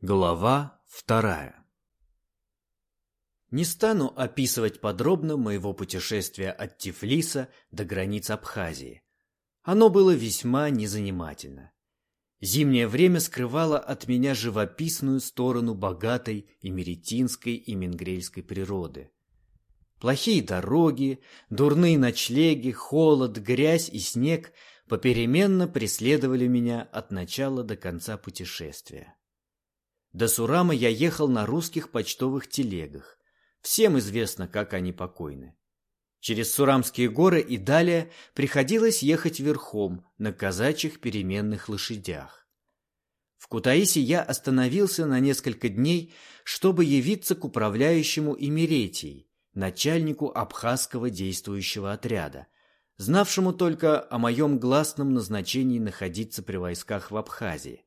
Глава вторая Не стану описывать подробно моего путешествия от Тифлиса до границ Абхазии. Оно было весьма незанимательно. Зимнее время скрывало от меня живописную сторону богатой и меретинской и менгрельской природы. Плохие дороги, дурные ночлеги, холод, грязь и снег попеременно преследовали меня от начала до конца путешествия. До Сурама я ехал на русских почтовых телегах. Всем известно, как они покойны. Через Сурамские горы и далее приходилось ехать верхом на казачьих переменных лошадях. В Кутаиси я остановился на несколько дней, чтобы явиться к управляющему Имеретией, начальнику абхазского действующего отряда, знавшему только о моем гласном назначении находиться при войсках в Абхазии,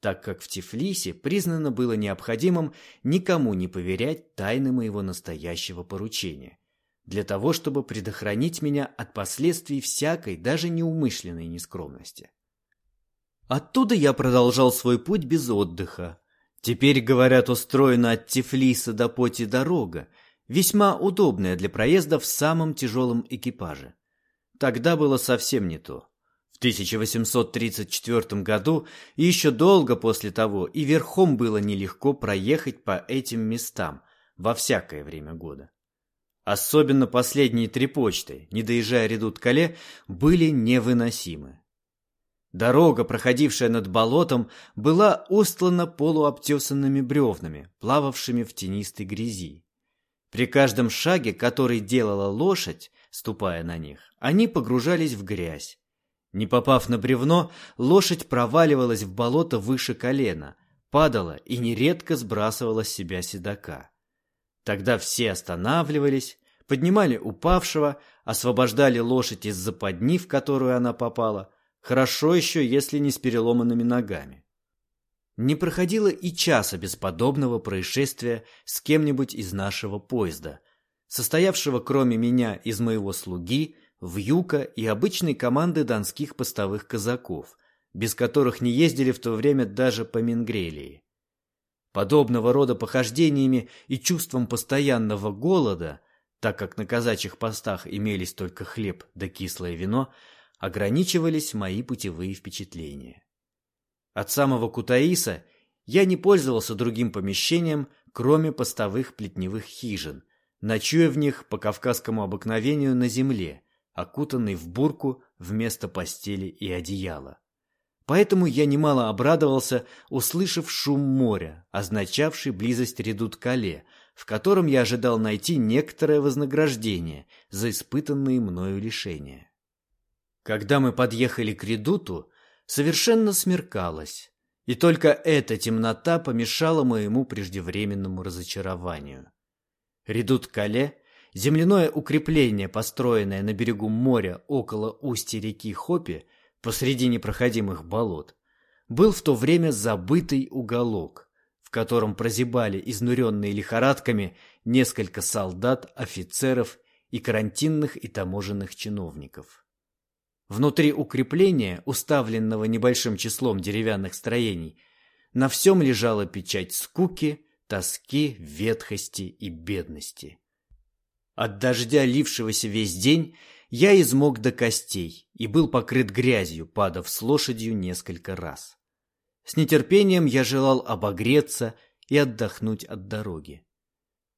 так как в Тифлисе признано было необходимым никому не поверять тайны моего настоящего поручения, для того, чтобы предохранить меня от последствий всякой, даже неумышленной нескромности. Оттуда я продолжал свой путь без отдыха. Теперь, говорят, устроена от Тифлиса до Поти дорога, весьма удобная для проезда в самом тяжелом экипаже. Тогда было совсем не то. В 1834 году и еще долго после того и верхом было нелегко проехать по этим местам во всякое время года. Особенно последние три почты, не доезжая Редут-Кале, были невыносимы. Дорога, проходившая над болотом, была устлана полуобтесанными бревнами, плававшими в тенистой грязи. При каждом шаге, который делала лошадь, ступая на них, они погружались в грязь. Не попав на бревно, лошадь проваливалась в болото выше колена, падала и нередко сбрасывала с себя седока. Тогда все останавливались, поднимали упавшего, освобождали лошадь из западни, в которую она попала, хорошо еще, если не с переломанными ногами. Не проходило и часа без подобного происшествия с кем-нибудь из нашего поезда, состоявшего кроме меня из моего слуги, вьюка и обычной команды донских постовых казаков, без которых не ездили в то время даже по Менгрелии. Подобного рода похождениями и чувством постоянного голода, так как на казачьих постах имелись только хлеб да кислое вино, ограничивались мои путевые впечатления. От самого Кутаиса я не пользовался другим помещением, кроме постовых плетневых хижин, ночуя в них по кавказскому обыкновению на земле, окутанный в бурку вместо постели и одеяла. Поэтому я немало обрадовался, услышав шум моря, означавший близость Редут-Кале, в котором я ожидал найти некоторое вознаграждение за испытанные мною лишения. Когда мы подъехали к Редуту, совершенно смеркалось, и только эта темнота помешала моему преждевременному разочарованию. Редут-Кале, земляное укрепление, построенное на берегу моря около устья реки Хопи, посреди непроходимых болот, был в то время забытый уголок, в котором прозябали изнуренные лихорадками несколько солдат, офицеров и карантинных и таможенных чиновников. Внутри укрепления, уставленного небольшим числом деревянных строений, на всем лежала печать скуки, тоски, ветхости и бедности. От дождя, лившегося весь день, я измок до костей и был покрыт грязью, падав с лошадью несколько раз. С нетерпением я желал обогреться и отдохнуть от дороги.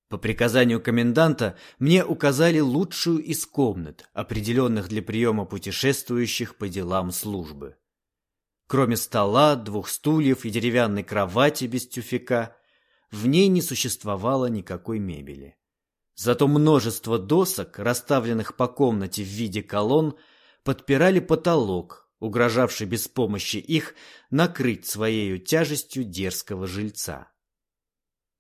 По приказанию коменданта мне указали лучшую из комнат, определенных для приема путешествующих по делам службы. Кроме стола, двух стульев и деревянной кровати без тюфяка, в ней не существовало никакой мебели. Зато множество досок, расставленных по комнате в виде колонн, подпирали потолок, угрожавший без помощи их накрыть своей тяжестью дерзкого жильца.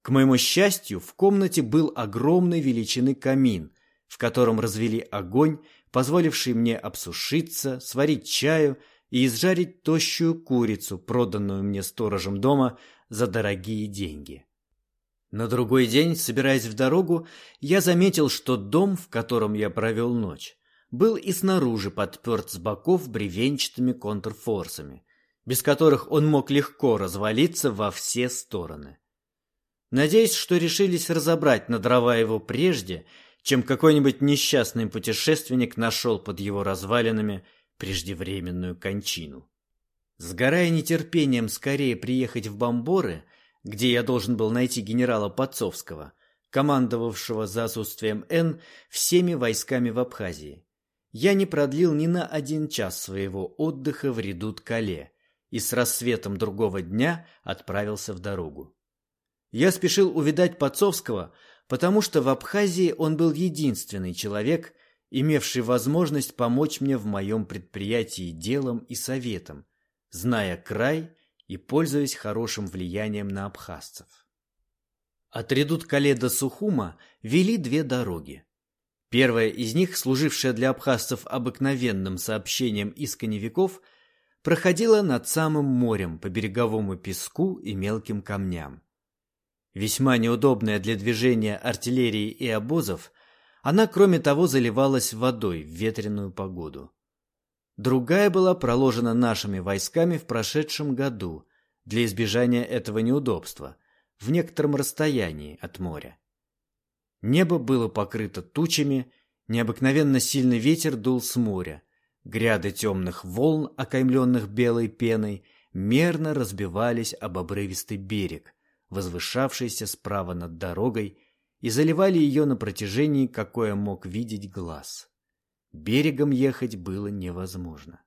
К моему счастью, в комнате был огромной величины камин, в котором развели огонь, позволивший мне обсушиться, сварить чаю и изжарить тощую курицу, проданную мне сторожем дома за дорогие деньги. На другой день, собираясь в дорогу, я заметил, что дом, в котором я провел ночь, был и снаружи подперт с боков бревенчатыми контрфорсами, без которых он мог легко развалиться во все стороны. Надеюсь, что решились разобрать на дрова его прежде, чем какой-нибудь несчастный путешественник нашел под его развалинами преждевременную кончину. Сгорая нетерпением скорее приехать в Бомборы, где я должен был найти генерала Подцовского, командовавшего за отсутствием Н всеми войсками в Абхазии, я не продлил ни на один час своего отдыха в Редут-Кале и с рассветом другого дня отправился в дорогу. Я спешил увидать Подцовского, потому что в Абхазии он был единственный человек, имевший возможность помочь мне в моем предприятии делом и советом, зная край и пользуясь хорошим влиянием на абхазцев. От Редут-Кале до Сухума вели две дороги. Первая из них, служившая для абхазцев обыкновенным сообщением из коневиков, проходила над самым морем по береговому песку и мелким камням. Весьма неудобная для движения артиллерии и обозов, она, кроме того, заливалась водой в ветреную погоду. Другая была проложена нашими войсками в прошедшем году для избежания этого неудобства в некотором расстоянии от моря. Небо было покрыто тучами, необыкновенно сильный ветер дул с моря. Гряды темных волн, окаймленных белой пеной, мерно разбивались об обрывистый берег, возвышавшийся справа над дорогой, и заливали ее на протяжении, какое мог видеть глаз. Берегом ехать было невозможно.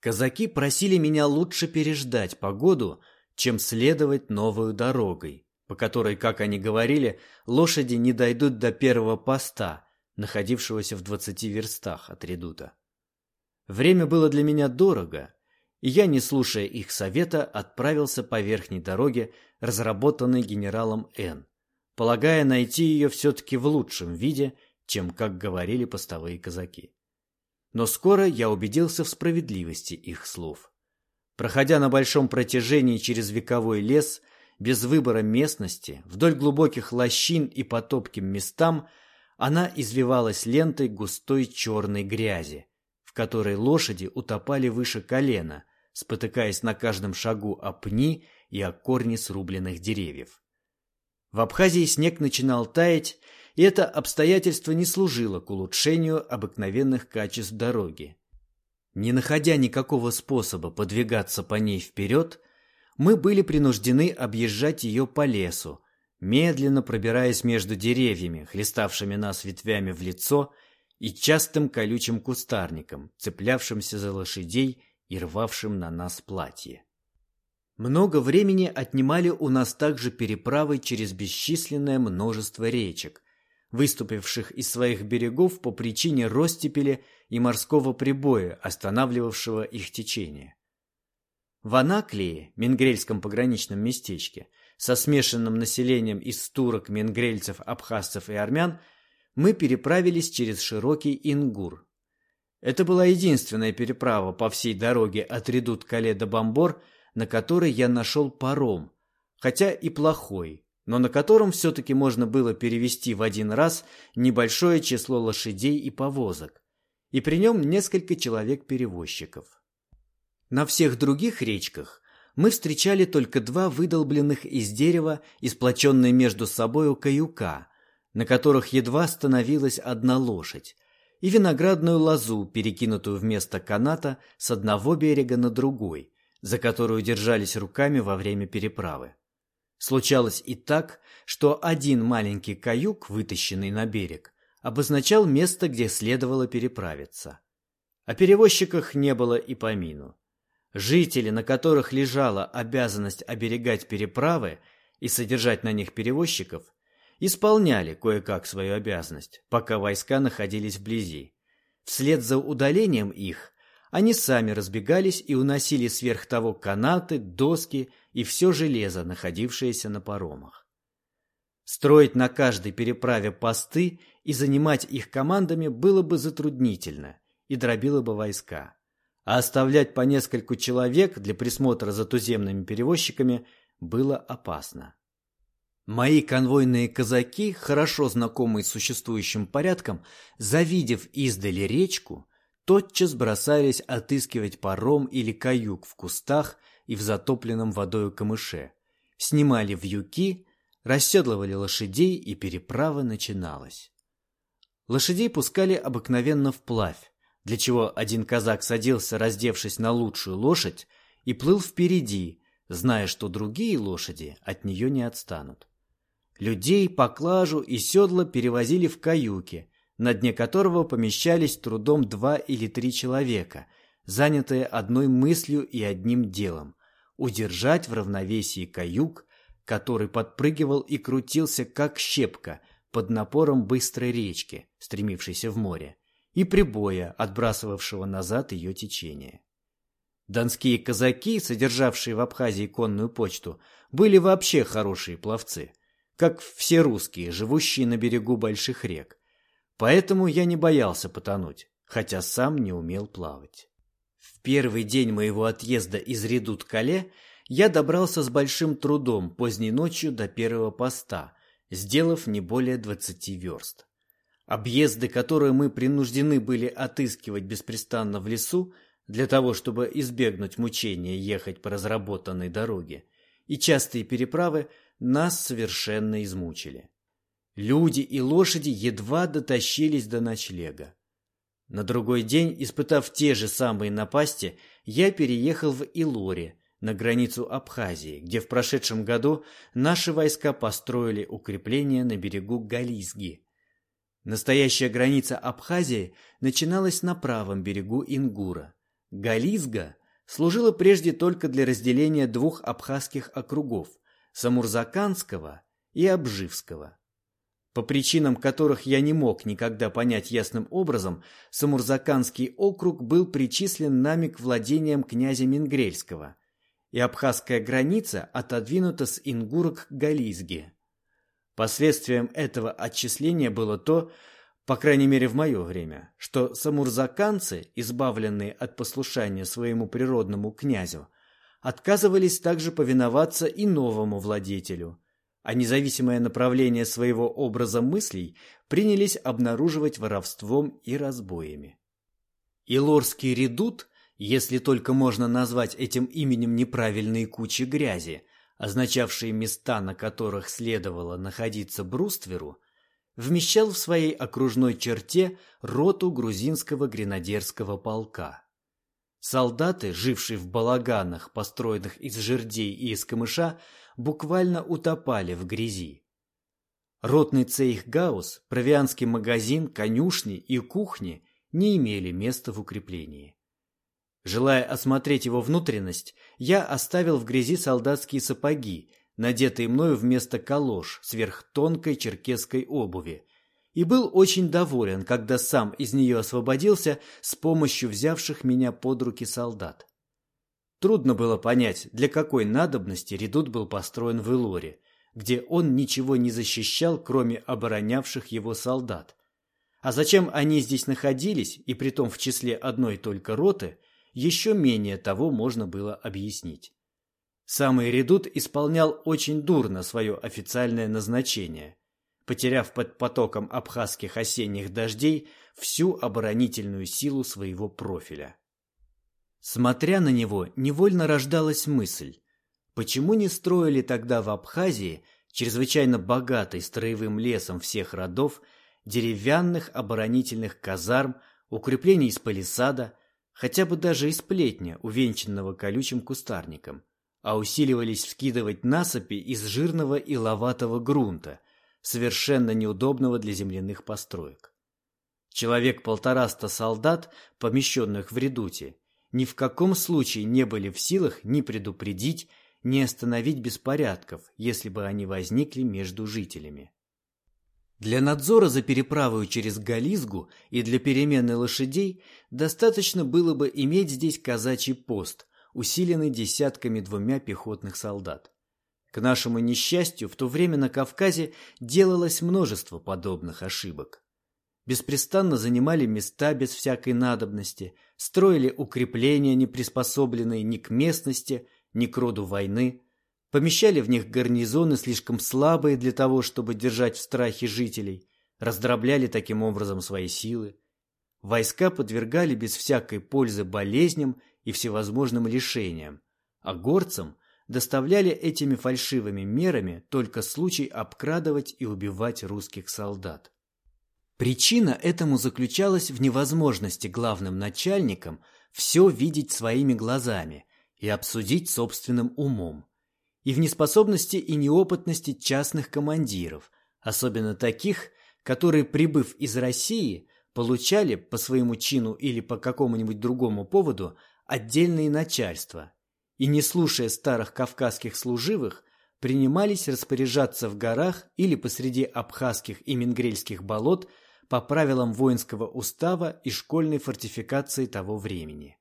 Казаки просили меня лучше переждать погоду, чем следовать новой дорогой, по которой, как они говорили, лошади не дойдут до первого поста, находившегося в двадцати верстах от редута. Время было для меня дорого, и я, не слушая их совета, отправился по верхней дороге, разработанной генералом Н, полагая найти ее все-таки в лучшем виде, чем, как говорили постовые казаки. Но скоро я убедился в справедливости их слов. Проходя на большом протяжении через вековой лес, без выбора местности, вдоль глубоких лощин и по топким местам, она извивалась лентой густой черной грязи, в которой лошади утопали выше колена, спотыкаясь на каждом шагу о пни и о корни срубленных деревьев. В Абхазии снег начинал таять, и это обстоятельство не служило к улучшению обыкновенных качеств дороги. Не находя никакого способа подвигаться по ней вперед, мы были принуждены объезжать ее по лесу, медленно пробираясь между деревьями, хлеставшими нас ветвями в лицо, и частым колючим кустарником, цеплявшимся за лошадей и рвавшим на нас платье. Много времени отнимали у нас также переправы через бесчисленное множество речек, выступивших из своих берегов по причине ростепели и морского прибоя, останавливавшего их течение. В Анаклии, мингрельском пограничном местечке, со смешанным населением из турок, мингрельцев, абхазцев и армян, мы переправились через широкий Ингур. Это была единственная переправа по всей дороге от Редут-Кале до Бамбор, на которой я нашел паром, хотя и плохой, но на котором все-таки можно было перевести в один раз небольшое число лошадей и повозок, и при нем несколько человек-перевозчиков. На всех других речках мы встречали только два выдолбленных из дерева и сплоченные между собою каюка, на которых едва становилась одна лошадь, и виноградную лозу, перекинутую вместо каната с одного берега на другой, за которую держались руками во время переправы. Случалось и так, что один маленький каюк, вытащенный на берег, обозначал место, где следовало переправиться. О перевозчиках не было и помину. Жители, на которых лежала обязанность оберегать переправы и содержать на них перевозчиков, исполняли кое-как свою обязанность, пока войска находились вблизи. Вслед за удалением их они сами разбегались и уносили сверх того канаты, доски и все железо, находившееся на паромах. Строить на каждой переправе посты и занимать их командами было бы затруднительно и дробило бы войска а оставлять по нескольку человек для присмотра за туземными перевозчиками было опасно. Мои конвойные казаки, хорошо знакомые с существующим порядком, завидев издали речку, тотчас бросались отыскивать паром или каюк в кустах и в затопленном водою камыше, снимали вьюки, расседлывали лошадей, и переправа начиналась. Лошадей пускали обыкновенно вплавь, для чего один казак садился, раздевшись на лучшую лошадь, и плыл впереди, зная, что другие лошади от нее не отстанут. Людей, поклажу и седла перевозили в каюки, на дне которого помещались трудом два или три человека, занятые одной мыслью и одним делом – удержать в равновесии каюк, который подпрыгивал и крутился, как щепка, под напором быстрой речки, стремившейся в море, и прибоя, отбрасывавшего назад ее течение. Донские казаки, содержавшие в Абхазии конную почту, были вообще хорошие пловцы – как все русские, живущие на берегу больших рек. Поэтому я не боялся потонуть, хотя сам не умел плавать. В первый день моего отъезда из Редут-Кале я добрался с большим трудом поздней ночью до первого поста, сделав не более двадцати верст. Объезды, которые мы принуждены были отыскивать беспрестанно в лесу, для того, чтобы избегнуть мучения ехать по разработанной дороге, и частые переправы нас совершенно измучили. Люди и лошади едва дотащились до ночлега. На другой день, испытав те же самые напасти, я переехал в Илоре, на границу Абхазии, где в прошедшем году наши войска построили укрепление на берегу Гализги. Настоящая граница Абхазии начиналась на правом берегу Ингура. Гализга служила прежде только для разделения двух абхазских округов Самурзаканского и Обживского. По причинам которых я не мог никогда понять ясным образом, Самурзаканский округ был причислен нами к владениям князя Мингрельского, и абхазская граница отодвинута с Ингура к Гализге. Последствием этого отчисления было то, по крайней мере в мое время, что самурзаканцы, избавленные от послушания своему природному князю, отказывались также повиноваться и новому владетелю, а независимое направление своего образа мыслей принялись обнаруживать воровством и разбоями. Илорский редут, если только можно назвать этим именем неправильные кучи грязи, означавшие места, на которых следовало находиться брустверу, вмещал в своей окружной черте роту грузинского гренадерского полка. Солдаты, жившие в балаганах, построенных из жердей и из камыша, буквально утопали в грязи. Ротный цейх Гаус, провианский магазин, конюшни и кухни не имели места в укреплении. Желая осмотреть его внутренность, я оставил в грязи солдатские сапоги, надетые мною вместо калош сверх тонкой черкесской обуви, и был очень доволен, когда сам из нее освободился с помощью взявших меня под руки солдат. Трудно было понять, для какой надобности редут был построен в Илоре, где он ничего не защищал, кроме оборонявших его солдат. А зачем они здесь находились, и притом в числе одной только роты, еще менее того можно было объяснить. Самый редут исполнял очень дурно свое официальное назначение – потеряв под потоком абхазских осенних дождей всю оборонительную силу своего профиля. Смотря на него, невольно рождалась мысль, почему не строили тогда в Абхазии, чрезвычайно богатой строевым лесом всех родов, деревянных оборонительных казарм, укреплений из палисада, хотя бы даже из плетня, увенчанного колючим кустарником, а усиливались вскидывать насыпи из жирного и ловатого грунта – совершенно неудобного для земляных построек. Человек-полтораста солдат, помещенных в редуте, ни в каком случае не были в силах ни предупредить, ни остановить беспорядков, если бы они возникли между жителями. Для надзора за переправой через Гализгу и для перемены лошадей достаточно было бы иметь здесь казачий пост, усиленный десятками двумя пехотных солдат. К нашему несчастью, в то время на Кавказе делалось множество подобных ошибок. Беспрестанно занимали места без всякой надобности, строили укрепления, не приспособленные ни к местности, ни к роду войны, помещали в них гарнизоны слишком слабые для того, чтобы держать в страхе жителей, раздробляли таким образом свои силы. Войска подвергали без всякой пользы болезням и всевозможным лишениям, а горцам доставляли этими фальшивыми мерами только случай обкрадывать и убивать русских солдат. Причина этому заключалась в невозможности главным начальникам все видеть своими глазами и обсудить собственным умом, и в неспособности и неопытности частных командиров, особенно таких, которые, прибыв из России, получали по своему чину или по какому-нибудь другому поводу отдельные начальства и, не слушая старых кавказских служивых, принимались распоряжаться в горах или посреди абхазских и мингрельских болот по правилам воинского устава и школьной фортификации того времени.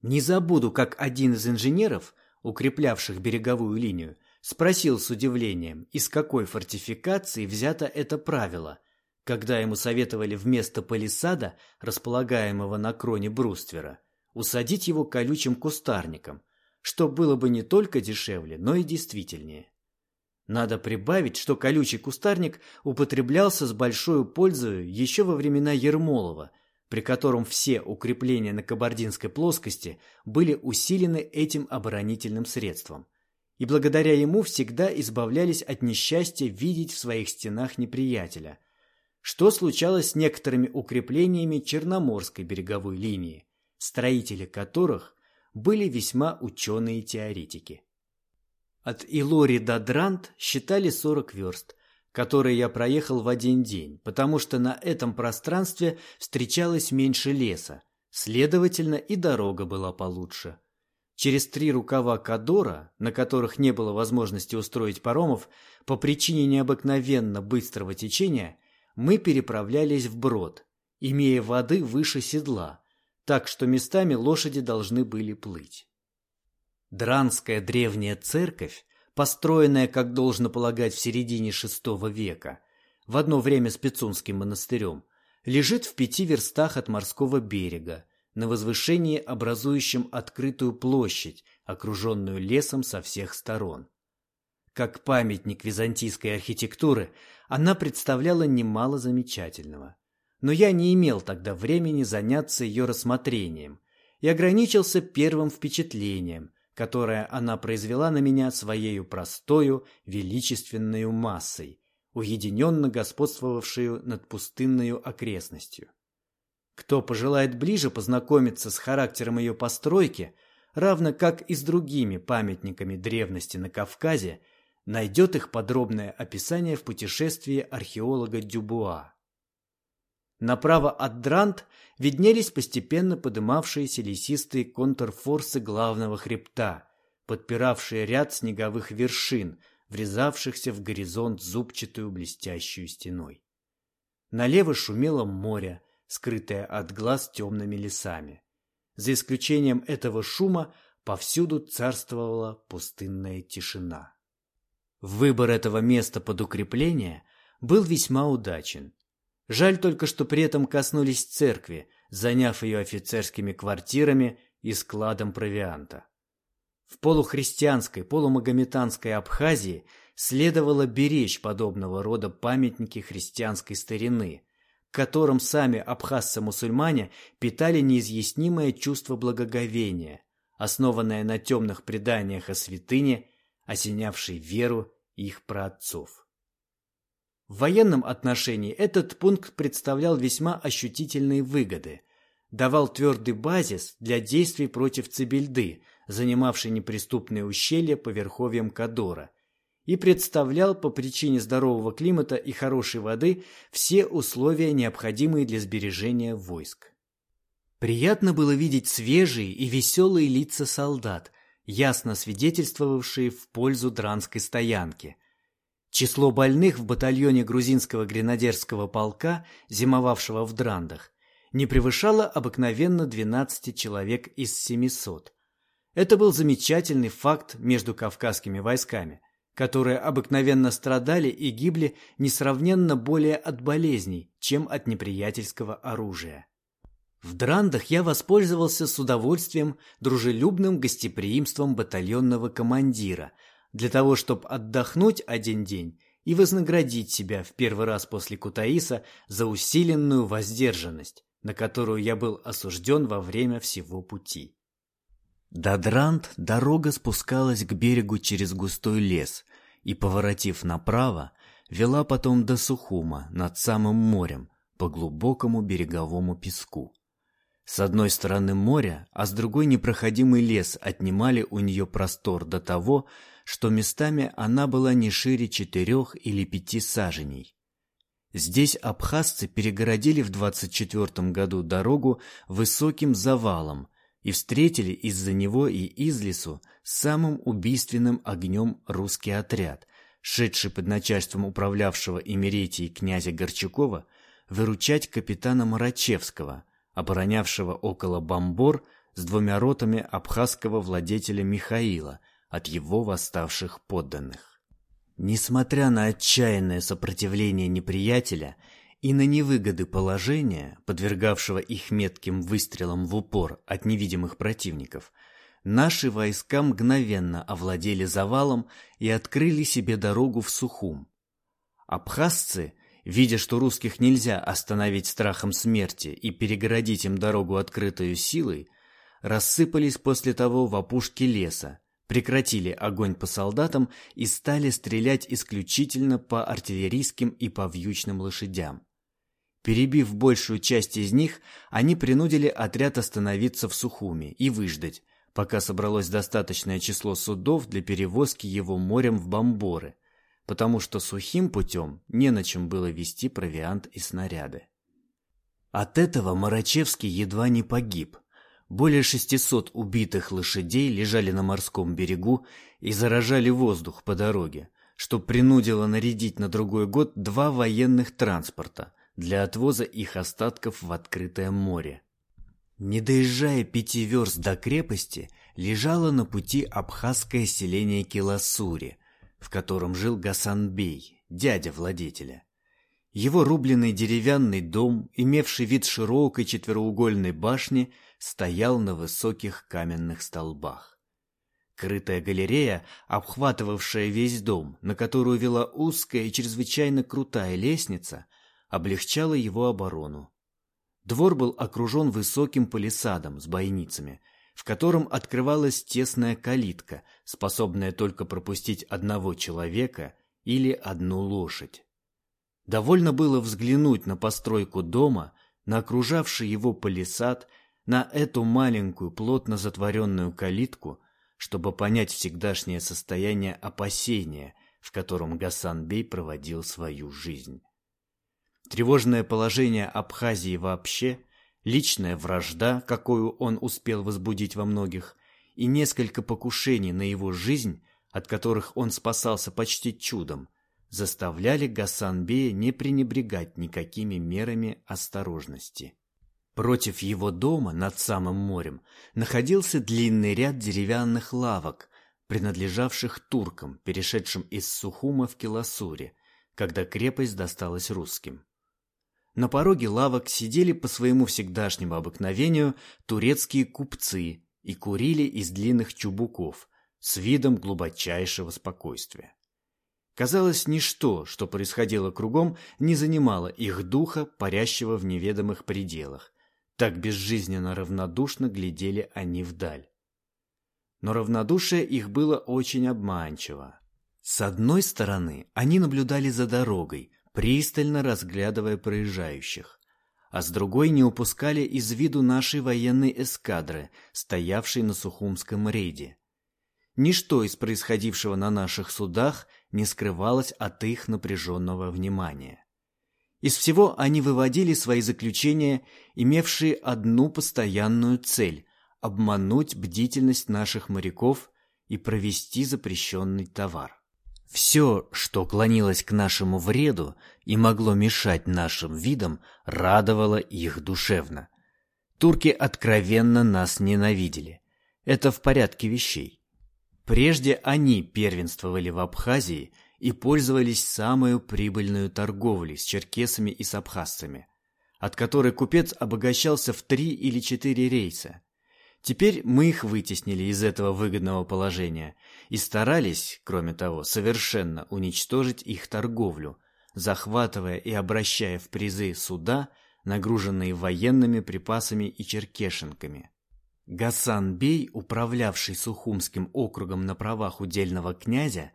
Не забуду, как один из инженеров, укреплявших береговую линию, спросил с удивлением, из какой фортификации взято это правило, когда ему советовали вместо палисада, располагаемого на кроне бруствера, усадить его колючим кустарником, что было бы не только дешевле, но и действительнее. Надо прибавить, что колючий кустарник употреблялся с большой пользой еще во времена Ермолова, при котором все укрепления на Кабардинской плоскости были усилены этим оборонительным средством, и благодаря ему всегда избавлялись от несчастья видеть в своих стенах неприятеля, что случалось с некоторыми укреплениями Черноморской береговой линии, строители которых были весьма ученые-теоретики. От Илори до Дрант считали 40 верст, которые я проехал в один день, потому что на этом пространстве встречалось меньше леса, следовательно, и дорога была получше. Через три рукава Кадора, на которых не было возможности устроить паромов, по причине необыкновенно быстрого течения, мы переправлялись вброд, имея воды выше седла, так что местами лошади должны были плыть. Дранская древняя церковь, построенная, как должно полагать, в середине VI века, в одно время с Пицунским монастырем, лежит в пяти верстах от морского берега, на возвышении, образующем открытую площадь, окруженную лесом со всех сторон. Как памятник византийской архитектуры, она представляла немало замечательного но я не имел тогда времени заняться ее рассмотрением и ограничился первым впечатлением, которое она произвела на меня своею простою, величественной массой, уединенно господствовавшую над пустынной окрестностью. Кто пожелает ближе познакомиться с характером ее постройки, равно как и с другими памятниками древности на Кавказе, найдет их подробное описание в путешествии археолога Дюбуа. Направо от Дрант виднелись постепенно подымавшиеся лесистые контрфорсы главного хребта, подпиравшие ряд снеговых вершин, врезавшихся в горизонт зубчатую блестящую стеной. Налево шумело море, скрытое от глаз темными лесами. За исключением этого шума повсюду царствовала пустынная тишина. Выбор этого места под укрепление был весьма удачен. Жаль только, что при этом коснулись церкви, заняв ее офицерскими квартирами и складом провианта. В полухристианской, полумагометанской Абхазии следовало беречь подобного рода памятники христианской старины, к которым сами абхазцы-мусульмане питали неизъяснимое чувство благоговения, основанное на темных преданиях о святыне, осенявшей веру их праотцов. В военном отношении этот пункт представлял весьма ощутительные выгоды, давал твердый базис для действий против Цибельды, занимавшей неприступные ущелья по верховьям Кадора, и представлял по причине здорового климата и хорошей воды все условия, необходимые для сбережения войск. Приятно было видеть свежие и веселые лица солдат, ясно свидетельствовавшие в пользу дранской стоянки – Число больных в батальоне грузинского гренадерского полка, зимовавшего в Драндах, не превышало обыкновенно 12 человек из 700. Это был замечательный факт между кавказскими войсками, которые обыкновенно страдали и гибли несравненно более от болезней, чем от неприятельского оружия. В Драндах я воспользовался с удовольствием дружелюбным гостеприимством батальонного командира – для того, чтобы отдохнуть один день и вознаградить себя в первый раз после Кутаиса за усиленную воздержанность, на которую я был осужден во время всего пути. До Дрант дорога спускалась к берегу через густой лес и, поворотив направо, вела потом до Сухума над самым морем по глубокому береговому песку. С одной стороны море, а с другой непроходимый лес отнимали у нее простор до того, что местами она была не шире четырех или пяти саженей. Здесь абхазцы перегородили в 24 году дорогу высоким завалом и встретили из-за него и из лесу самым убийственным огнем русский отряд, шедший под начальством управлявшего Имеретией князя Горчакова выручать капитана Марачевского, оборонявшего около Бомбор с двумя ротами абхазского владетеля Михаила от его восставших подданных. Несмотря на отчаянное сопротивление неприятеля и на невыгоды положения, подвергавшего их метким выстрелам в упор от невидимых противников, наши войска мгновенно овладели завалом и открыли себе дорогу в Сухум. Абхазцы Видя, что русских нельзя остановить страхом смерти и перегородить им дорогу открытую силой, рассыпались после того в опушке леса, прекратили огонь по солдатам и стали стрелять исключительно по артиллерийским и по вьючным лошадям. Перебив большую часть из них, они принудили отряд остановиться в Сухуме и выждать, пока собралось достаточное число судов для перевозки его морем в Бомборы – потому что сухим путем не на чем было вести провиант и снаряды. От этого Марачевский едва не погиб. Более 600 убитых лошадей лежали на морском берегу и заражали воздух по дороге, что принудило нарядить на другой год два военных транспорта для отвоза их остатков в открытое море. Не доезжая пяти верст до крепости, лежало на пути абхазское селение Киласури – в котором жил Гасанбей, дядя владетеля. Его рубленый деревянный дом, имевший вид широкой четвероугольной башни, стоял на высоких каменных столбах. Крытая галерея, обхватывавшая весь дом, на которую вела узкая и чрезвычайно крутая лестница, облегчала его оборону. Двор был окружен высоким палисадом с бойницами – в котором открывалась тесная калитка, способная только пропустить одного человека или одну лошадь. Довольно было взглянуть на постройку дома, на окружавший его палисад, на эту маленькую плотно затворенную калитку, чтобы понять всегдашнее состояние опасения, в котором Гасан-бей проводил свою жизнь. Тревожное положение Абхазии вообще личная вражда, какую он успел возбудить во многих, и несколько покушений на его жизнь, от которых он спасался почти чудом, заставляли Гасанбея не пренебрегать никакими мерами осторожности. Против его дома над самым морем находился длинный ряд деревянных лавок, принадлежавших туркам, перешедшим из Сухума в Киласуре, когда крепость досталась русским. На пороге лавок сидели по своему всегдашнему обыкновению турецкие купцы и курили из длинных чубуков с видом глубочайшего спокойствия. Казалось, ничто, что происходило кругом, не занимало их духа, парящего в неведомых пределах. Так безжизненно равнодушно глядели они вдаль. Но равнодушие их было очень обманчиво. С одной стороны, они наблюдали за дорогой, пристально разглядывая проезжающих, а с другой не упускали из виду нашей военной эскадры, стоявшей на Сухумском рейде. Ничто из происходившего на наших судах не скрывалось от их напряженного внимания. Из всего они выводили свои заключения, имевшие одну постоянную цель – обмануть бдительность наших моряков и провести запрещенный товар. Все, что клонилось к нашему вреду и могло мешать нашим видам, радовало их душевно. Турки откровенно нас ненавидели. Это в порядке вещей. Прежде они первенствовали в Абхазии и пользовались самой прибыльной торговлей с черкесами и с абхазцами, от которой купец обогащался в три или четыре рейса. Теперь мы их вытеснили из этого выгодного положения и старались, кроме того, совершенно уничтожить их торговлю, захватывая и обращая в призы суда, нагруженные военными припасами и черкешенками. Гасан-бей, управлявший Сухумским округом на правах удельного князя,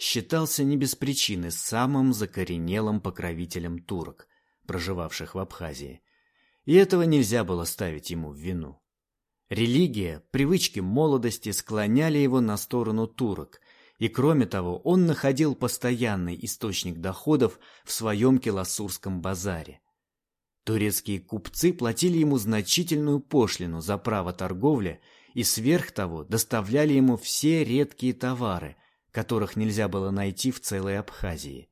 считался не без причины самым закоренелым покровителем турок, проживавших в Абхазии, и этого нельзя было ставить ему в вину. Религия, привычки молодости склоняли его на сторону турок, и кроме того, он находил постоянный источник доходов в своем Келасурском базаре. Турецкие купцы платили ему значительную пошлину за право торговли и сверх того доставляли ему все редкие товары, которых нельзя было найти в целой Абхазии.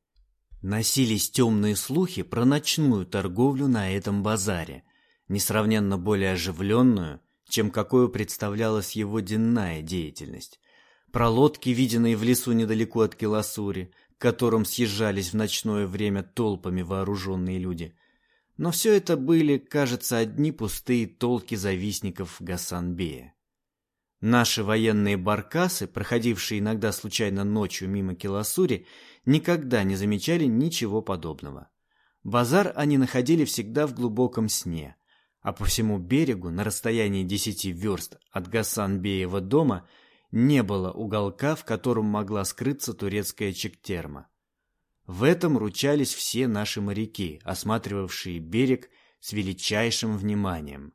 Носились темные слухи про ночную торговлю на этом базаре, несравненно более оживленную, чем какую представлялась его денная деятельность. Про лодки, виденные в лесу недалеко от Келасури, к которым съезжались в ночное время толпами вооруженные люди. Но все это были, кажется, одни пустые толки завистников Гасанбея. Наши военные баркасы, проходившие иногда случайно ночью мимо Келасури, никогда не замечали ничего подобного. Базар они находили всегда в глубоком сне – а по всему берегу на расстоянии десяти верст от Гасанбеева дома не было уголка, в котором могла скрыться турецкая чектерма. В этом ручались все наши моряки, осматривавшие берег с величайшим вниманием.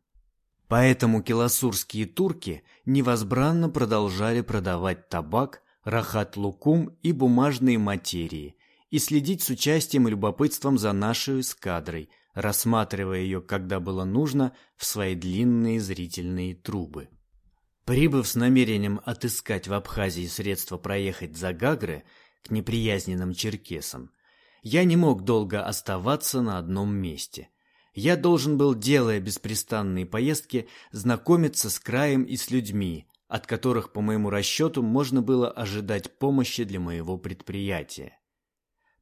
Поэтому килосурские турки невозбранно продолжали продавать табак, рахат-лукум и бумажные материи и следить с участием и любопытством за нашей эскадрой – рассматривая ее, когда было нужно, в свои длинные зрительные трубы. Прибыв с намерением отыскать в Абхазии средства проехать за Гагры к неприязненным черкесам, я не мог долго оставаться на одном месте. Я должен был, делая беспрестанные поездки, знакомиться с краем и с людьми, от которых, по моему расчету, можно было ожидать помощи для моего предприятия.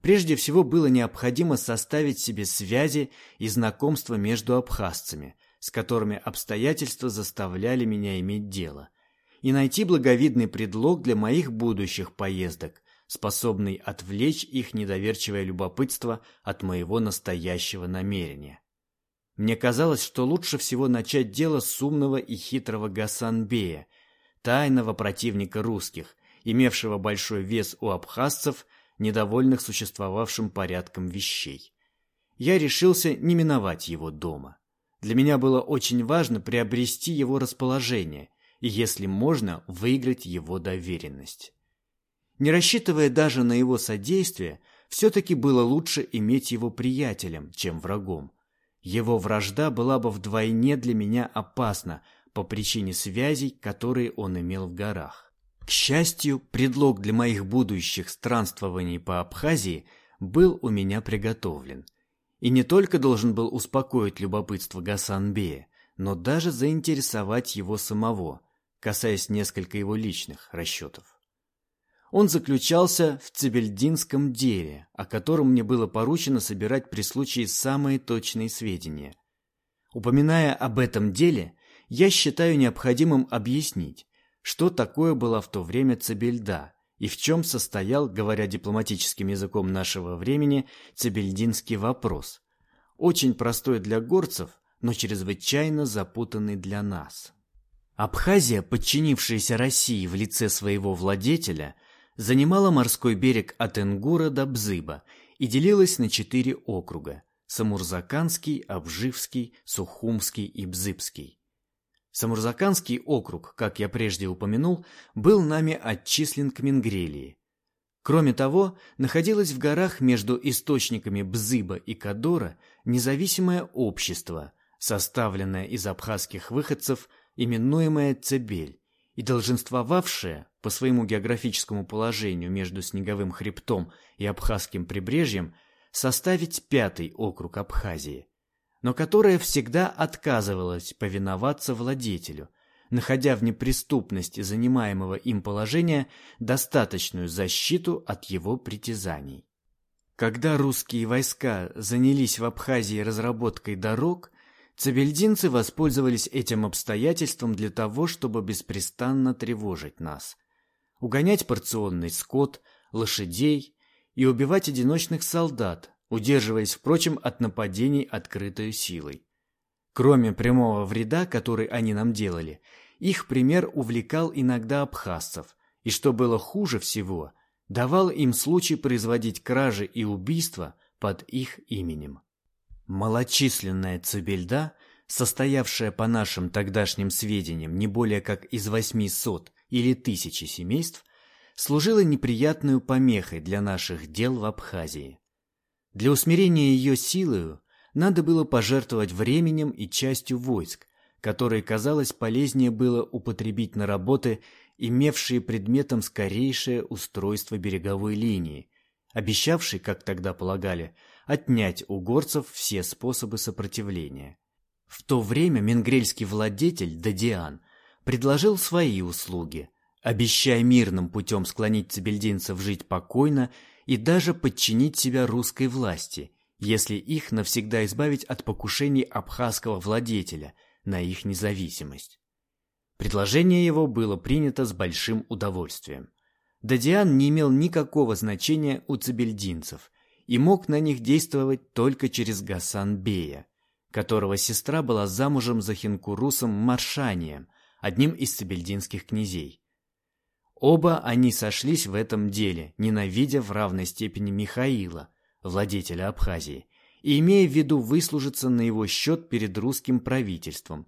Прежде всего было необходимо составить себе связи и знакомства между абхазцами, с которыми обстоятельства заставляли меня иметь дело, и найти благовидный предлог для моих будущих поездок, способный отвлечь их недоверчивое любопытство от моего настоящего намерения. Мне казалось, что лучше всего начать дело с умного и хитрого Гасанбея, тайного противника русских, имевшего большой вес у абхазцев – недовольных существовавшим порядком вещей. Я решился не миновать его дома. Для меня было очень важно приобрести его расположение и, если можно, выиграть его доверенность. Не рассчитывая даже на его содействие, все-таки было лучше иметь его приятелем, чем врагом. Его вражда была бы вдвойне для меня опасна по причине связей, которые он имел в горах. К счастью, предлог для моих будущих странствований по Абхазии был у меня приготовлен. И не только должен был успокоить любопытство Гасанбея, но даже заинтересовать его самого, касаясь несколько его личных расчетов. Он заключался в Цибельдинском деле, о котором мне было поручено собирать при случае самые точные сведения. Упоминая об этом деле, я считаю необходимым объяснить, что такое была в то время Цебельда и в чем состоял, говоря дипломатическим языком нашего времени, цебельдинский вопрос. Очень простой для горцев, но чрезвычайно запутанный для нас. Абхазия, подчинившаяся России в лице своего владетеля, занимала морской берег от Энгура до Бзыба и делилась на четыре округа – Самурзаканский, Обживский, Сухумский и Бзыбский. Самурзаканский округ, как я прежде упомянул, был нами отчислен к Мингрелии. Кроме того, находилось в горах между источниками Бзыба и Кадора независимое общество, составленное из абхазских выходцев, именуемое Цебель, и долженствовавшее по своему географическому положению между снеговым хребтом и абхазским прибрежьем составить пятый округ Абхазии но которая всегда отказывалась повиноваться владетелю, находя в неприступности занимаемого им положения достаточную защиту от его притязаний. Когда русские войска занялись в Абхазии разработкой дорог, Цибельдинцы воспользовались этим обстоятельством для того, чтобы беспрестанно тревожить нас. Угонять порционный скот, лошадей и убивать одиночных солдат, удерживаясь, впрочем, от нападений открытой силой. Кроме прямого вреда, который они нам делали, их пример увлекал иногда абхазцев, и, что было хуже всего, давал им случай производить кражи и убийства под их именем. Малочисленная Цибельда, состоявшая по нашим тогдашним сведениям не более как из восьмисот или тысячи семейств, служила неприятную помехой для наших дел в Абхазии. Для усмирения ее силою надо было пожертвовать временем и частью войск, которые, казалось, полезнее было употребить на работы, имевшие предметом скорейшее устройство береговой линии, обещавшей, как тогда полагали, отнять у горцев все способы сопротивления. В то время менгрельский владетель Дадиан предложил свои услуги, обещая мирным путем склонить цибельдинцев жить покойно и даже подчинить себя русской власти, если их навсегда избавить от покушений абхазского владетеля на их независимость. Предложение его было принято с большим удовольствием. Дадиан не имел никакого значения у цибельдинцев и мог на них действовать только через Гасан-бея, которого сестра была замужем за хинкурусом Маршанием, одним из цибельдинских князей. Оба они сошлись в этом деле, ненавидя в равной степени Михаила, владетеля Абхазии, и имея в виду выслужиться на его счет перед русским правительством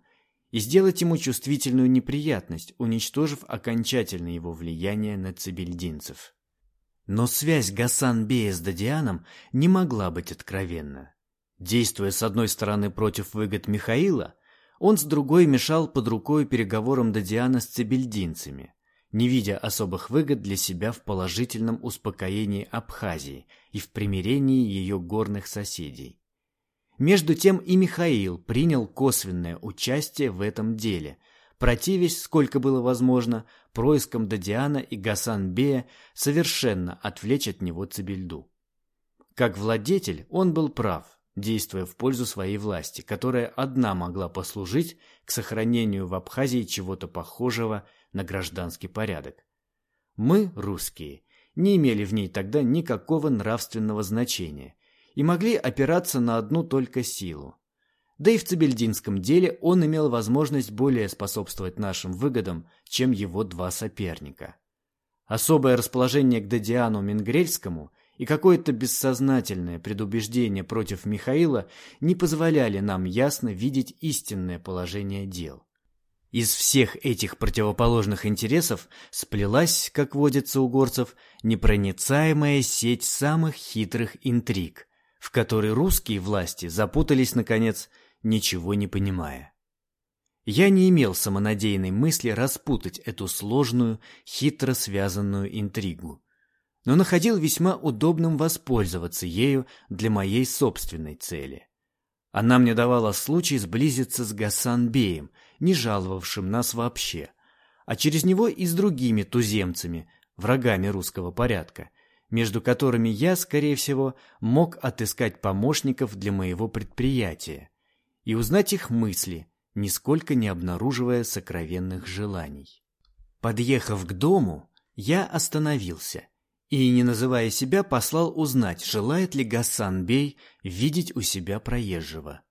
и сделать ему чувствительную неприятность, уничтожив окончательно его влияние на цибельдинцев. Но связь Гасан-бея с Дадианом не могла быть откровенна. Действуя с одной стороны против выгод Михаила, он с другой мешал под рукой переговорам Дадиана с цибельдинцами не видя особых выгод для себя в положительном успокоении Абхазии и в примирении ее горных соседей. Между тем и Михаил принял косвенное участие в этом деле, противясь, сколько было возможно, проискам Дадиана и Гасан-бея совершенно отвлечь от него Цибельду. Как владетель он был прав, действуя в пользу своей власти, которая одна могла послужить к сохранению в Абхазии чего-то похожего на гражданский порядок. Мы, русские, не имели в ней тогда никакого нравственного значения и могли опираться на одну только силу. Да и в Цибельдинском деле он имел возможность более способствовать нашим выгодам, чем его два соперника. Особое расположение к Дадиану Менгрельскому и какое-то бессознательное предубеждение против Михаила не позволяли нам ясно видеть истинное положение дел. Из всех этих противоположных интересов сплелась, как водится у горцев, непроницаемая сеть самых хитрых интриг, в которой русские власти запутались, наконец, ничего не понимая. Я не имел самонадеянной мысли распутать эту сложную, хитро связанную интригу, но находил весьма удобным воспользоваться ею для моей собственной цели. Она мне давала случай сблизиться с Гасан-беем – не жаловавшим нас вообще, а через него и с другими туземцами, врагами русского порядка, между которыми я, скорее всего, мог отыскать помощников для моего предприятия и узнать их мысли, нисколько не обнаруживая сокровенных желаний. Подъехав к дому, я остановился и, не называя себя, послал узнать, желает ли Гасан Бей видеть у себя проезжего.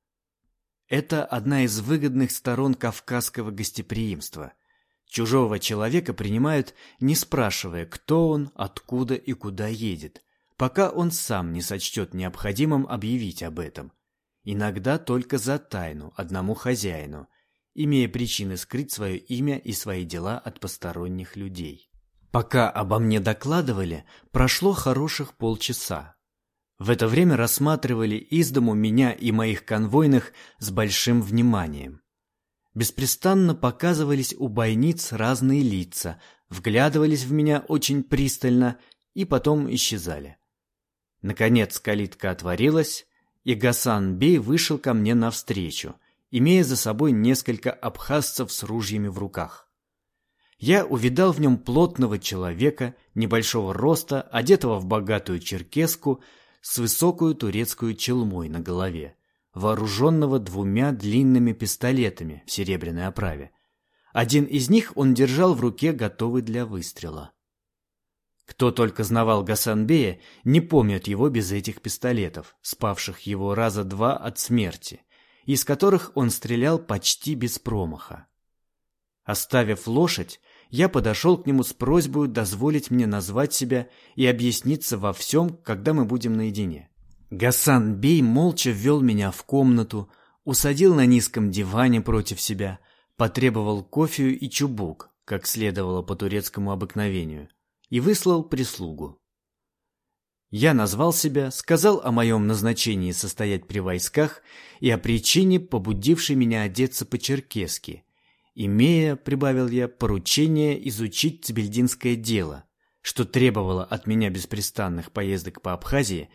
Это одна из выгодных сторон кавказского гостеприимства. Чужого человека принимают, не спрашивая, кто он, откуда и куда едет, пока он сам не сочтет необходимым объявить об этом. Иногда только за тайну одному хозяину, имея причины скрыть свое имя и свои дела от посторонних людей. Пока обо мне докладывали, прошло хороших полчаса. В это время рассматривали из дому меня и моих конвойных с большим вниманием. Беспрестанно показывались у бойниц разные лица, вглядывались в меня очень пристально и потом исчезали. Наконец калитка отворилась, и Гасан Бей вышел ко мне навстречу, имея за собой несколько абхазцев с ружьями в руках. Я увидал в нем плотного человека, небольшого роста, одетого в богатую черкеску, с высокую турецкую челмой на голове, вооруженного двумя длинными пистолетами в серебряной оправе. Один из них он держал в руке, готовый для выстрела. Кто только знавал Гасанбея, не помнит его без этих пистолетов, спавших его раза два от смерти, из которых он стрелял почти без промаха. Оставив лошадь, я подошел к нему с просьбой дозволить мне назвать себя и объясниться во всем, когда мы будем наедине. Гасан Бей молча ввел меня в комнату, усадил на низком диване против себя, потребовал кофе и чубук, как следовало по турецкому обыкновению – и выслал прислугу. Я назвал себя, сказал о моем назначении состоять при войсках и о причине, побудившей меня одеться по-черкесски, имея, прибавил я, поручение изучить цибельдинское дело, что требовало от меня беспрестанных поездок по Абхазии,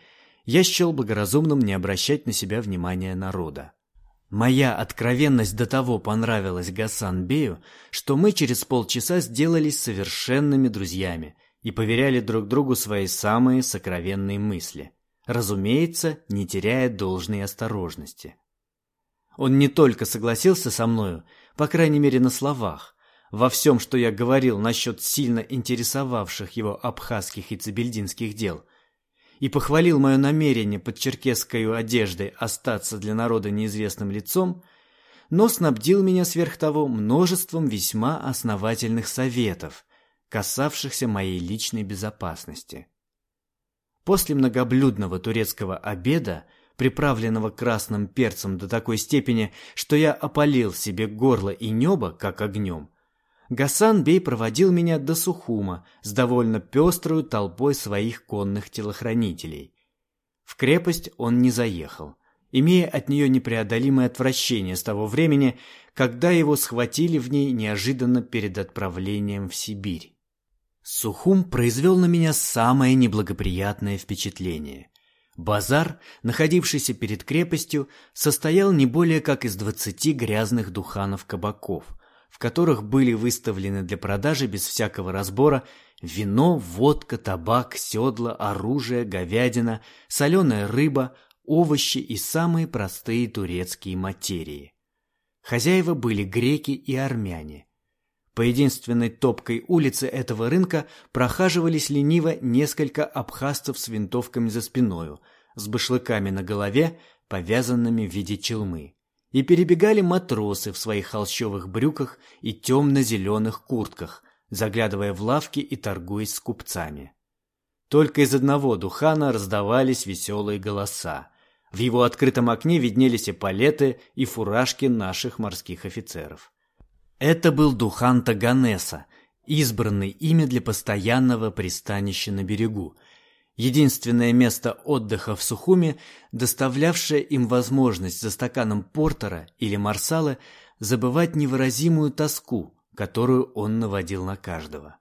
я счел благоразумным не обращать на себя внимания народа. Моя откровенность до того понравилась Гасан Бею, что мы через полчаса сделались совершенными друзьями – и поверяли друг другу свои самые сокровенные мысли, разумеется, не теряя должной осторожности. Он не только согласился со мною, по крайней мере на словах, во всем, что я говорил насчет сильно интересовавших его абхазских и цибельдинских дел, и похвалил мое намерение под черкесской одеждой остаться для народа неизвестным лицом, но снабдил меня сверх того множеством весьма основательных советов, касавшихся моей личной безопасности. После многоблюдного турецкого обеда, приправленного красным перцем до такой степени, что я опалил себе горло и небо, как огнем, Гасан Бей проводил меня до Сухума с довольно пеструю толпой своих конных телохранителей. В крепость он не заехал, имея от нее непреодолимое отвращение с того времени, когда его схватили в ней неожиданно перед отправлением в Сибирь. Сухум произвел на меня самое неблагоприятное впечатление. Базар, находившийся перед крепостью, состоял не более как из двадцати грязных духанов-кабаков, в которых были выставлены для продажи без всякого разбора вино, водка, табак, седла, оружие, говядина, соленая рыба, овощи и самые простые турецкие материи. Хозяева были греки и армяне. По единственной топкой улице этого рынка прохаживались лениво несколько абхазцев с винтовками за спиною, с башлыками на голове, повязанными в виде челмы. И перебегали матросы в своих холщовых брюках и темно-зеленых куртках, заглядывая в лавки и торгуясь с купцами. Только из одного духана раздавались веселые голоса. В его открытом окне виднелись эполеты и фуражки наших морских офицеров. Это был Духан Таганеса, избранный ими для постоянного пристанища на берегу, единственное место отдыха в Сухуме, доставлявшее им возможность за стаканом портера или марсала забывать невыразимую тоску, которую он наводил на каждого.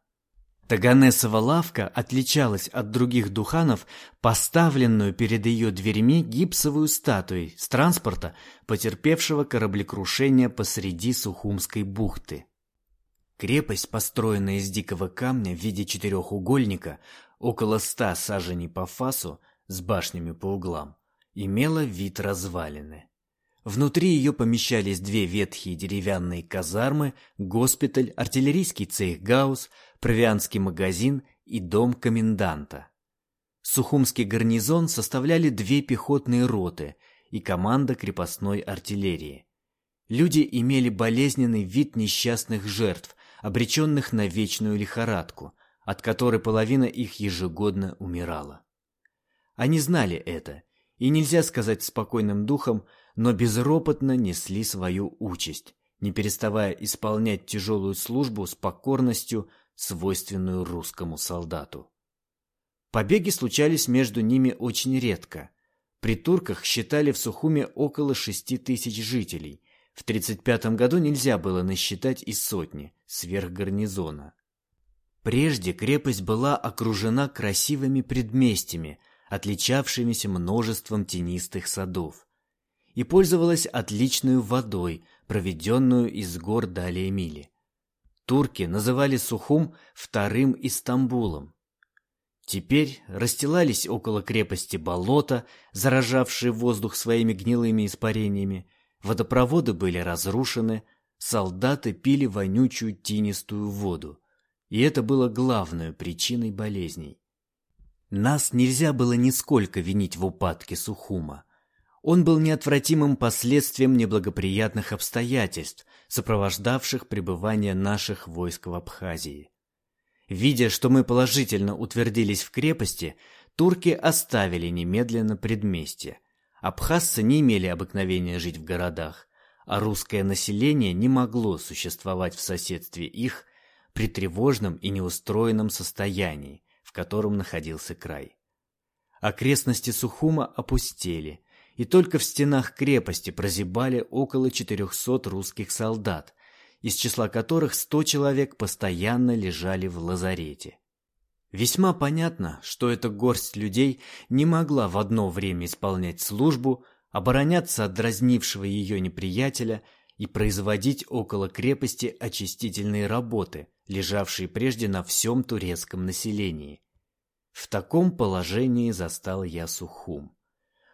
Таганесова лавка отличалась от других духанов, поставленную перед ее дверьми гипсовую статуей с транспорта, потерпевшего кораблекрушение посреди Сухумской бухты. Крепость, построенная из дикого камня в виде четырехугольника, около ста саженей по фасу, с башнями по углам, имела вид развалины. Внутри ее помещались две ветхие деревянные казармы, госпиталь, артиллерийский цех Гаусс, провианский магазин и дом коменданта. Сухумский гарнизон составляли две пехотные роты и команда крепостной артиллерии. Люди имели болезненный вид несчастных жертв, обреченных на вечную лихорадку, от которой половина их ежегодно умирала. Они знали это, и нельзя сказать спокойным духом, но безропотно несли свою участь, не переставая исполнять тяжелую службу с покорностью, свойственную русскому солдату. Побеги случались между ними очень редко. При турках считали в Сухуме около шести тысяч жителей. В 1935 году нельзя было насчитать и сотни, сверх гарнизона. Прежде крепость была окружена красивыми предместьями, отличавшимися множеством тенистых садов, и пользовалась отличной водой, проведенную из гор далее мили. Турки называли Сухум вторым Истамбулом. Теперь расстилались около крепости болота, заражавшие воздух своими гнилыми испарениями, водопроводы были разрушены, солдаты пили вонючую тинистую воду, и это было главной причиной болезней. Нас нельзя было нисколько винить в упадке Сухума. Он был неотвратимым последствием неблагоприятных обстоятельств, сопровождавших пребывание наших войск в Абхазии. Видя, что мы положительно утвердились в крепости, турки оставили немедленно предместье. Абхазцы не имели обыкновения жить в городах, а русское население не могло существовать в соседстве их при тревожном и неустроенном состоянии, в котором находился край. Окрестности Сухума опустели, и только в стенах крепости прозябали около 400 русских солдат, из числа которых 100 человек постоянно лежали в лазарете. Весьма понятно, что эта горсть людей не могла в одно время исполнять службу, обороняться от дразнившего ее неприятеля и производить около крепости очистительные работы, лежавшие прежде на всем турецком населении. В таком положении застал я Сухум.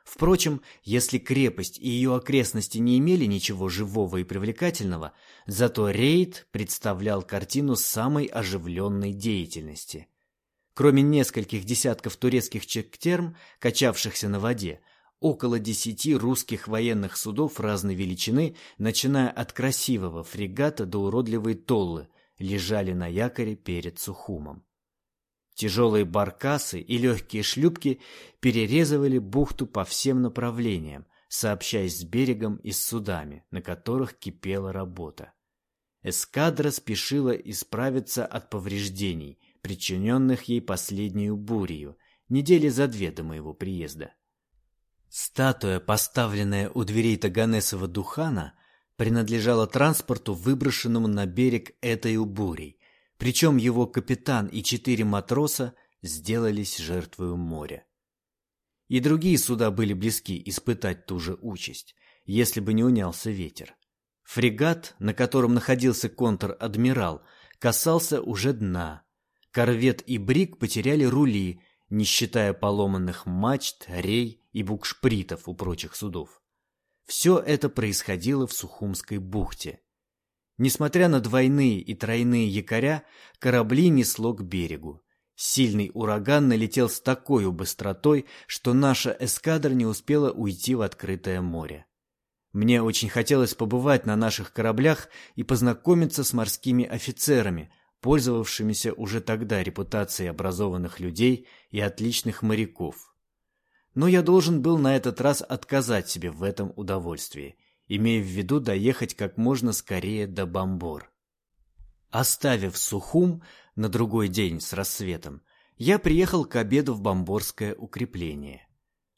Впрочем, если крепость и ее окрестности не имели ничего живого и привлекательного, зато рейд представлял картину самой оживленной деятельности. Кроме нескольких десятков турецких чектерм, качавшихся на воде, около десяти русских военных судов разной величины, начиная от красивого фрегата до уродливой толлы, лежали на якоре перед Сухумом. Тяжелые баркасы и легкие шлюпки перерезывали бухту по всем направлениям, сообщаясь с берегом и с судами, на которых кипела работа. Эскадра спешила исправиться от повреждений, причиненных ей последнюю бурею, недели за две до моего приезда. Статуя, поставленная у дверей Таганесова Духана, принадлежала транспорту, выброшенному на берег этой бурей, причем его капитан и четыре матроса сделались жертвою моря. И другие суда были близки испытать ту же участь, если бы не унялся ветер. Фрегат, на котором находился контр-адмирал, касался уже дна. Корвет и брик потеряли рули, не считая поломанных мачт, рей и букшпритов у прочих судов. Все это происходило в Сухумской бухте, Несмотря на двойные и тройные якоря, корабли несло к берегу. Сильный ураган налетел с такой быстротой, что наша эскадра не успела уйти в открытое море. Мне очень хотелось побывать на наших кораблях и познакомиться с морскими офицерами, пользовавшимися уже тогда репутацией образованных людей и отличных моряков. Но я должен был на этот раз отказать себе в этом удовольствии имея в виду доехать как можно скорее до Бамбор. Оставив Сухум на другой день с рассветом, я приехал к обеду в Бамборское укрепление.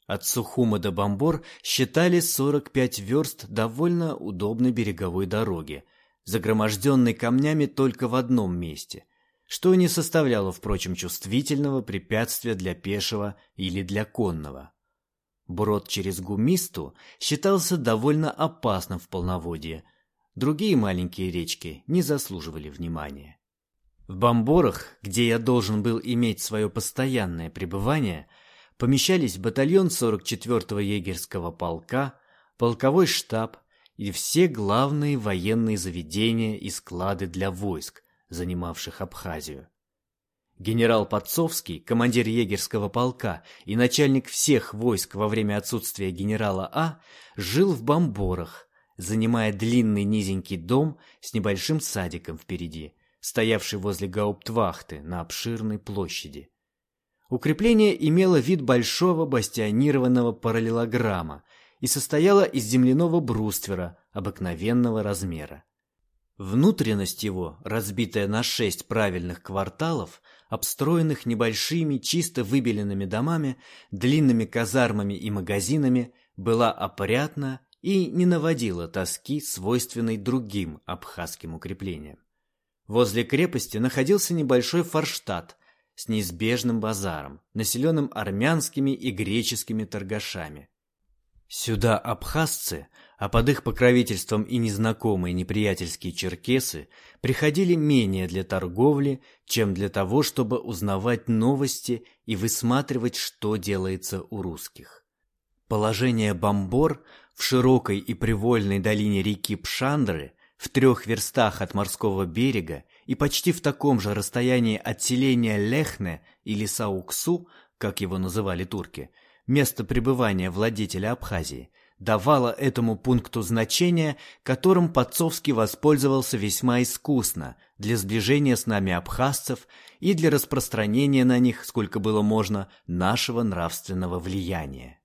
От Сухума до Бамбор считали 45 верст довольно удобной береговой дороги, загроможденной камнями только в одном месте, что не составляло, впрочем, чувствительного препятствия для пешего или для конного. Брод через Гумисту считался довольно опасным в полноводье. Другие маленькие речки не заслуживали внимания. В Бамборах, где я должен был иметь свое постоянное пребывание, помещались батальон 44-го егерского полка, полковой штаб и все главные военные заведения и склады для войск, занимавших Абхазию. Генерал Подцовский, командир егерского полка и начальник всех войск во время отсутствия генерала А, жил в Бамборах, занимая длинный низенький дом с небольшим садиком впереди, стоявший возле гауптвахты на обширной площади. Укрепление имело вид большого бастионированного параллелограмма и состояло из земляного бруствера обыкновенного размера. Внутренность его, разбитая на шесть правильных кварталов, обстроенных небольшими, чисто выбеленными домами, длинными казармами и магазинами, была опрятна и не наводила тоски, свойственной другим абхазским укреплениям. Возле крепости находился небольшой форштадт с неизбежным базаром, населенным армянскими и греческими торгашами. Сюда абхазцы а под их покровительством и незнакомые неприятельские черкесы приходили менее для торговли, чем для того, чтобы узнавать новости и высматривать, что делается у русских. Положение Бомбор в широкой и привольной долине реки Пшандры в трех верстах от морского берега и почти в таком же расстоянии от селения Лехне или Сауксу, как его называли турки, место пребывания владетеля Абхазии, давало этому пункту значение, которым Подцовский воспользовался весьма искусно для сближения с нами абхазцев и для распространения на них, сколько было можно, нашего нравственного влияния.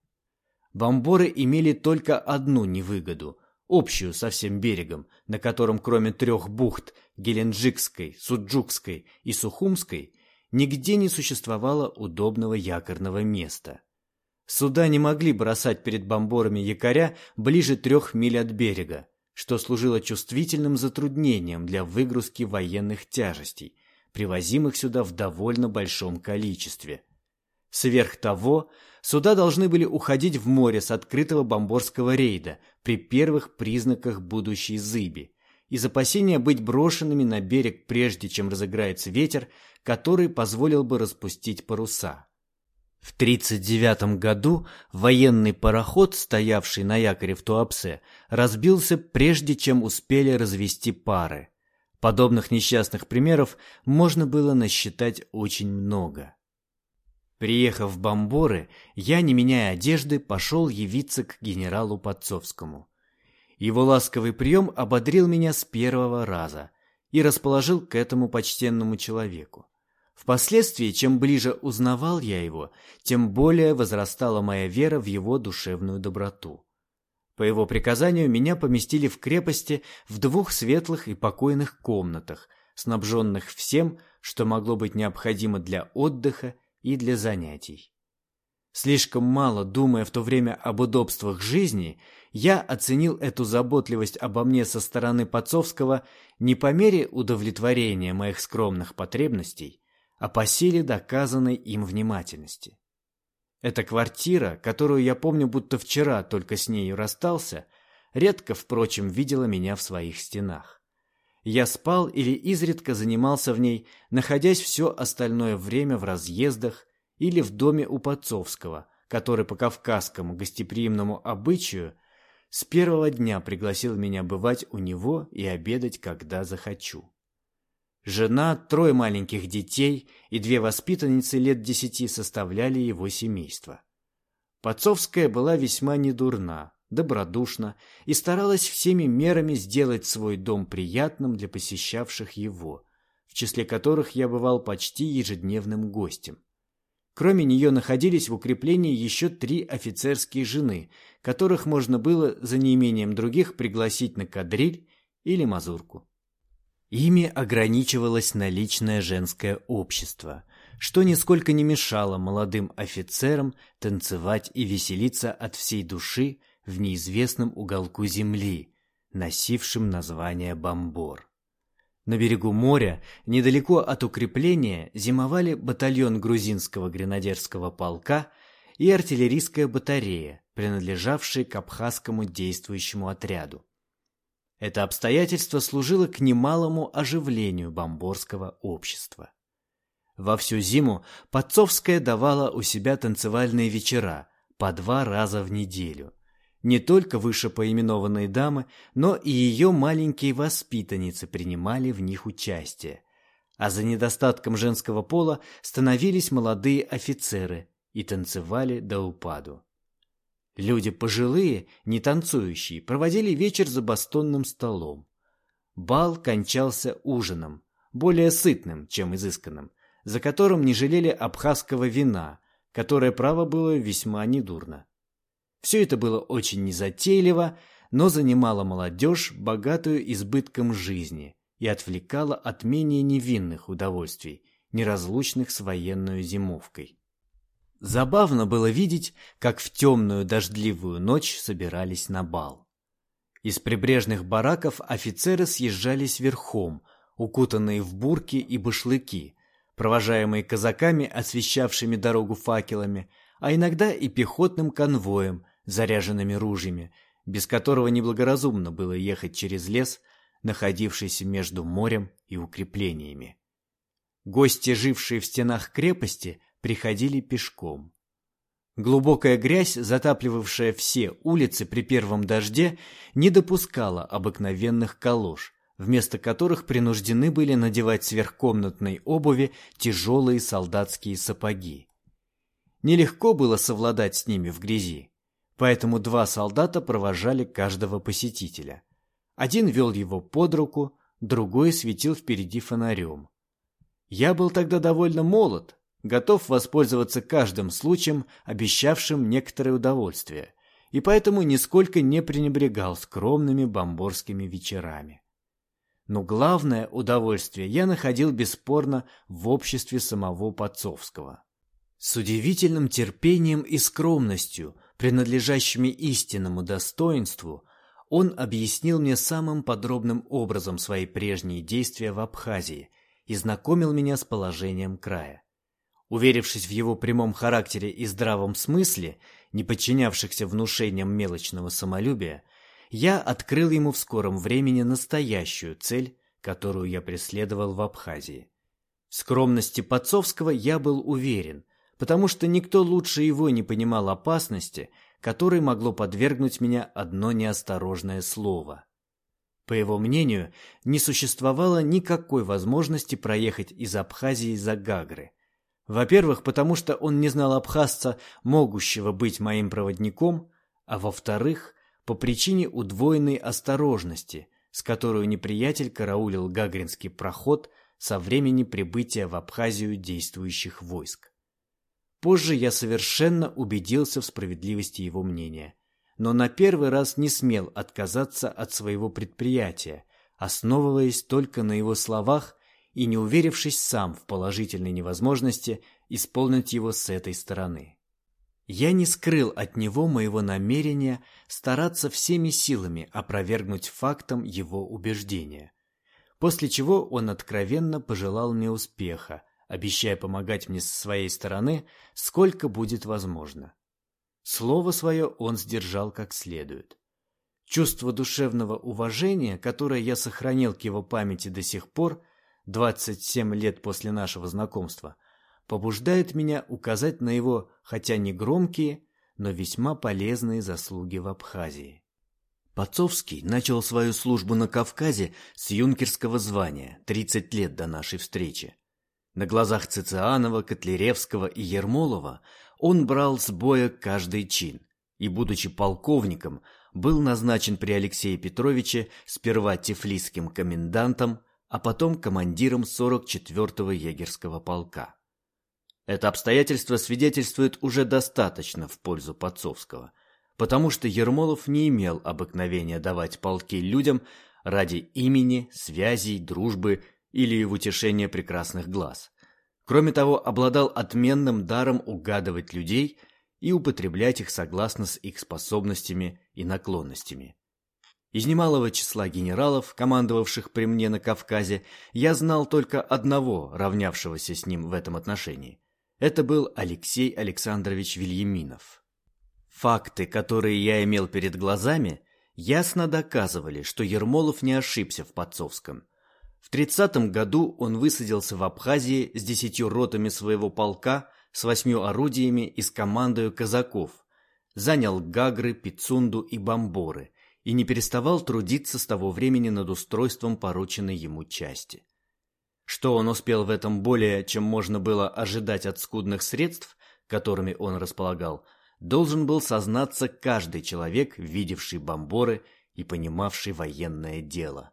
Бомборы имели только одну невыгоду – общую со всем берегом, на котором кроме трех бухт – Геленджикской, Суджукской и Сухумской – нигде не существовало удобного якорного места. Суда не могли бросать перед бомборами якоря ближе трех миль от берега, что служило чувствительным затруднением для выгрузки военных тяжестей, привозимых сюда в довольно большом количестве. Сверх того, суда должны были уходить в море с открытого бомборского рейда при первых признаках будущей зыби, из опасения быть брошенными на берег прежде, чем разыграется ветер, который позволил бы распустить паруса. В 1939 году военный пароход, стоявший на якоре в Туапсе, разбился прежде, чем успели развести пары. Подобных несчастных примеров можно было насчитать очень много. Приехав в Бомборы, я, не меняя одежды, пошел явиться к генералу Подцовскому. Его ласковый прием ободрил меня с первого раза и расположил к этому почтенному человеку. Впоследствии, чем ближе узнавал я его, тем более возрастала моя вера в его душевную доброту. По его приказанию меня поместили в крепости в двух светлых и покойных комнатах, снабженных всем, что могло быть необходимо для отдыха и для занятий. Слишком мало думая в то время об удобствах жизни, я оценил эту заботливость обо мне со стороны Подцовского не по мере удовлетворения моих скромных потребностей, а по силе доказанной им внимательности. Эта квартира, которую я помню, будто вчера только с нею расстался, редко, впрочем, видела меня в своих стенах. Я спал или изредка занимался в ней, находясь все остальное время в разъездах или в доме у Подцовского, который по кавказскому гостеприимному обычаю с первого дня пригласил меня бывать у него и обедать, когда захочу. Жена, трое маленьких детей и две воспитанницы лет десяти составляли его семейство. Подцовская была весьма недурна, добродушна и старалась всеми мерами сделать свой дом приятным для посещавших его, в числе которых я бывал почти ежедневным гостем. Кроме нее находились в укреплении еще три офицерские жены, которых можно было за неимением других пригласить на кадриль или мазурку. Ими ограничивалось наличное женское общество, что нисколько не мешало молодым офицерам танцевать и веселиться от всей души в неизвестном уголку земли, носившем название Бомбор. На берегу моря, недалеко от укрепления, зимовали батальон грузинского гренадерского полка и артиллерийская батарея, принадлежавшие к абхазскому действующему отряду. Это обстоятельство служило к немалому оживлению бомборского общества. Во всю зиму Подцовская давала у себя танцевальные вечера по два раза в неделю. Не только вышепоименованные дамы, но и ее маленькие воспитанницы принимали в них участие. А за недостатком женского пола становились молодые офицеры и танцевали до упаду. Люди пожилые, не танцующие, проводили вечер за бастонным столом. Бал кончался ужином, более сытным, чем изысканным, за которым не жалели абхазского вина, которое, право, было весьма недурно. Все это было очень незатейливо, но занимало молодежь, богатую избытком жизни, и отвлекало от менее невинных удовольствий, неразлучных с военной зимовкой. Забавно было видеть, как в темную дождливую ночь собирались на бал. Из прибрежных бараков офицеры съезжались верхом, укутанные в бурки и башлыки, провожаемые казаками, освещавшими дорогу факелами, а иногда и пехотным конвоем, заряженными ружьями, без которого неблагоразумно было ехать через лес, находившийся между морем и укреплениями. Гости, жившие в стенах крепости, приходили пешком. Глубокая грязь, затапливавшая все улицы при первом дожде, не допускала обыкновенных калош, вместо которых принуждены были надевать сверхкомнатной обуви тяжелые солдатские сапоги. Нелегко было совладать с ними в грязи, поэтому два солдата провожали каждого посетителя. Один вел его под руку, другой светил впереди фонарем. Я был тогда довольно молод, готов воспользоваться каждым случаем, обещавшим некоторое удовольствие, и поэтому нисколько не пренебрегал скромными бомборскими вечерами. Но главное удовольствие я находил бесспорно в обществе самого Подцовского. С удивительным терпением и скромностью, принадлежащими истинному достоинству, он объяснил мне самым подробным образом свои прежние действия в Абхазии и знакомил меня с положением края. Уверившись в его прямом характере и здравом смысле, не подчинявшихся внушениям мелочного самолюбия, я открыл ему в скором времени настоящую цель, которую я преследовал в Абхазии. В скромности Подцовского я был уверен, потому что никто лучше его не понимал опасности, которой могло подвергнуть меня одно неосторожное слово. По его мнению, не существовало никакой возможности проехать из Абхазии за Гагры – во-первых, потому что он не знал абхазца, могущего быть моим проводником, а во-вторых, по причине удвоенной осторожности, с которой неприятель караулил Гагринский проход со времени прибытия в Абхазию действующих войск. Позже я совершенно убедился в справедливости его мнения, но на первый раз не смел отказаться от своего предприятия, основываясь только на его словах и не уверившись сам в положительной невозможности исполнить его с этой стороны. Я не скрыл от него моего намерения стараться всеми силами опровергнуть фактом его убеждения, после чего он откровенно пожелал мне успеха, обещая помогать мне со своей стороны, сколько будет возможно. Слово свое он сдержал как следует. Чувство душевного уважения, которое я сохранил к его памяти до сих пор, 27 лет после нашего знакомства, побуждает меня указать на его, хотя не громкие, но весьма полезные заслуги в Абхазии. Пацовский начал свою службу на Кавказе с юнкерского звания 30 лет до нашей встречи. На глазах Цицианова, Котляревского и Ермолова он брал с боя каждый чин и, будучи полковником, был назначен при Алексее Петровиче сперва тифлисским комендантом, а потом командиром 44-го егерского полка. Это обстоятельство свидетельствует уже достаточно в пользу Подцовского, потому что Ермолов не имел обыкновения давать полки людям ради имени, связей, дружбы или в утешения прекрасных глаз. Кроме того, обладал отменным даром угадывать людей и употреблять их согласно с их способностями и наклонностями. Из немалого числа генералов, командовавших при мне на Кавказе, я знал только одного, равнявшегося с ним в этом отношении. Это был Алексей Александрович Вильяминов. Факты, которые я имел перед глазами, ясно доказывали, что Ермолов не ошибся в Подцовском. В тридцатом году он высадился в Абхазии с десятью ротами своего полка, с восьмью орудиями и с командою казаков, занял Гагры, Пицунду и Бомборы – и не переставал трудиться с того времени над устройством порученной ему части. Что он успел в этом более, чем можно было ожидать от скудных средств, которыми он располагал, должен был сознаться каждый человек, видевший бомборы и понимавший военное дело.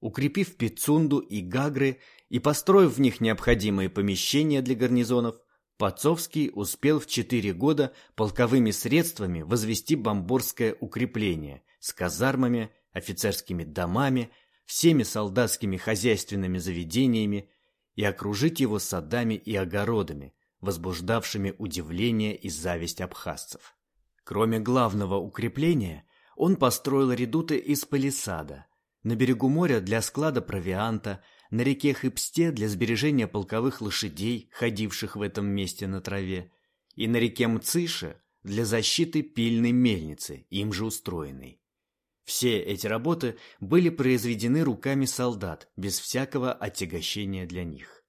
Укрепив Пицунду и Гагры и построив в них необходимые помещения для гарнизонов, Пацовский успел в четыре года полковыми средствами возвести бомборское укрепление с казармами, офицерскими домами, всеми солдатскими хозяйственными заведениями и окружить его садами и огородами, возбуждавшими удивление и зависть абхазцев. Кроме главного укрепления, он построил редуты из палисада, на берегу моря для склада провианта, на реке Хыпсте для сбережения полковых лошадей, ходивших в этом месте на траве, и на реке Мцыше для защиты пильной мельницы, им же устроенной. Все эти работы были произведены руками солдат, без всякого отягощения для них.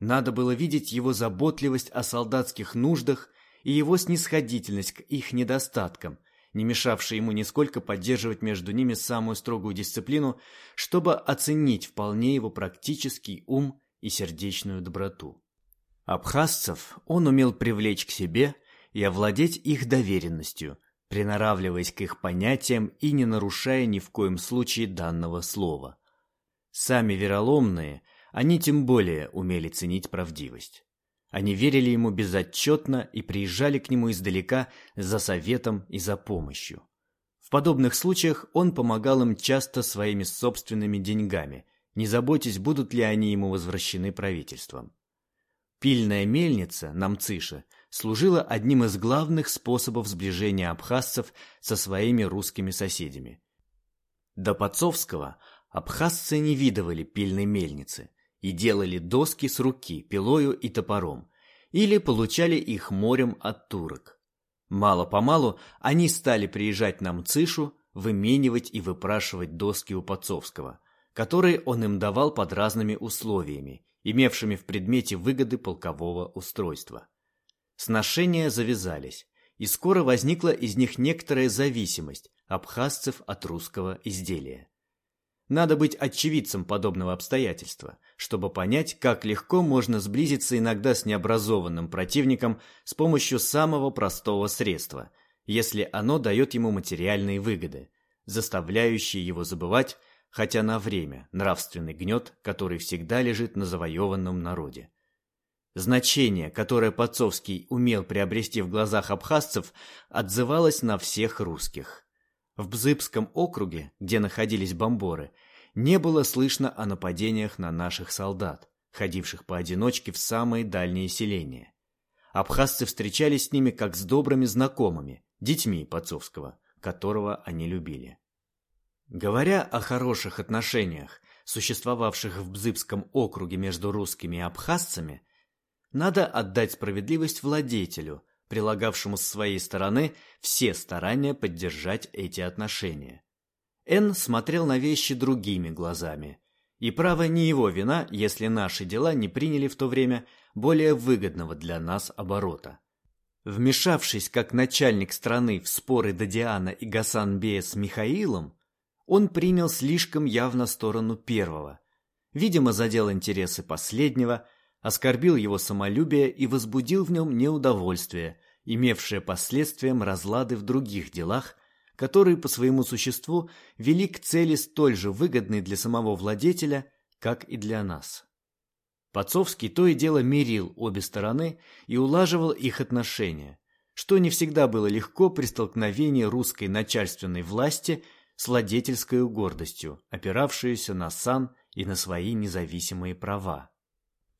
Надо было видеть его заботливость о солдатских нуждах и его снисходительность к их недостаткам, не мешавшая ему нисколько поддерживать между ними самую строгую дисциплину, чтобы оценить вполне его практический ум и сердечную доброту. Абхазцев он умел привлечь к себе и овладеть их доверенностью, приноравливаясь к их понятиям и не нарушая ни в коем случае данного слова. Сами вероломные, они тем более умели ценить правдивость. Они верили ему безотчетно и приезжали к нему издалека за советом и за помощью. В подобных случаях он помогал им часто своими собственными деньгами, не заботясь, будут ли они ему возвращены правительством. Пильная мельница, Намцыша, служила одним из главных способов сближения абхазцев со своими русскими соседями. До Подцовского абхазцы не видывали пильной мельницы и делали доски с руки пилою и топором, или получали их морем от турок. Мало-помалу они стали приезжать на Мцышу, выменивать и выпрашивать доски у Подцовского, которые он им давал под разными условиями, имевшими в предмете выгоды полкового устройства. Сношения завязались, и скоро возникла из них некоторая зависимость абхазцев от русского изделия. Надо быть очевидцем подобного обстоятельства, чтобы понять, как легко можно сблизиться иногда с необразованным противником с помощью самого простого средства, если оно дает ему материальные выгоды, заставляющие его забывать, хотя на время, нравственный гнет, который всегда лежит на завоеванном народе. Значение, которое Подцовский умел приобрести в глазах абхазцев, отзывалось на всех русских. В Бзыбском округе, где находились бомборы, не было слышно о нападениях на наших солдат, ходивших поодиночке в самые дальние селения. Абхазцы встречались с ними как с добрыми знакомыми, детьми Подцовского, которого они любили. Говоря о хороших отношениях, существовавших в Бзыбском округе между русскими и абхазцами, надо отдать справедливость владетелю, прилагавшему с своей стороны все старания поддержать эти отношения. Н смотрел на вещи другими глазами. И право не его вина, если наши дела не приняли в то время более выгодного для нас оборота. Вмешавшись как начальник страны в споры Дадиана и Гасанбея с Михаилом, он принял слишком явно сторону первого. Видимо, задел интересы последнего – оскорбил его самолюбие и возбудил в нем неудовольствие, имевшее последствием разлады в других делах, которые по своему существу вели к цели столь же выгодной для самого владетеля, как и для нас. Пацовский то и дело мирил обе стороны и улаживал их отношения, что не всегда было легко при столкновении русской начальственной власти с владетельской гордостью, опиравшуюся на сан и на свои независимые права.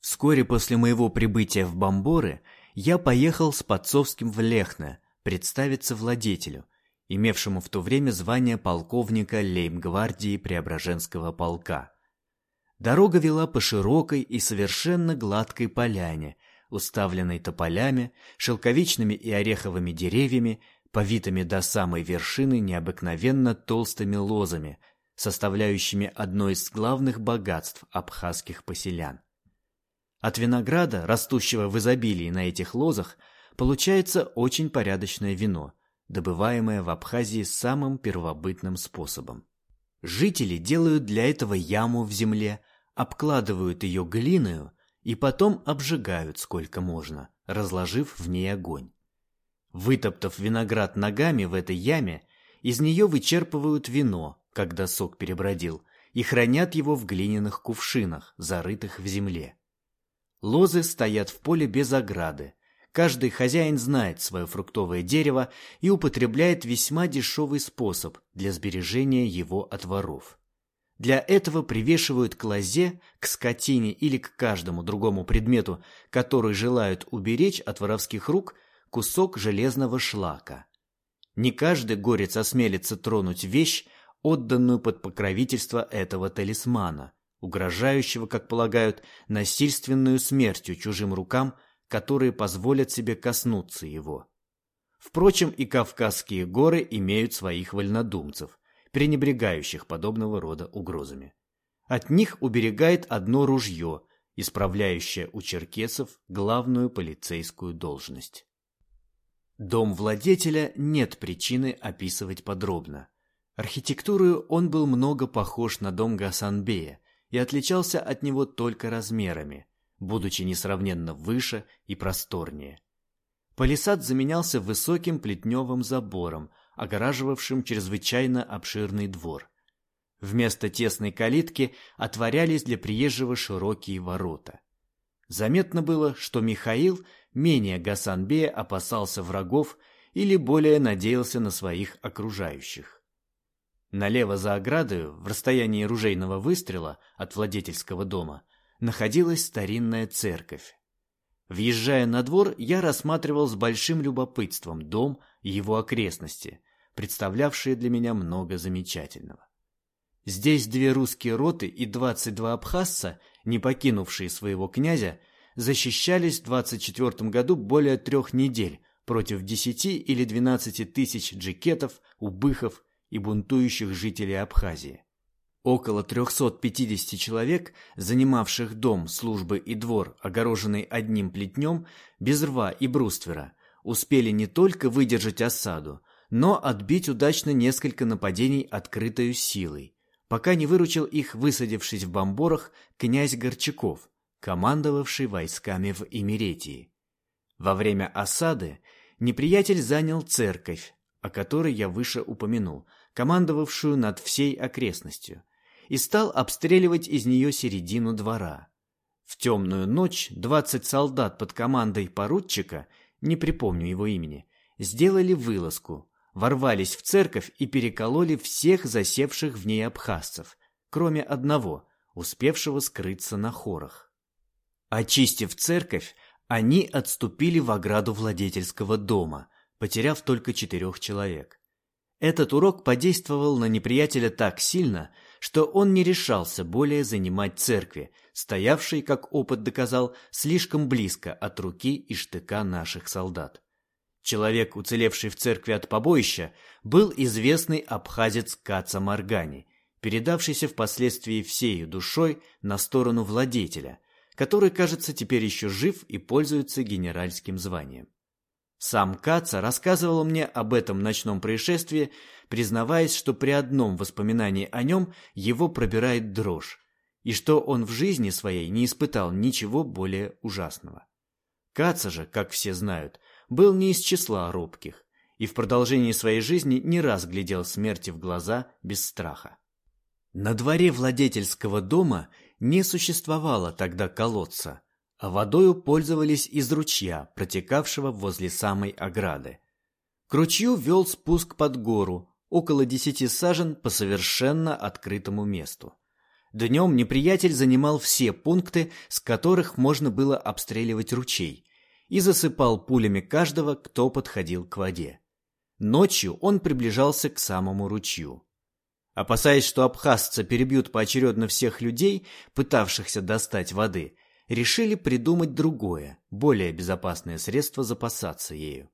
Вскоре после моего прибытия в Бамборы я поехал с Подцовским в Лехне представиться владетелю, имевшему в то время звание полковника лейб-гвардии Преображенского полка. Дорога вела по широкой и совершенно гладкой поляне, уставленной тополями, шелковичными и ореховыми деревьями, повитыми до самой вершины необыкновенно толстыми лозами, составляющими одно из главных богатств абхазских поселян. От винограда, растущего в изобилии на этих лозах, получается очень порядочное вино, добываемое в Абхазии самым первобытным способом. Жители делают для этого яму в земле, обкладывают ее глиною и потом обжигают сколько можно, разложив в ней огонь. Вытоптав виноград ногами в этой яме, из нее вычерпывают вино, когда сок перебродил, и хранят его в глиняных кувшинах, зарытых в земле. Лозы стоят в поле без ограды. Каждый хозяин знает свое фруктовое дерево и употребляет весьма дешевый способ для сбережения его от воров. Для этого привешивают к лозе, к скотине или к каждому другому предмету, который желают уберечь от воровских рук, кусок железного шлака. Не каждый горец осмелится тронуть вещь, отданную под покровительство этого талисмана – угрожающего, как полагают, насильственную смертью чужим рукам, которые позволят себе коснуться его. Впрочем, и Кавказские горы имеют своих вольнодумцев, пренебрегающих подобного рода угрозами. От них уберегает одно ружье, исправляющее у черкесов главную полицейскую должность. Дом владетеля нет причины описывать подробно. Архитектурою он был много похож на дом Гасанбея и отличался от него только размерами, будучи несравненно выше и просторнее. Палисад заменялся высоким плетневым забором, огораживавшим чрезвычайно обширный двор. Вместо тесной калитки отворялись для приезжего широкие ворота. Заметно было, что Михаил менее Гасанбея опасался врагов или более надеялся на своих окружающих. Налево за оградой, в расстоянии ружейного выстрела от владетельского дома, находилась старинная церковь. Въезжая на двор, я рассматривал с большим любопытством дом и его окрестности, представлявшие для меня много замечательного. Здесь две русские роты и 22 абхазца, не покинувшие своего князя, защищались в 24 году более трех недель против 10 или 12 тысяч джекетов, убыхов и бунтующих жителей Абхазии. Около 350 человек, занимавших дом, службы и двор, огороженный одним плетнем, без рва и бруствера, успели не только выдержать осаду, но отбить удачно несколько нападений открытою силой, пока не выручил их, высадившись в бомборах, князь Горчаков, командовавший войсками в Имеретии. Во время осады неприятель занял церковь, о которой я выше упомянул, командовавшую над всей окрестностью, и стал обстреливать из нее середину двора. В темную ночь двадцать солдат под командой поручика, не припомню его имени, сделали вылазку, ворвались в церковь и перекололи всех засевших в ней абхазцев, кроме одного, успевшего скрыться на хорах. Очистив церковь, они отступили в ограду владетельского дома, потеряв только четырех человек. Этот урок подействовал на неприятеля так сильно, что он не решался более занимать церкви, стоявшие, как опыт доказал, слишком близко от руки и штыка наших солдат. Человек, уцелевший в церкви от побоища, был известный абхазец Каца Маргани, передавшийся впоследствии всею душой на сторону владетеля, который, кажется, теперь еще жив и пользуется генеральским званием. Сам Каца рассказывал мне об этом ночном происшествии, признаваясь, что при одном воспоминании о нем его пробирает дрожь, и что он в жизни своей не испытал ничего более ужасного. Каца же, как все знают, был не из числа робких, и в продолжении своей жизни не раз глядел смерти в глаза без страха. На дворе владетельского дома не существовало тогда колодца, водою пользовались из ручья, протекавшего возле самой ограды. К ручью вел спуск под гору, около десяти сажен по совершенно открытому месту. Днем неприятель занимал все пункты, с которых можно было обстреливать ручей, и засыпал пулями каждого, кто подходил к воде. Ночью он приближался к самому ручью. Опасаясь, что абхазцы перебьют поочередно всех людей, пытавшихся достать воды, решили придумать другое, более безопасное средство запасаться ею.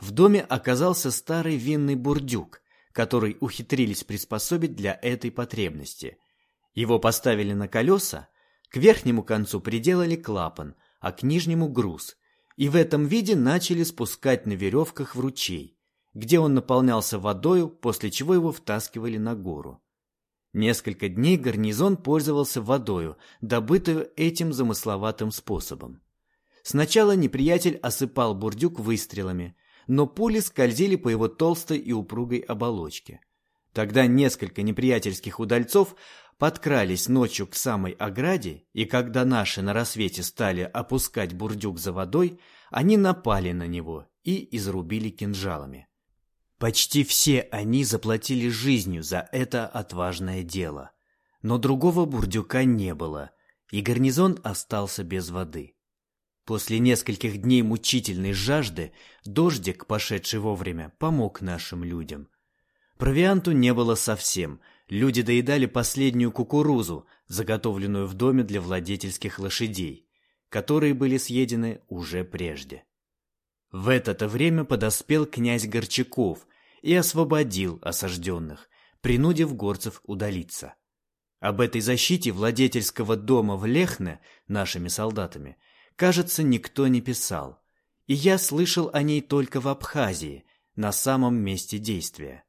В доме оказался старый винный бурдюк, который ухитрились приспособить для этой потребности. Его поставили на колеса, к верхнему концу приделали клапан, а к нижнему груз, и в этом виде начали спускать на веревках в ручей, где он наполнялся водою, после чего его втаскивали на гору. Несколько дней гарнизон пользовался водою, добытую этим замысловатым способом. Сначала неприятель осыпал бурдюк выстрелами, но пули скользили по его толстой и упругой оболочке. Тогда несколько неприятельских удальцов подкрались ночью к самой ограде, и когда наши на рассвете стали опускать бурдюк за водой, они напали на него и изрубили кинжалами. Почти все они заплатили жизнью за это отважное дело. Но другого бурдюка не было, и гарнизон остался без воды. После нескольких дней мучительной жажды дождик, пошедший вовремя, помог нашим людям. Провианту не было совсем. Люди доедали последнюю кукурузу, заготовленную в доме для владетельских лошадей, которые были съедены уже прежде. В это-то время подоспел князь Горчаков и освободил осажденных, принудив горцев удалиться. Об этой защите владетельского дома в Лехне нашими солдатами, кажется, никто не писал, и я слышал о ней только в Абхазии, на самом месте действия.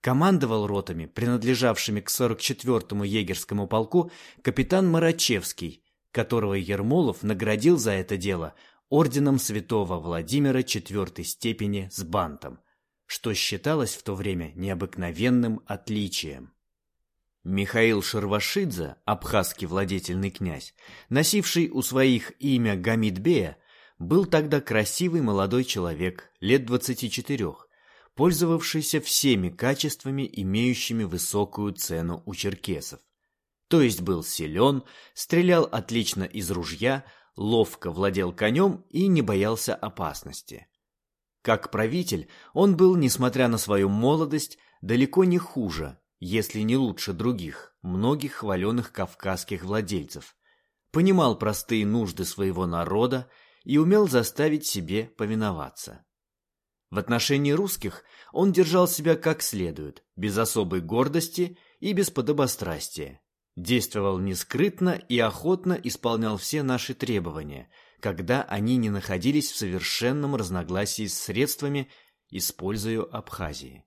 Командовал ротами, принадлежавшими к 44-му егерскому полку, капитан Марачевский, которого Ермолов наградил за это дело орденом святого Владимира четвертой степени с бантом, что считалось в то время необыкновенным отличием. Михаил Шарвашидзе, абхазский владетельный князь, носивший у своих имя Гамидбея, был тогда красивый молодой человек, лет двадцати четырех, пользовавшийся всеми качествами, имеющими высокую цену у черкесов. То есть был силен, стрелял отлично из ружья, ловко владел конем и не боялся опасности. Как правитель, он был, несмотря на свою молодость, далеко не хуже, если не лучше других, многих хваленных кавказских владельцев. Понимал простые нужды своего народа и умел заставить себе повиноваться. В отношении русских он держал себя как следует, без особой гордости и без подобострастия. Действовал нескрытно и охотно исполнял все наши требования, когда они не находились в совершенном разногласии с средствами, используя Абхазии.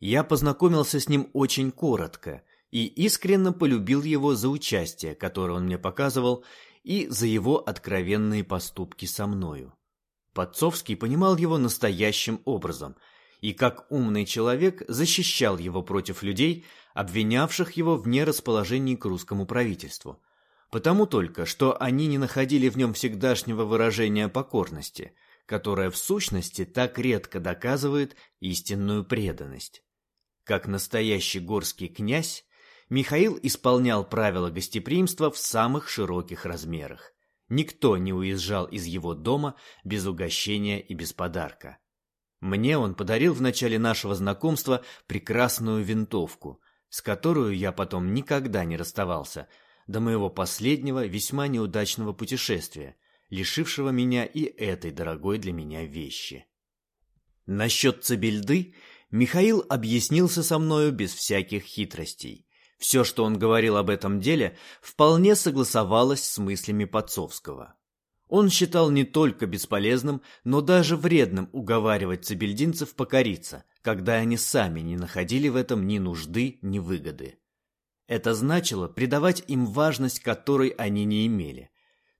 Я познакомился с ним очень коротко и искренне полюбил его за участие, которое он мне показывал, и за его откровенные поступки со мною. Подцовский понимал его настоящим образом и, как умный человек, защищал его против людей, обвинявших его в нерасположении к русскому правительству. Потому только, что они не находили в нем всегдашнего выражения покорности, которое в сущности так редко доказывает истинную преданность. Как настоящий горский князь, Михаил исполнял правила гостеприимства в самых широких размерах. Никто не уезжал из его дома без угощения и без подарка. Мне он подарил в начале нашего знакомства прекрасную винтовку, с которой я потом никогда не расставался, до моего последнего весьма неудачного путешествия, лишившего меня и этой дорогой для меня вещи. Насчет Цибельды Михаил объяснился со мною без всяких хитростей. Все, что он говорил об этом деле, вполне согласовалось с мыслями Подцовского. Он считал не только бесполезным, но даже вредным уговаривать цибельдинцев покориться, когда они сами не находили в этом ни нужды, ни выгоды. Это значило придавать им важность, которой они не имели.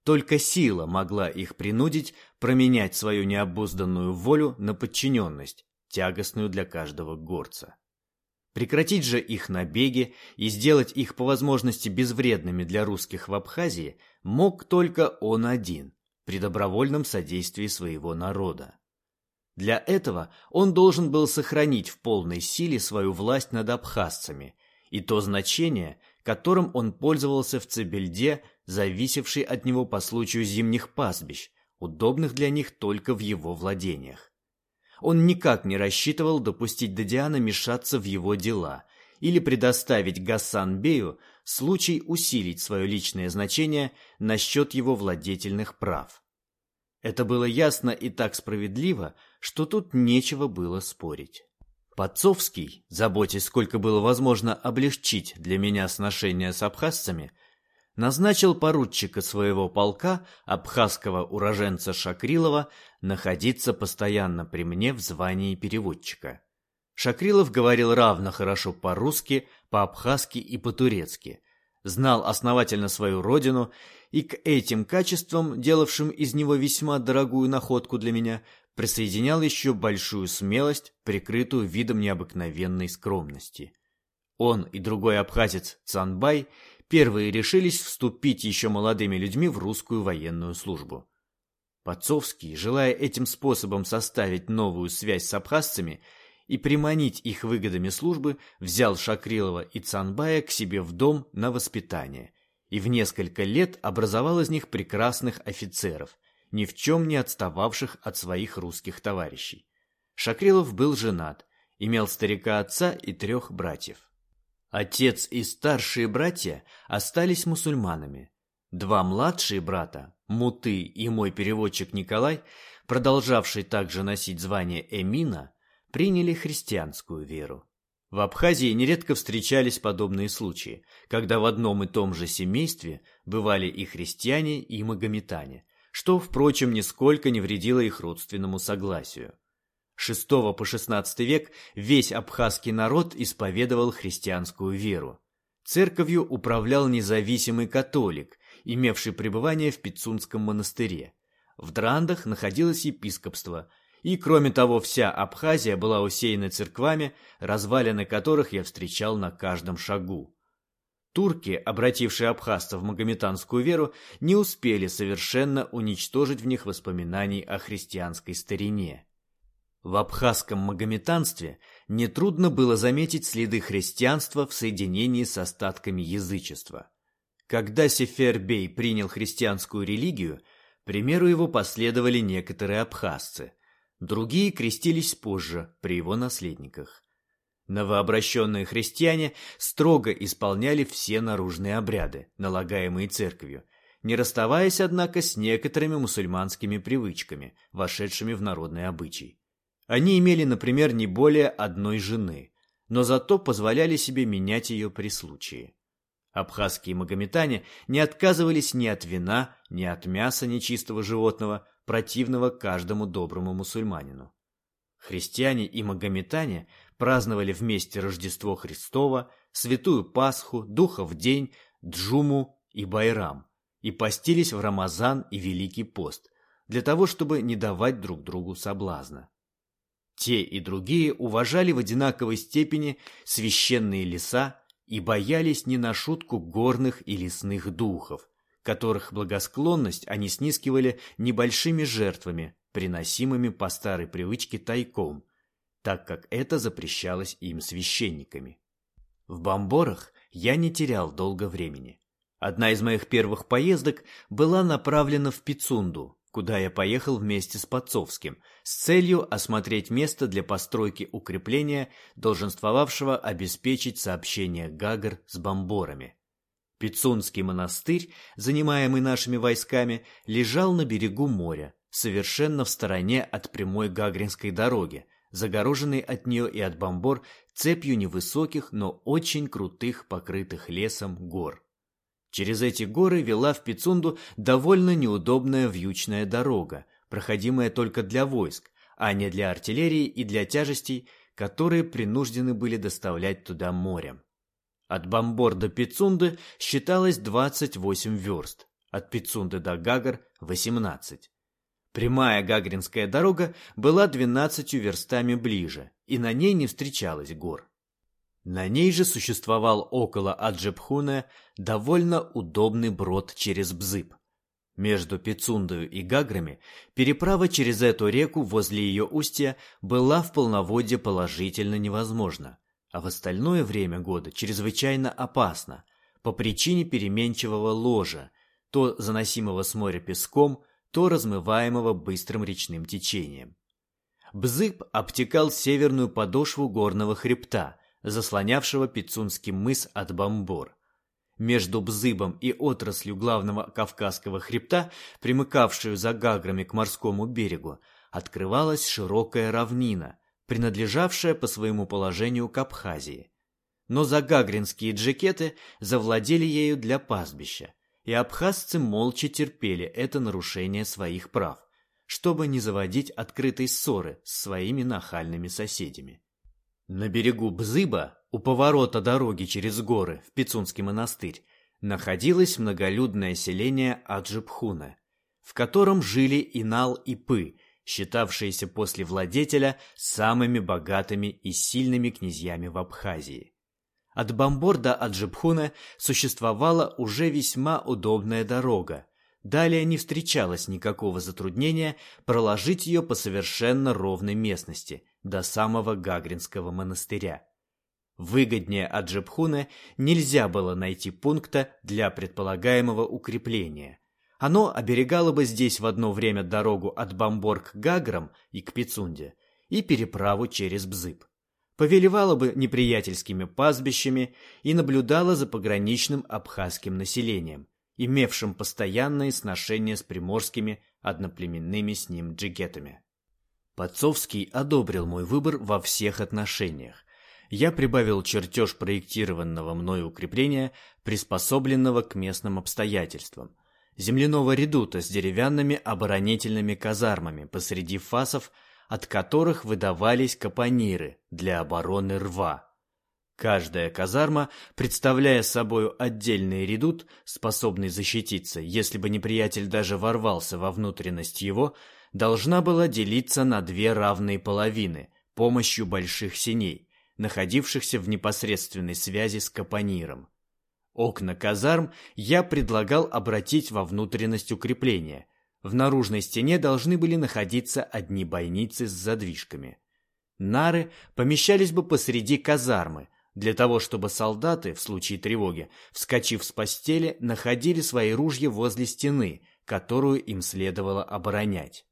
Только сила могла их принудить променять свою необузданную волю на подчиненность, тягостную для каждого горца. Прекратить же их набеги и сделать их по возможности безвредными для русских в Абхазии мог только он один, при добровольном содействии своего народа. Для этого он должен был сохранить в полной силе свою власть над абхазцами и то значение, которым он пользовался в Цебельде, зависевшей от него по случаю зимних пастбищ, удобных для них только в его владениях. Он никак не рассчитывал допустить Дадиана мешаться в его дела или предоставить Гасан-бею случай усилить свое личное значение насчет его владетельных прав. Это было ясно и так справедливо, что тут нечего было спорить. Подцовский, заботясь сколько было возможно облегчить для меня сношения с абхазцами, назначил поручика своего полка, абхазского уроженца Шакрилова, находиться постоянно при мне в звании переводчика. Шакрилов говорил равно хорошо по-русски, по-абхазски и по-турецки, знал основательно свою родину и к этим качествам, делавшим из него весьма дорогую находку для меня, присоединял еще большую смелость, прикрытую видом необыкновенной скромности. Он и другой абхазец Цанбай первые решились вступить еще молодыми людьми в русскую военную службу. Подцовский, желая этим способом составить новую связь с абхазцами и приманить их выгодами службы, взял Шакрилова и Цанбая к себе в дом на воспитание и в несколько лет образовал из них прекрасных офицеров, ни в чем не отстававших от своих русских товарищей. Шакрилов был женат, имел старика отца и трех братьев. Отец и старшие братья остались мусульманами. Два младшие брата, Муты и мой переводчик Николай, продолжавший также носить звание эмина, приняли христианскую веру. В Абхазии нередко встречались подобные случаи, когда в одном и том же семействе бывали и христиане, и магометане, что, впрочем, нисколько не вредило их родственному согласию. С VI по XVI век весь абхазский народ исповедовал христианскую веру. Церковью управлял независимый католик, имевший пребывание в Пицунском монастыре. В Драндах находилось епископство, и, кроме того, вся Абхазия была усеяна церквами, развалины которых я встречал на каждом шагу. Турки, обратившие абхазцев в магометанскую веру, не успели совершенно уничтожить в них воспоминаний о христианской старине. В абхазском магометанстве нетрудно было заметить следы христианства в соединении с остатками язычества. Когда Сефербей принял христианскую религию, примеру его последовали некоторые абхазцы, другие крестились позже при его наследниках. Новообращенные христиане строго исполняли все наружные обряды, налагаемые церковью, не расставаясь, однако, с некоторыми мусульманскими привычками, вошедшими в народный обычай. Они имели, например, не более одной жены, но зато позволяли себе менять ее при случае. Абхазские магометане не отказывались ни от вина, ни от мяса нечистого животного, противного каждому доброму мусульманину. Христиане и магометане праздновали вместе Рождество Христово, Святую Пасху, Духов день, Джуму и Байрам и постились в Рамазан и Великий пост для того, чтобы не давать друг другу соблазна. Те и другие уважали в одинаковой степени священные леса и боялись не на шутку горных и лесных духов, которых благосклонность они снискивали небольшими жертвами, приносимыми по старой привычке тайком, так как это запрещалось им священниками. В Бомборах я не терял долго времени. Одна из моих первых поездок была направлена в Пицунду, куда я поехал вместе с Подцовским, с целью осмотреть место для постройки укрепления, долженствовавшего обеспечить сообщение Гагар с бомборами. Пицунский монастырь, занимаемый нашими войсками, лежал на берегу моря, совершенно в стороне от прямой Гагринской дороги, загороженной от нее и от бомбор цепью невысоких, но очень крутых, покрытых лесом гор. Через эти горы вела в Пицунду довольно неудобная вьючная дорога, проходимая только для войск, а не для артиллерии и для тяжестей, которые принуждены были доставлять туда морем. От Бомбор до Пицунды считалось 28 верст, от Пицунды до Гагар – 18. Прямая Гагринская дорога была 12 верстами ближе, и на ней не встречалось гор. На ней же существовал около Аджепхуна довольно удобный брод через Бзыб. Между Пицундою и Гаграми переправа через эту реку возле ее устья была в полноводье положительно невозможна, а в остальное время года чрезвычайно опасна по причине переменчивого ложа, то заносимого с моря песком, то размываемого быстрым речным течением. Бзыб обтекал северную подошву горного хребта – заслонявшего Пицунский мыс от Бомбор. Между Бзыбом и отраслью главного Кавказского хребта, примыкавшую за Гаграми к морскому берегу, открывалась широкая равнина, принадлежавшая по своему положению к Абхазии. Но загагринские джигеты завладели ею для пастбища, и абхазцы молча терпели это нарушение своих прав, чтобы не заводить открытой ссоры с своими нахальными соседями. На берегу Бзыба, у поворота дороги через горы в Пицунский монастырь, находилось многолюдное селение Аджипхуна, в котором жили Иналипы, считавшиеся после владетеля самыми богатыми и сильными князьями в Абхазии. От Бамбор до Аджипхуна существовала уже весьма удобная дорога. Далее не встречалось никакого затруднения проложить ее по совершенно ровной местности – до самого Гагринского монастыря. Выгоднее от Джепхуна нельзя было найти пункта для предполагаемого укрепления. Оно оберегало бы здесь в одно время дорогу от Бамбор к Гаграм и к Пицунде и переправу через Бзып. Повелевало бы неприятельскими пастбищами и наблюдало за пограничным абхазским населением, имевшим постоянные сношения с приморскими одноплеменными с ним джигетами. Подцовский одобрил мой выбор во всех отношениях. Я прибавил чертеж проектированного мною укрепления, приспособленного к местным обстоятельствам. Земляного редута с деревянными оборонительными казармами посреди фасов, от которых выдавались капониры для обороны рва. Каждая казарма, представляя собою отдельный редут, способный защититься, если бы неприятель даже ворвался во внутренность его, должна была делиться на две равные половины помощью больших синей, находившихся в непосредственной связи с капониром. Окна казарм я предлагал обратить во внутренность укрепления. В наружной стене должны были находиться одни бойницы с задвижками. Нары помещались бы посреди казармы, для того, чтобы солдаты, в случае тревоги, вскочив с постели, находили свои ружья возле стены, которую им следовало оборонять.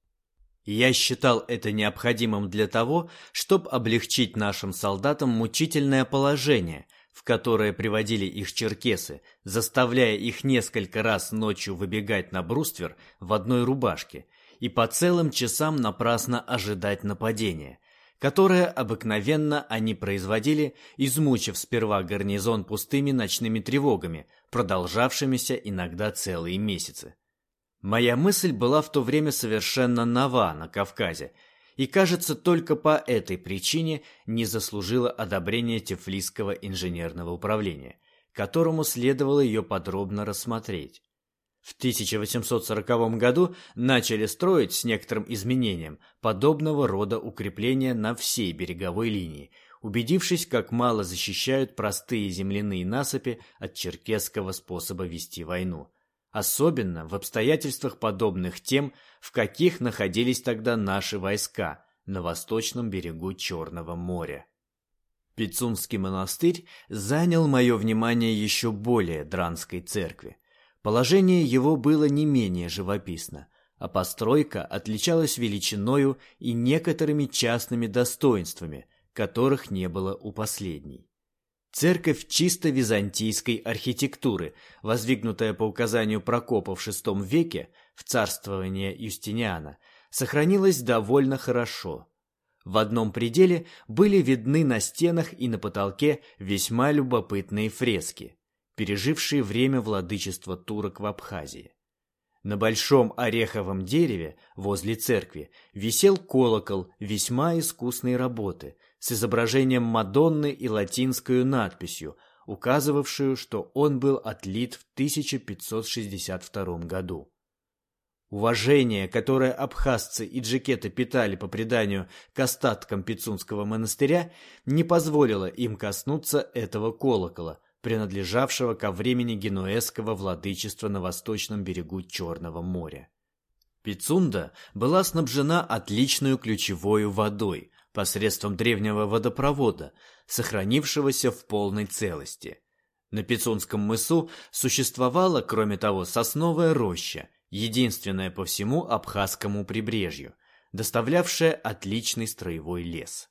Я считал это необходимым для того, чтобы облегчить нашим солдатам мучительное положение, в которое приводили их черкесы, заставляя их несколько раз ночью выбегать на бруствер в одной рубашке и по целым часам напрасно ожидать нападения – которое обыкновенно они производили, измучив сперва гарнизон пустыми ночными тревогами, продолжавшимися иногда целые месяцы. Моя мысль была в то время совершенно нова на Кавказе, и, кажется, только по этой причине не заслужила одобрения Тифлисского инженерного управления, которому следовало ее подробно рассмотреть. В 1840 году начали строить с некоторым изменением подобного рода укрепления на всей береговой линии, убедившись, как мало защищают простые земляные насыпи от черкесского способа вести войну. Особенно в обстоятельствах подобных тем, в каких находились тогда наши войска на восточном берегу Черного моря. Пицунский монастырь занял мое внимание еще более Дранской церкви. Положение его было не менее живописно, а постройка отличалась величиною и некоторыми частными достоинствами, которых не было у последней. Церковь чисто византийской архитектуры, воздвигнутая по указанию Прокопа в VI веке в царствование Юстиниана, сохранилась довольно хорошо. В одном пределе были видны на стенах и на потолке весьма любопытные фрески пережившие время владычества турок в Абхазии. На большом ореховом дереве возле церкви висел колокол весьма искусной работы с изображением Мадонны и латинской надписью, указывавшую, что он был отлит в 1562 году. Уважение, которое абхазцы и джекеты питали по преданию к остаткам Пицунского монастыря, не позволило им коснуться этого колокола, принадлежавшего ко времени генуэзского владычества на восточном берегу Черного моря. Пицунда была снабжена отличной ключевой водой посредством древнего водопровода, сохранившегося в полной целости. На Пицунском мысу существовала, кроме того, сосновая роща, единственная по всему Абхазскому прибрежью, доставлявшая отличный строевой лес.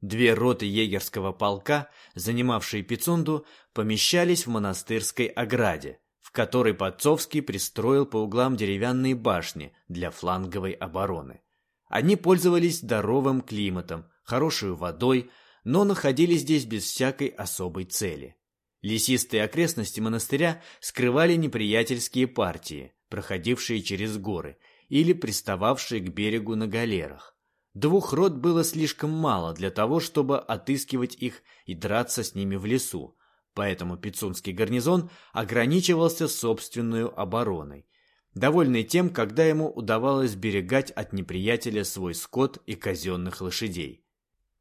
Две роты егерского полка, занимавшие Пицунду, помещались в монастырской ограде, в которой Подцовский пристроил по углам деревянные башни для фланговой обороны. Они пользовались здоровым климатом, хорошей водой, но находились здесь без всякой особой цели. Лесистые окрестности монастыря скрывали неприятельские партии, проходившие через горы или пристававшие к берегу на галерах. Двух рот было слишком мало для того, чтобы отыскивать их и драться с ними в лесу, поэтому Пицунский гарнизон ограничивался собственной обороной, довольный тем, когда ему удавалось берегать от неприятеля свой скот и казенных лошадей.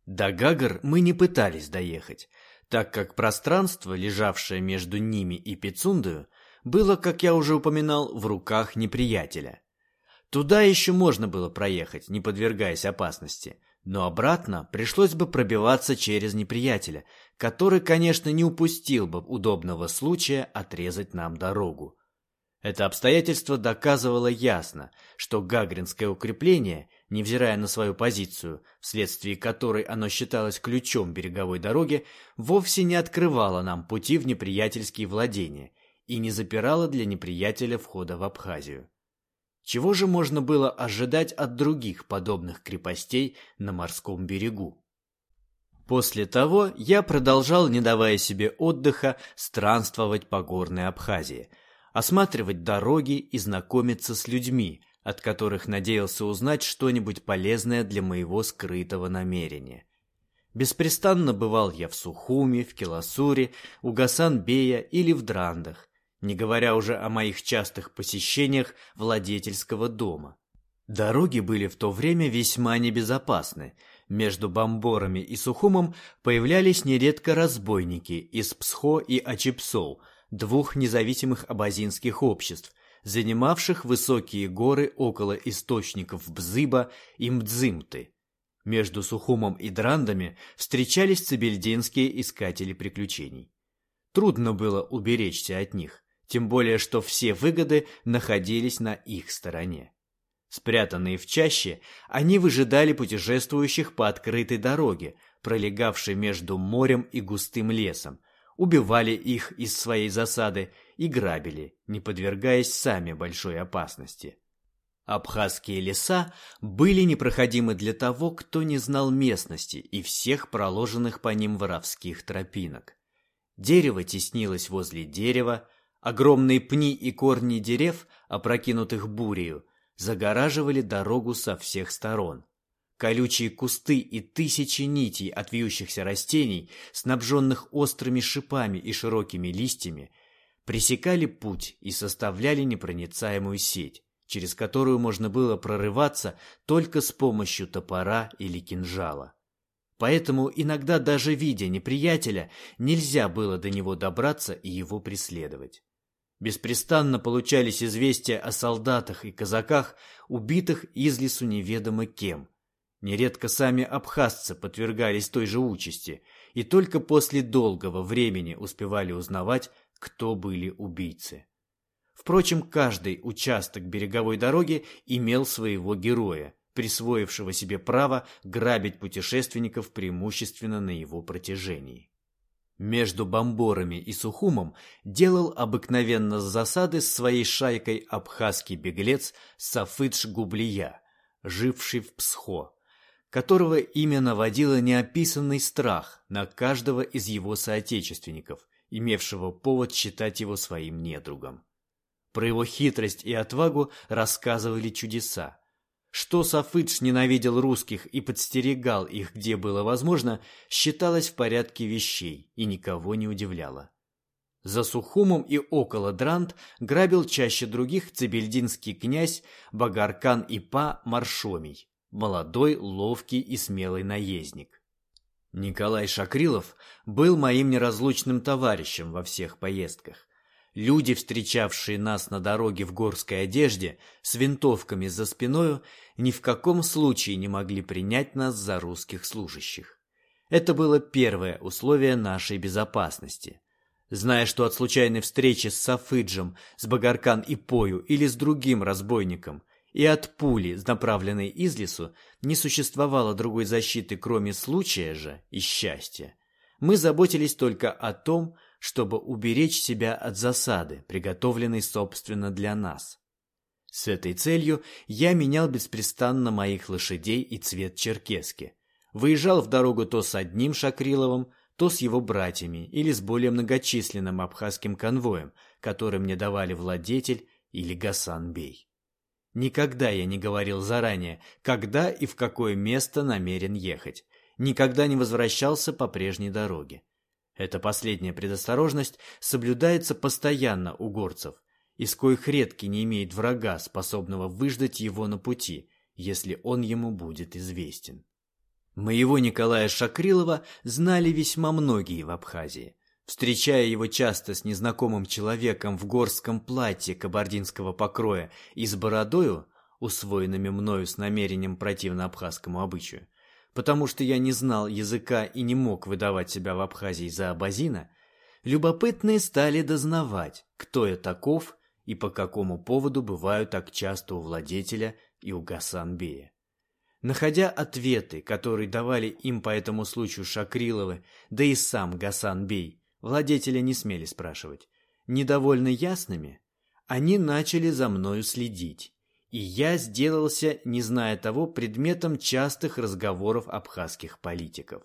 До Гагар мы не пытались доехать, так как пространство, лежавшее между ними и Пицундою, было, как я уже упоминал, в руках неприятеля. Туда еще можно было проехать, не подвергаясь опасности, но обратно пришлось бы пробиваться через неприятеля, который, конечно, не упустил бы удобного случая отрезать нам дорогу. Это обстоятельство доказывало ясно, что Гагринское укрепление, невзирая на свою позицию, вследствие которой оно считалось ключом береговой дороги, вовсе не открывало нам пути в неприятельские владения и не запирала для неприятеля входа в Абхазию. Чего же можно было ожидать от других подобных крепостей на морском берегу? После того я продолжал, не давая себе отдыха, странствовать по горной Абхазии, осматривать дороги и знакомиться с людьми, от которых надеялся узнать что-нибудь полезное для моего скрытого намерения. Беспрестанно бывал я в Сухуме, в Келасуре, у Гасан-бея или в Драндах, не говоря уже о моих частых посещениях владетельского дома. Дороги были в то время весьма небезопасны. Между Бомборами и Сухумом появлялись нередко разбойники из Псхо и Ачипсол, двух независимых абазинских обществ, занимавших высокие горы около источников Бзыба и Мдзымты. Между Сухумом и Драндами встречались цибельдинские искатели приключений. Трудно было уберечься от них тем более что все выгоды находились на их стороне. Спрятанные в чаще, они выжидали путешествующих по открытой дороге, пролегавшей между морем и густым лесом, убивали их из своей засады и грабили, не подвергаясь сами большой опасности. Абхазские леса были непроходимы для того, кто не знал местности и всех проложенных по ним воровских тропинок. Дерево теснилось возле дерева, Огромные пни и корни дерев, опрокинутых бурею, загораживали дорогу со всех сторон. Колючие кусты и тысячи нитей от вьющихся растений, снабженных острыми шипами и широкими листьями, пресекали путь и составляли непроницаемую сеть, через которую можно было прорываться только с помощью топора или кинжала. Поэтому иногда даже видя неприятеля, нельзя было до него добраться и его преследовать. Беспрестанно получались известия о солдатах и казаках, убитых из лесу неведомо кем. Нередко сами абхазцы подвергались той же участи, и только после долгого времени успевали узнавать, кто были убийцы. Впрочем, каждый участок береговой дороги имел своего героя, присвоившего себе право грабить путешественников преимущественно на его протяжении. Между Бомборами и Сухумом делал обыкновенно засады с своей шайкой абхазский беглец Сафыдж Гублия, живший в Псхо, которого имя наводило неописанный страх на каждого из его соотечественников, имевшего повод считать его своим недругом. Про его хитрость и отвагу рассказывали чудеса. Что Сафыдж ненавидел русских и подстерегал их, где было возможно, считалось в порядке вещей и никого не удивляло. За Сухумом и около Дрант грабил чаще других цибельдинский князь Багаркан Ипа Маршомий, молодой, ловкий и смелый наездник. Николай Шакрилов был моим неразлучным товарищем во всех поездках. Люди, встречавшие нас на дороге в горской одежде, с винтовками за спиною, ни в каком случае не могли принять нас за русских служащих. Это было первое условие нашей безопасности. Зная, что от случайной встречи с Сафыджем, с Багаркан и Пою или с другим разбойником, и от пули, направленной из лесу, не существовало другой защиты, кроме случая же и счастья, мы заботились только о том, чтобы уберечь себя от засады, приготовленной собственно для нас. С этой целью я менял беспрестанно моих лошадей и цвет черкески. Выезжал в дорогу то с одним Шакриловым, то с его братьями или с более многочисленным абхазским конвоем, который мне давали владетель или Гасан-бей. Никогда я не говорил заранее, когда и в какое место намерен ехать. Никогда не возвращался по прежней дороге. Эта последняя предосторожность соблюдается постоянно у горцев, из коих редкий не имеет врага, способного выждать его на пути, если он ему будет известен. Моего Николая Шакрилова знали весьма многие в Абхазии. Встречая его часто с незнакомым человеком в горском платье кабардинского покроя и с бородою, усвоенными мною с намерением противно абхазскому обычаю, потому что я не знал языка и не мог выдавать себя в Абхазии за абазина, любопытные стали дознавать, кто я таков и по какому поводу бываю так часто у владетеля и у Гасанбея. Находя ответы, которые давали им по этому случаю Шакриловы, да и сам Гасанбей, владетеля не смели спрашивать. недовольно ясными, они начали за мною следить, и я сделался, не зная того, предметом частых разговоров абхазских политиков.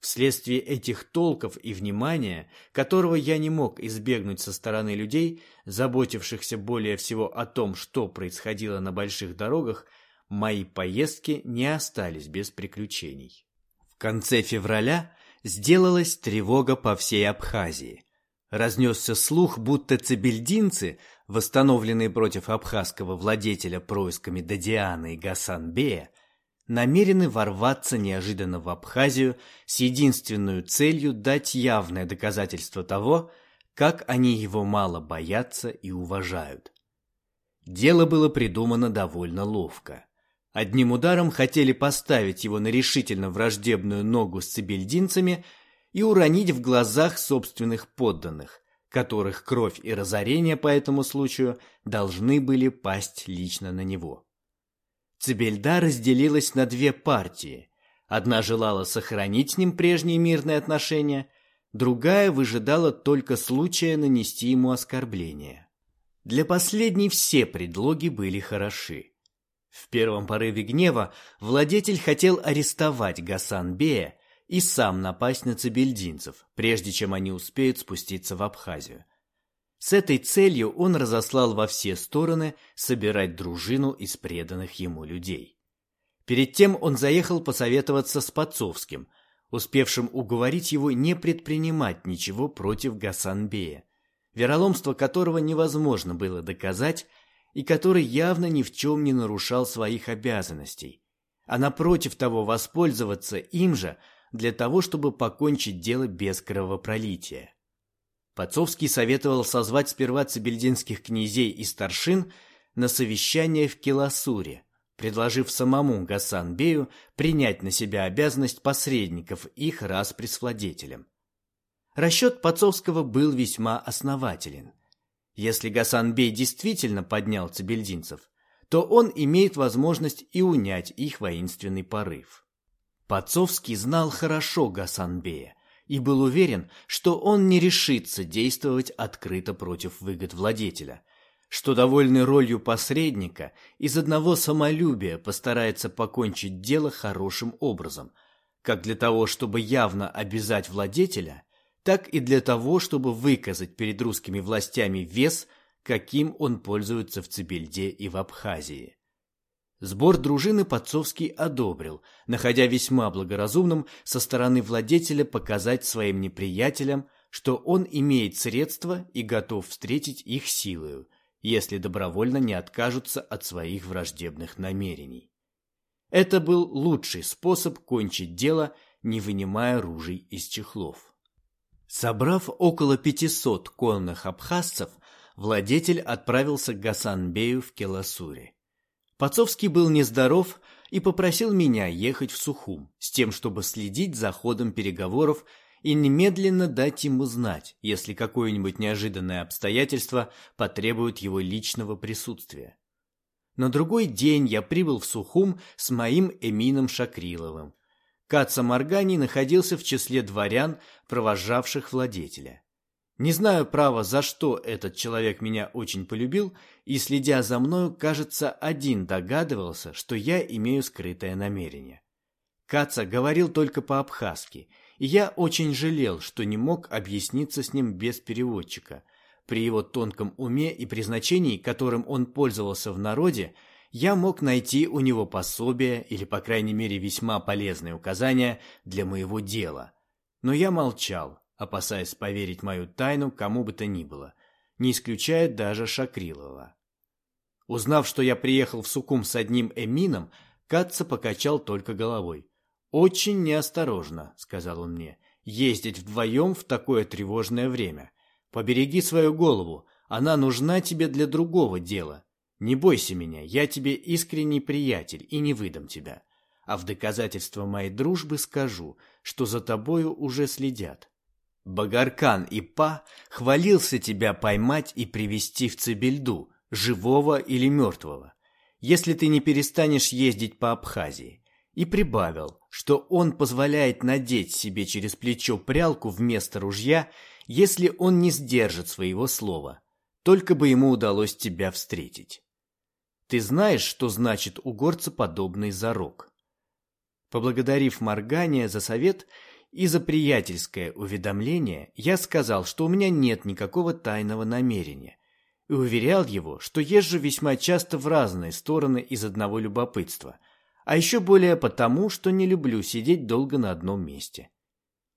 Вследствие этих толков и внимания, которого я не мог избегнуть со стороны людей, заботившихся более всего о том, что происходило на больших дорогах, мои поездки не остались без приключений. В конце февраля сделалась тревога по всей Абхазии. Разнесся слух, будто цибельдинцы, восстановленные против абхазского владетеля происками Дадиана и Гасанбея, намерены ворваться неожиданно в Абхазию с единственной целью дать явное доказательство того, как они его мало боятся и уважают. Дело было придумано довольно ловко. Одним ударом хотели поставить его на решительно враждебную ногу с цибельдинцами и уронить в глазах собственных подданных, которых кровь и разорение по этому случаю должны были пасть лично на него. Цибельда разделилась на две партии. Одна желала сохранить с ним прежние мирные отношения, другая выжидала только случая нанести ему оскорбление. Для последней все предлоги были хороши. В первом порыве гнева владетель хотел арестовать Гасан-бея и сам напасть на цибельдинцев, прежде чем они успеют спуститься в Абхазию. С этой целью он разослал во все стороны собирать дружину из преданных ему людей. Перед тем он заехал посоветоваться с Пацовским, успевшим уговорить его не предпринимать ничего против Гасанбея, вероломство которого невозможно было доказать и который явно ни в чем не нарушал своих обязанностей, а напротив того воспользоваться им же для того, чтобы покончить дело без кровопролития. Пацовский советовал созвать сперва цибельдинских князей и старшин на совещание в Келасуре, предложив самому Гасан-бею принять на себя обязанность посредников их распри с владетелем. Расчет Пацовского был весьма основателен. Если Гасан-бей действительно поднял цибельдинцев, то он имеет возможность и унять их воинственный порыв. Пацовский знал хорошо Гасан-бея и был уверен, что он не решится действовать открыто против выгод владетеля, что довольный ролью посредника из одного самолюбия постарается покончить дело хорошим образом, как для того, чтобы явно обязать владетеля, так и для того, чтобы выказать перед русскими властями вес, каким он пользуется в Цибельде и в Абхазии. Сбор дружины Подцовский одобрил, находя весьма благоразумным со стороны владетеля показать своим неприятелям, что он имеет средства и готов встретить их силою, если добровольно не откажутся от своих враждебных намерений. Это был лучший способ кончить дело, не вынимая ружей из чехлов. Собрав около 500 конных абхазцев, владетель отправился к Гасанбею в Келасуре. Пацовский был нездоров и попросил меня ехать в Сухум с тем, чтобы следить за ходом переговоров и немедленно дать ему знать, если какое-нибудь неожиданное обстоятельство потребует его личного присутствия. На другой день я прибыл в Сухум с моим Эмином Шакриловым. Каца Маргани находился в числе дворян, провожавших владетеля. Не знаю, право, за что этот человек меня очень полюбил, и, следя за мною, кажется, один догадывался, что я имею скрытое намерение. Каца говорил только по-абхазски, и я очень жалел, что не мог объясниться с ним без переводчика. При его тонком уме и при значении, которым он пользовался в народе, я мог найти у него пособие или, по крайней мере, весьма полезные указания для моего дела. Но я молчал, опасаясь поверить мою тайну кому бы то ни было, не исключая даже Шакрилова. Узнав, что я приехал в Сукум с одним Эмином, Катца покачал только головой. «Очень неосторожно», — сказал он мне, — «ездить вдвоем в такое тревожное время. Побереги свою голову, она нужна тебе для другого дела. Не бойся меня, я тебе искренний приятель и не выдам тебя. А в доказательство моей дружбы скажу, что за тобою уже следят. Багаркан и Па хвалился тебя поймать и привести в Цибельду, живого или мертвого, если ты не перестанешь ездить по Абхазии. и прибавил, что он позволяет надеть себе через плечо прялку вместо ружья, если он не сдержит своего слова, только бы ему удалось тебя встретить. Ты знаешь, что значит у горца подобный зарок? Поблагодарив Моргания за совет и за приятельское уведомление, я сказал, что у меня нет никакого тайного намерения, и уверял его, что езжу весьма часто в разные стороны из одного любопытства, а еще более потому, что не люблю сидеть долго на одном месте.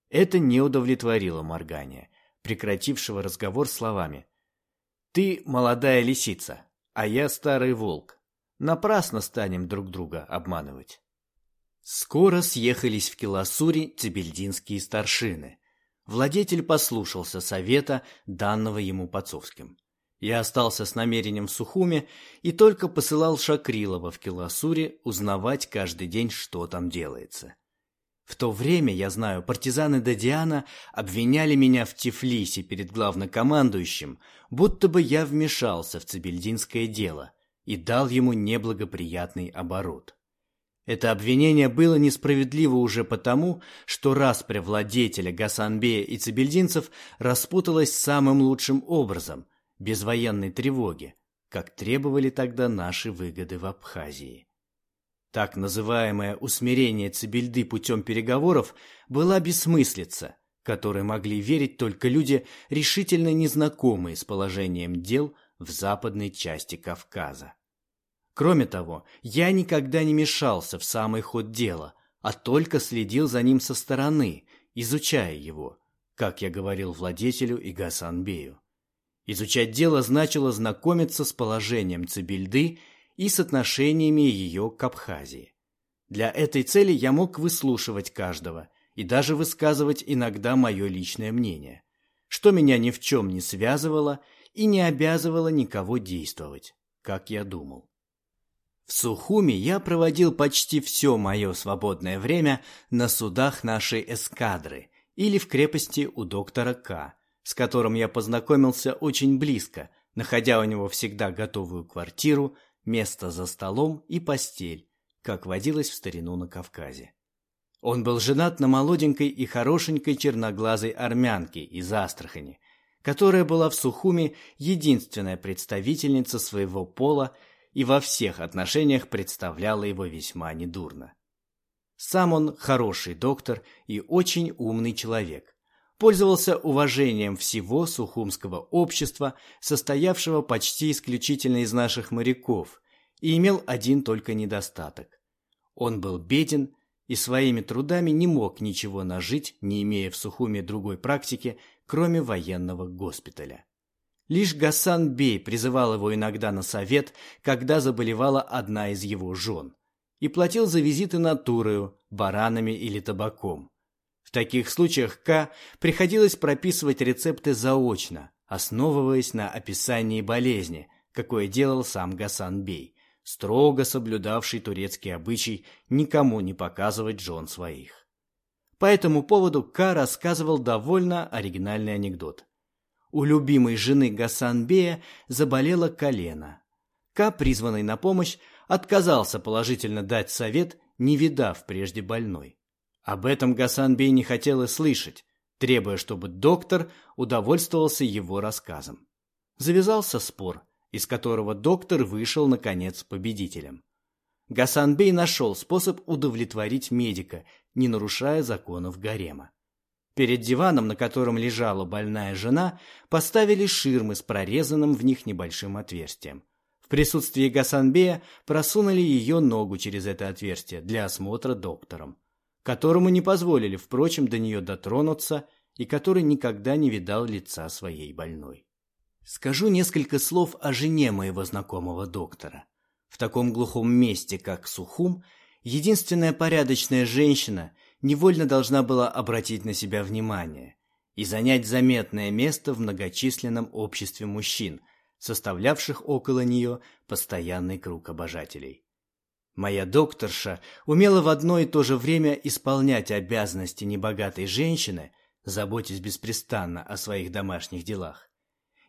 Это не удовлетворило Моргания, прекратившего разговор словами «Ты молодая лисица, а я старый волк. Напрасно станем друг друга обманывать». Скоро съехались в Киласуре цибельдинские старшины. Владетель послушался совета, данного ему Пацовским. Я остался с намерением в Сухуме и только посылал Шакрилова в Киласуре узнавать каждый день, что там делается. В то время, я знаю, партизаны Дадиана обвиняли меня в Тифлисе перед главнокомандующим, будто бы я вмешался в цибельдинское дело и дал ему неблагоприятный оборот. Это обвинение было несправедливо уже потому, что распря владетеля Гасанбея и цибельдинцев распуталась самым лучшим образом, без военной тревоги, как требовали тогда наши выгоды в Абхазии. Так называемое усмирение Цибельды путем переговоров была бессмыслица, которой могли верить только люди, решительно незнакомые с положением дел в западной части Кавказа. Кроме того, я никогда не мешался в самый ход дела, а только следил за ним со стороны, изучая его, как я говорил владетелю и Гасанбею. Изучать дело значило знакомиться с положением Цибильды и с отношениями ее к Абхазии. Для этой цели я мог выслушивать каждого и даже высказывать иногда мое личное мнение, что меня ни в чем не связывало и не обязывало никого действовать, как я думал. В Сухуми я проводил почти все мое свободное время на судах нашей эскадры или в крепости у доктора К., с которым я познакомился очень близко, находя у него всегда готовую квартиру, место за столом и постель, как водилось в старину на Кавказе. Он был женат на молоденькой и хорошенькой черноглазой армянке из Астрахани, которая была в Сухуме единственная представительница своего пола и во всех отношениях представляла его весьма недурно. Сам он хороший доктор и очень умный человек. Пользовался уважением всего сухумского общества, состоявшего почти исключительно из наших моряков, и имел один только недостаток. Он был беден и своими трудами не мог ничего нажить, не имея в Сухуме другой практики, кроме военного госпиталя. Лишь Гасан Бей призывал его иногда на совет, когда заболевала одна из его жен, и платил за визиты натурою, баранами или табаком. В таких случаях К приходилось прописывать рецепты заочно, основываясь на описании болезни, какое делал сам Гасан Бей, строго соблюдавший турецкий обычай никому не показывать жен своих. По этому поводу К рассказывал довольно оригинальный анекдот – у любимой жены Гасанбея заболело колено. Ка, призванный на помощь, отказался положительно дать совет, не видав прежде больной. Об этом Гасанбей не хотел и слышать, требуя, чтобы доктор удовольствовался его рассказом. Завязался спор, из которого доктор вышел, наконец, победителем. Гасанбей нашел способ удовлетворить медика, не нарушая законов гарема. Перед диваном, на котором лежала больная жена, поставили ширмы с прорезанным в них небольшим отверстием. В присутствии Гасанбея просунули ее ногу через это отверстие для осмотра доктором, которому не позволили, впрочем, до нее дотронуться и который никогда не видал лица своей больной. Скажу несколько слов о жене моего знакомого доктора. В таком глухом месте, как Сухум, единственная порядочная женщина – невольно должна была обратить на себя внимание и занять заметное место в многочисленном обществе мужчин, составлявших около нее постоянный круг обожателей. Моя докторша умела в одно и то же время исполнять обязанности небогатой женщины, заботясь беспрестанно о своих домашних делах,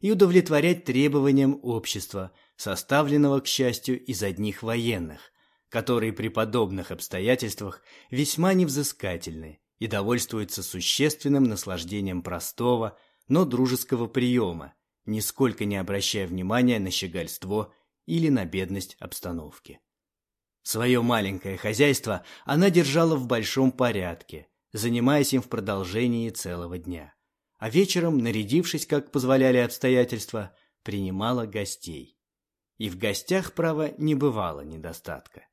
и удовлетворять требованиям общества, составленного, к счастью, из одних военных, которые при подобных обстоятельствах весьма невзыскательны и довольствуются существенным наслаждением простого, но дружеского приема, нисколько не обращая внимания на щегольство или на бедность обстановки. Свое маленькое хозяйство она держала в большом порядке, занимаясь им в продолжении целого дня. А вечером, нарядившись, как позволяли обстоятельства, принимала гостей. И в гостях, право, не бывало недостатка.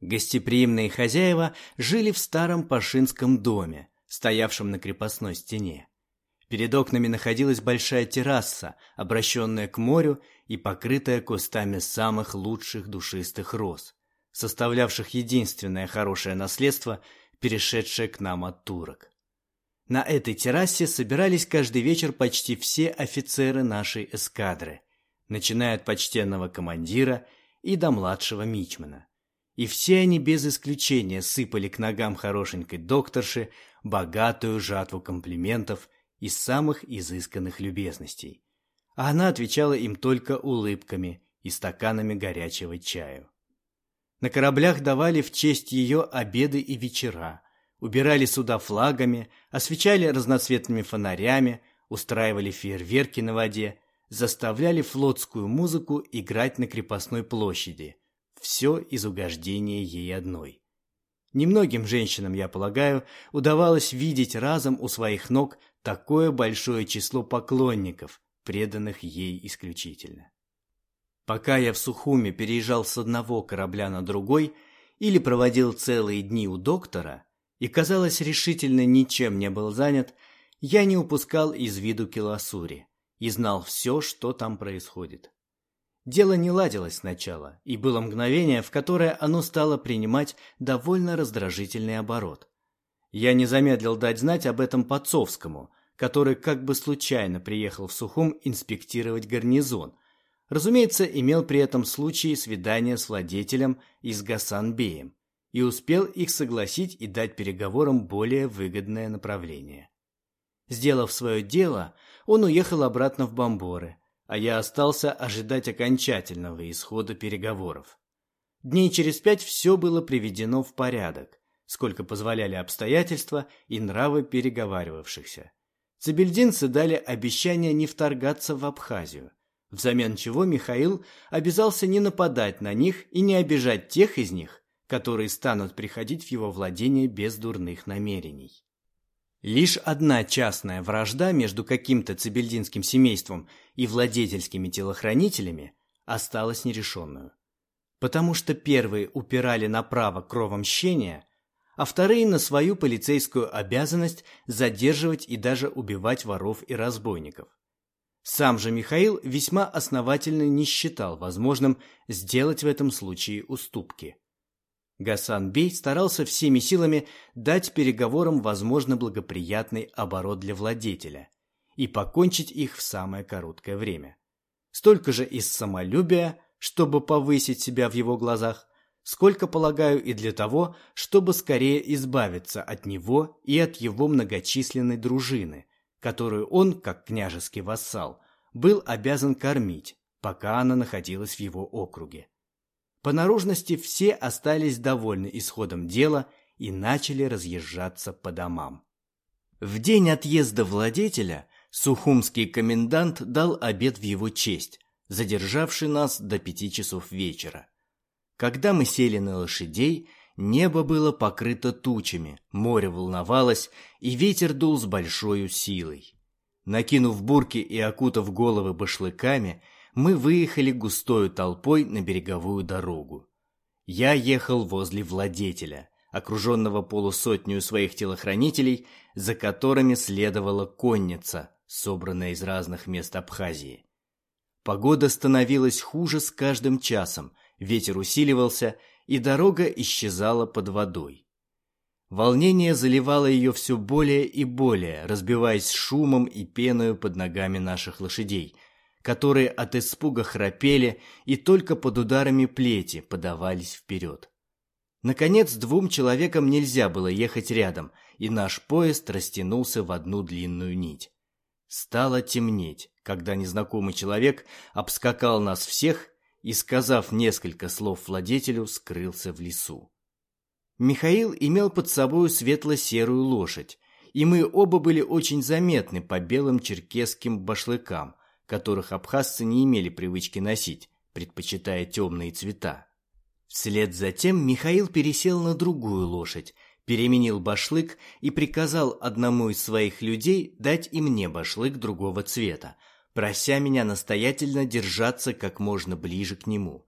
Гостеприимные хозяева жили в старом пашинском доме, стоявшем на крепостной стене. Перед окнами находилась большая терраса, обращенная к морю и покрытая кустами самых лучших душистых роз, составлявших единственное хорошее наследство, перешедшее к нам от турок. На этой террасе собирались каждый вечер почти все офицеры нашей эскадры, начиная от почтенного командира и до младшего мичмана. И все они без исключения сыпали к ногам хорошенькой докторши богатую жатву комплиментов из самых изысканных любезностей. А она отвечала им только улыбками и стаканами горячего чаю. На кораблях давали в честь ее обеды и вечера, убирали суда флагами, освещали разноцветными фонарями, устраивали фейерверки на воде, заставляли флотскую музыку играть на крепостной площади. Все из угождения ей одной. Немногим женщинам, я полагаю, удавалось видеть разом у своих ног такое большое число поклонников, преданных ей исключительно. Пока я в Сухуме переезжал с одного корабля на другой или проводил целые дни у доктора и, казалось, решительно ничем не был занят, я не упускал из виду Киласури и знал все, что там происходит. Дело не ладилось сначала, и было мгновение, в которое оно стало принимать довольно раздражительный оборот. Я не замедлил дать знать об этом Подцовскому, который как бы случайно приехал в Сухум инспектировать гарнизон. Разумеется, имел при этом случай свидания с владетелем и с Гасанбеем и успел их согласить и дать переговорам более выгодное направление. Сделав свое дело, он уехал обратно в Бамборы, а я остался ожидать окончательного исхода переговоров. Дней через пять все было приведено в порядок, сколько позволяли обстоятельства и нравы переговаривавшихся. Цибельдинцы дали обещание не вторгаться в Абхазию, взамен чего Михаил обязался не нападать на них и не обижать тех из них, которые станут приходить в его владение без дурных намерений. Лишь одна частная вражда между каким-то цибельдинским семейством и владетельскими телохранителями осталась нерешенную. Потому что первые упирали на право кровомщения, а вторые на свою полицейскую обязанность задерживать и даже убивать воров и разбойников. Сам же Михаил весьма основательно не считал возможным сделать в этом случае уступки. Гасан Бей старался всеми силами дать переговорам возможно благоприятный оборот для владетеля и покончить их в самое короткое время. Столько же из самолюбия, чтобы повысить себя в его глазах, сколько, полагаю, и для того, чтобы скорее избавиться от него и от его многочисленной дружины, которую он, как княжеский вассал, был обязан кормить, пока она находилась в его округе. По наружности все остались довольны исходом дела и начали разъезжаться по домам. В день отъезда владетеля сухумский комендант дал обед в его честь, задержавший нас до пяти часов вечера. Когда мы сели на лошадей, небо было покрыто тучами, море волновалось, и ветер дул с большой силой. Накинув бурки и окутав головы башлыками, мы выехали густою толпой на береговую дорогу. Я ехал возле владетеля, окруженного полусотню своих телохранителей, за которыми следовала конница, собранная из разных мест Абхазии. Погода становилась хуже с каждым часом – ветер усиливался, и дорога исчезала под водой. Волнение заливало ее все более и более, разбиваясь шумом и пеною под ногами наших лошадей, которые от испуга храпели и только под ударами плети подавались вперед. Наконец, двум человекам нельзя было ехать рядом, и наш поезд растянулся в одну длинную нить. Стало темнеть, когда незнакомый человек обскакал нас всех и, сказав несколько слов владетелю, скрылся в лесу. Михаил имел под собою светло-серую лошадь, и мы оба были очень заметны по белым черкесским башлыкам, которых абхазцы не имели привычки носить, предпочитая темные цвета. Вслед за тем Михаил пересел на другую лошадь, переменил башлык и приказал одному из своих людей дать и мне башлык другого цвета, прося меня настоятельно держаться как можно ближе к нему.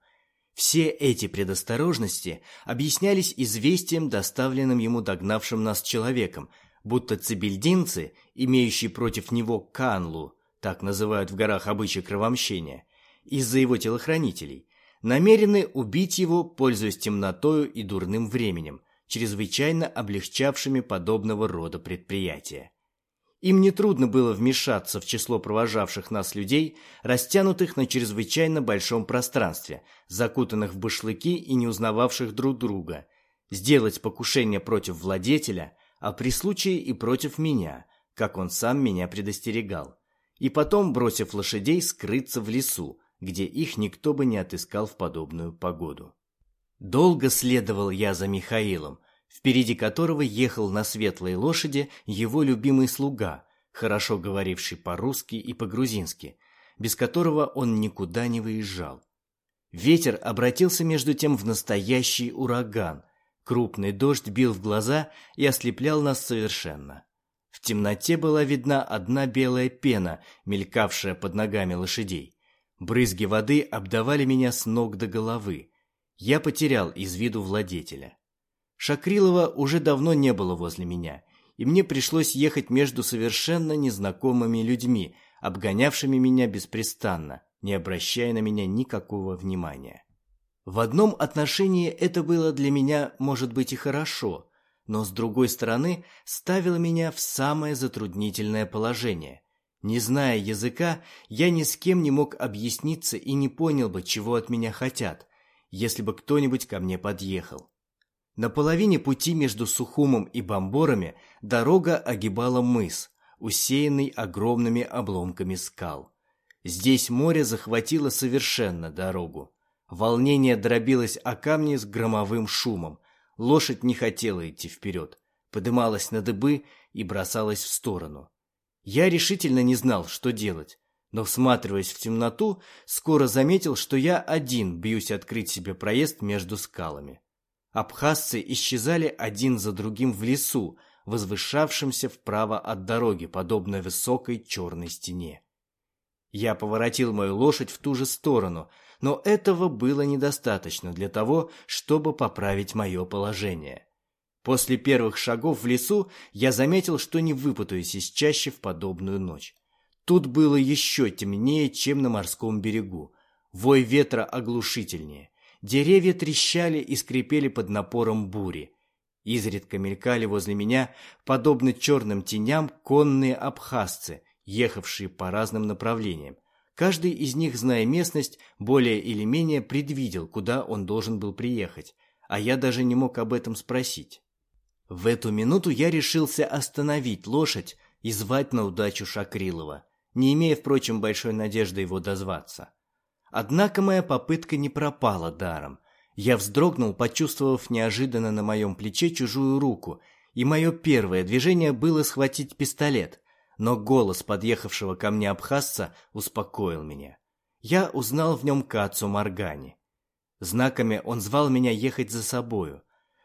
Все эти предосторожности объяснялись известием, доставленным ему догнавшим нас человеком, будто цибельдинцы, имеющие против него канлу, так называют в горах обычай кровомщения, из-за его телохранителей, намерены убить его, пользуясь темнотою и дурным временем, чрезвычайно облегчавшими подобного рода предприятия. Им нетрудно было вмешаться в число провожавших нас людей, растянутых на чрезвычайно большом пространстве, закутанных в башлыки и не узнававших друг друга, сделать покушение против владетеля, а при случае и против меня, как он сам меня предостерегал, и потом, бросив лошадей, скрыться в лесу, где их никто бы не отыскал в подобную погоду. Долго следовал я за Михаилом, впереди которого ехал на светлой лошади его любимый слуга, хорошо говоривший по-русски и по-грузински, без которого он никуда не выезжал. Ветер обратился между тем в настоящий ураган. Крупный дождь бил в глаза и ослеплял нас совершенно. В темноте была видна одна белая пена, мелькавшая под ногами лошадей. Брызги воды обдавали меня с ног до головы я потерял из виду владетеля. Шакрилова уже давно не было возле меня, и мне пришлось ехать между совершенно незнакомыми людьми, обгонявшими меня беспрестанно, не обращая на меня никакого внимания. В одном отношении это было для меня, может быть, и хорошо, но с другой стороны ставило меня в самое затруднительное положение. Не зная языка, я ни с кем не мог объясниться и не понял бы, чего от меня хотят если бы кто-нибудь ко мне подъехал. На половине пути между Сухумом и Бомборами дорога огибала мыс, усеянный огромными обломками скал. Здесь море захватило совершенно дорогу. Волнение дробилось о камни с громовым шумом. Лошадь не хотела идти вперед, подымалась на дыбы и бросалась в сторону. Я решительно не знал, что делать но, всматриваясь в темноту, скоро заметил, что я один бьюсь открыть себе проезд между скалами. Абхазцы исчезали один за другим в лесу, возвышавшемся вправо от дороги, подобно высокой черной стене. Я поворотил мою лошадь в ту же сторону, но этого было недостаточно для того, чтобы поправить мое положение. После первых шагов в лесу я заметил, что не выпутаюсь из чаще в подобную ночь. Тут было еще темнее, чем на морском берегу. Вой ветра оглушительнее. Деревья трещали и скрипели под напором бури. Изредка мелькали возле меня, подобно черным теням, конные абхазцы, ехавшие по разным направлениям. Каждый из них, зная местность, более или менее предвидел, куда он должен был приехать, а я даже не мог об этом спросить. В эту минуту я решился остановить лошадь и звать на удачу Шакрилова не имея, впрочем, большой надежды его дозваться. Однако моя попытка не пропала даром. Я вздрогнул, почувствовав неожиданно на моем плече чужую руку, и мое первое движение было схватить пистолет, но голос подъехавшего ко мне абхазца успокоил меня. Я узнал в нем Кацу Маргани. Знаками он звал меня ехать за собою.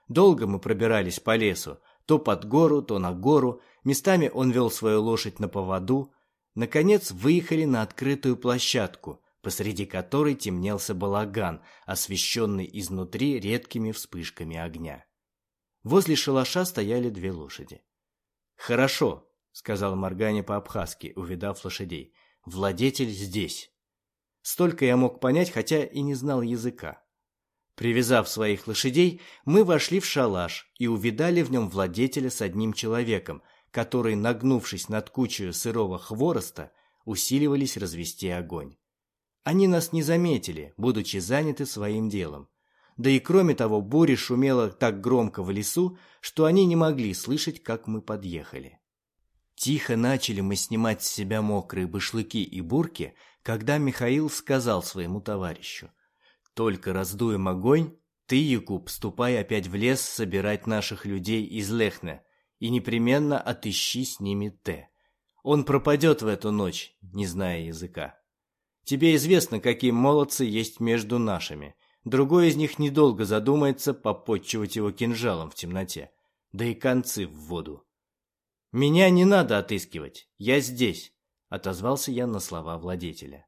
Долго мы пробирались по лесу, то под гору, то на гору, местами он вел свою лошадь на поводу, Наконец выехали на открытую площадку, посреди которой темнелся балаган, освещенный изнутри редкими вспышками огня. Возле шалаша стояли две лошади. «Хорошо», — сказал Моргане по-абхазски, увидав лошадей. «Владетель здесь». Столько я мог понять, хотя и не знал языка. Привязав своих лошадей, мы вошли в шалаш и увидали в нем владетеля с одним человеком, которые, нагнувшись над кучей сырого хвороста, усиливались развести огонь. Они нас не заметили, будучи заняты своим делом. Да и кроме того, буря шумела так громко в лесу, что они не могли слышать, как мы подъехали. Тихо начали мы снимать с себя мокрые башлыки и бурки, когда Михаил сказал своему товарищу. только раздуем огонь, ты, Якуб, ступай опять в лес собирать наших людей из Лехне и непременно отыщи с ними Т. Он пропадет в эту ночь, не зная языка. Тебе известно, какие молодцы есть между нашими. Другой из них недолго задумается попотчевать его кинжалом в темноте, да и концы в воду. «Меня не надо отыскивать, я здесь», — отозвался я на слова владетеля.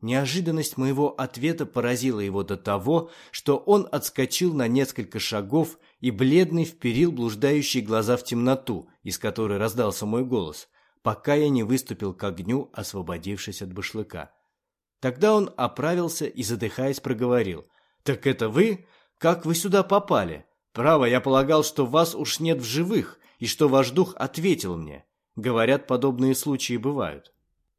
Неожиданность моего ответа поразила его до того, что он отскочил на несколько шагов и бледный вперил блуждающие глаза в темноту, из которой раздался мой голос, пока я не выступил к огню, освободившись от башлыка. Тогда он оправился и, задыхаясь, проговорил. «Так это вы? Как вы сюда попали? Право, я полагал, что вас уж нет в живых, и что ваш дух ответил мне. Говорят, подобные случаи бывают».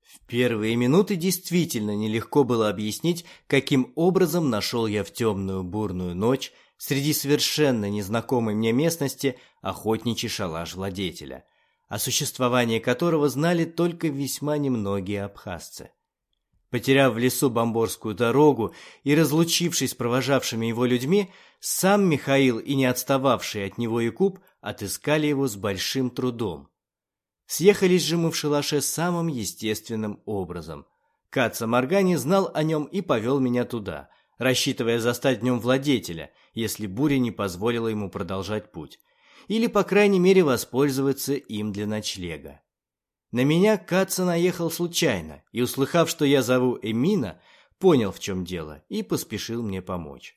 В первые минуты действительно нелегко было объяснить, каким образом нашел я в темную бурную ночь среди совершенно незнакомой мне местности охотничий шалаш владетеля, о существовании которого знали только весьма немногие абхазцы. Потеряв в лесу бомборскую дорогу и разлучившись с провожавшими его людьми, сам Михаил и не отстававший от него Якуб отыскали его с большим трудом. Съехались же мы в шалаше самым естественным образом. Каца Моргани знал о нем и повел меня туда, рассчитывая застать днем владетеля, если буря не позволила ему продолжать путь, или, по крайней мере, воспользоваться им для ночлега. На меня Каца наехал случайно и, услыхав, что я зову Эмина, понял, в чем дело, и поспешил мне помочь.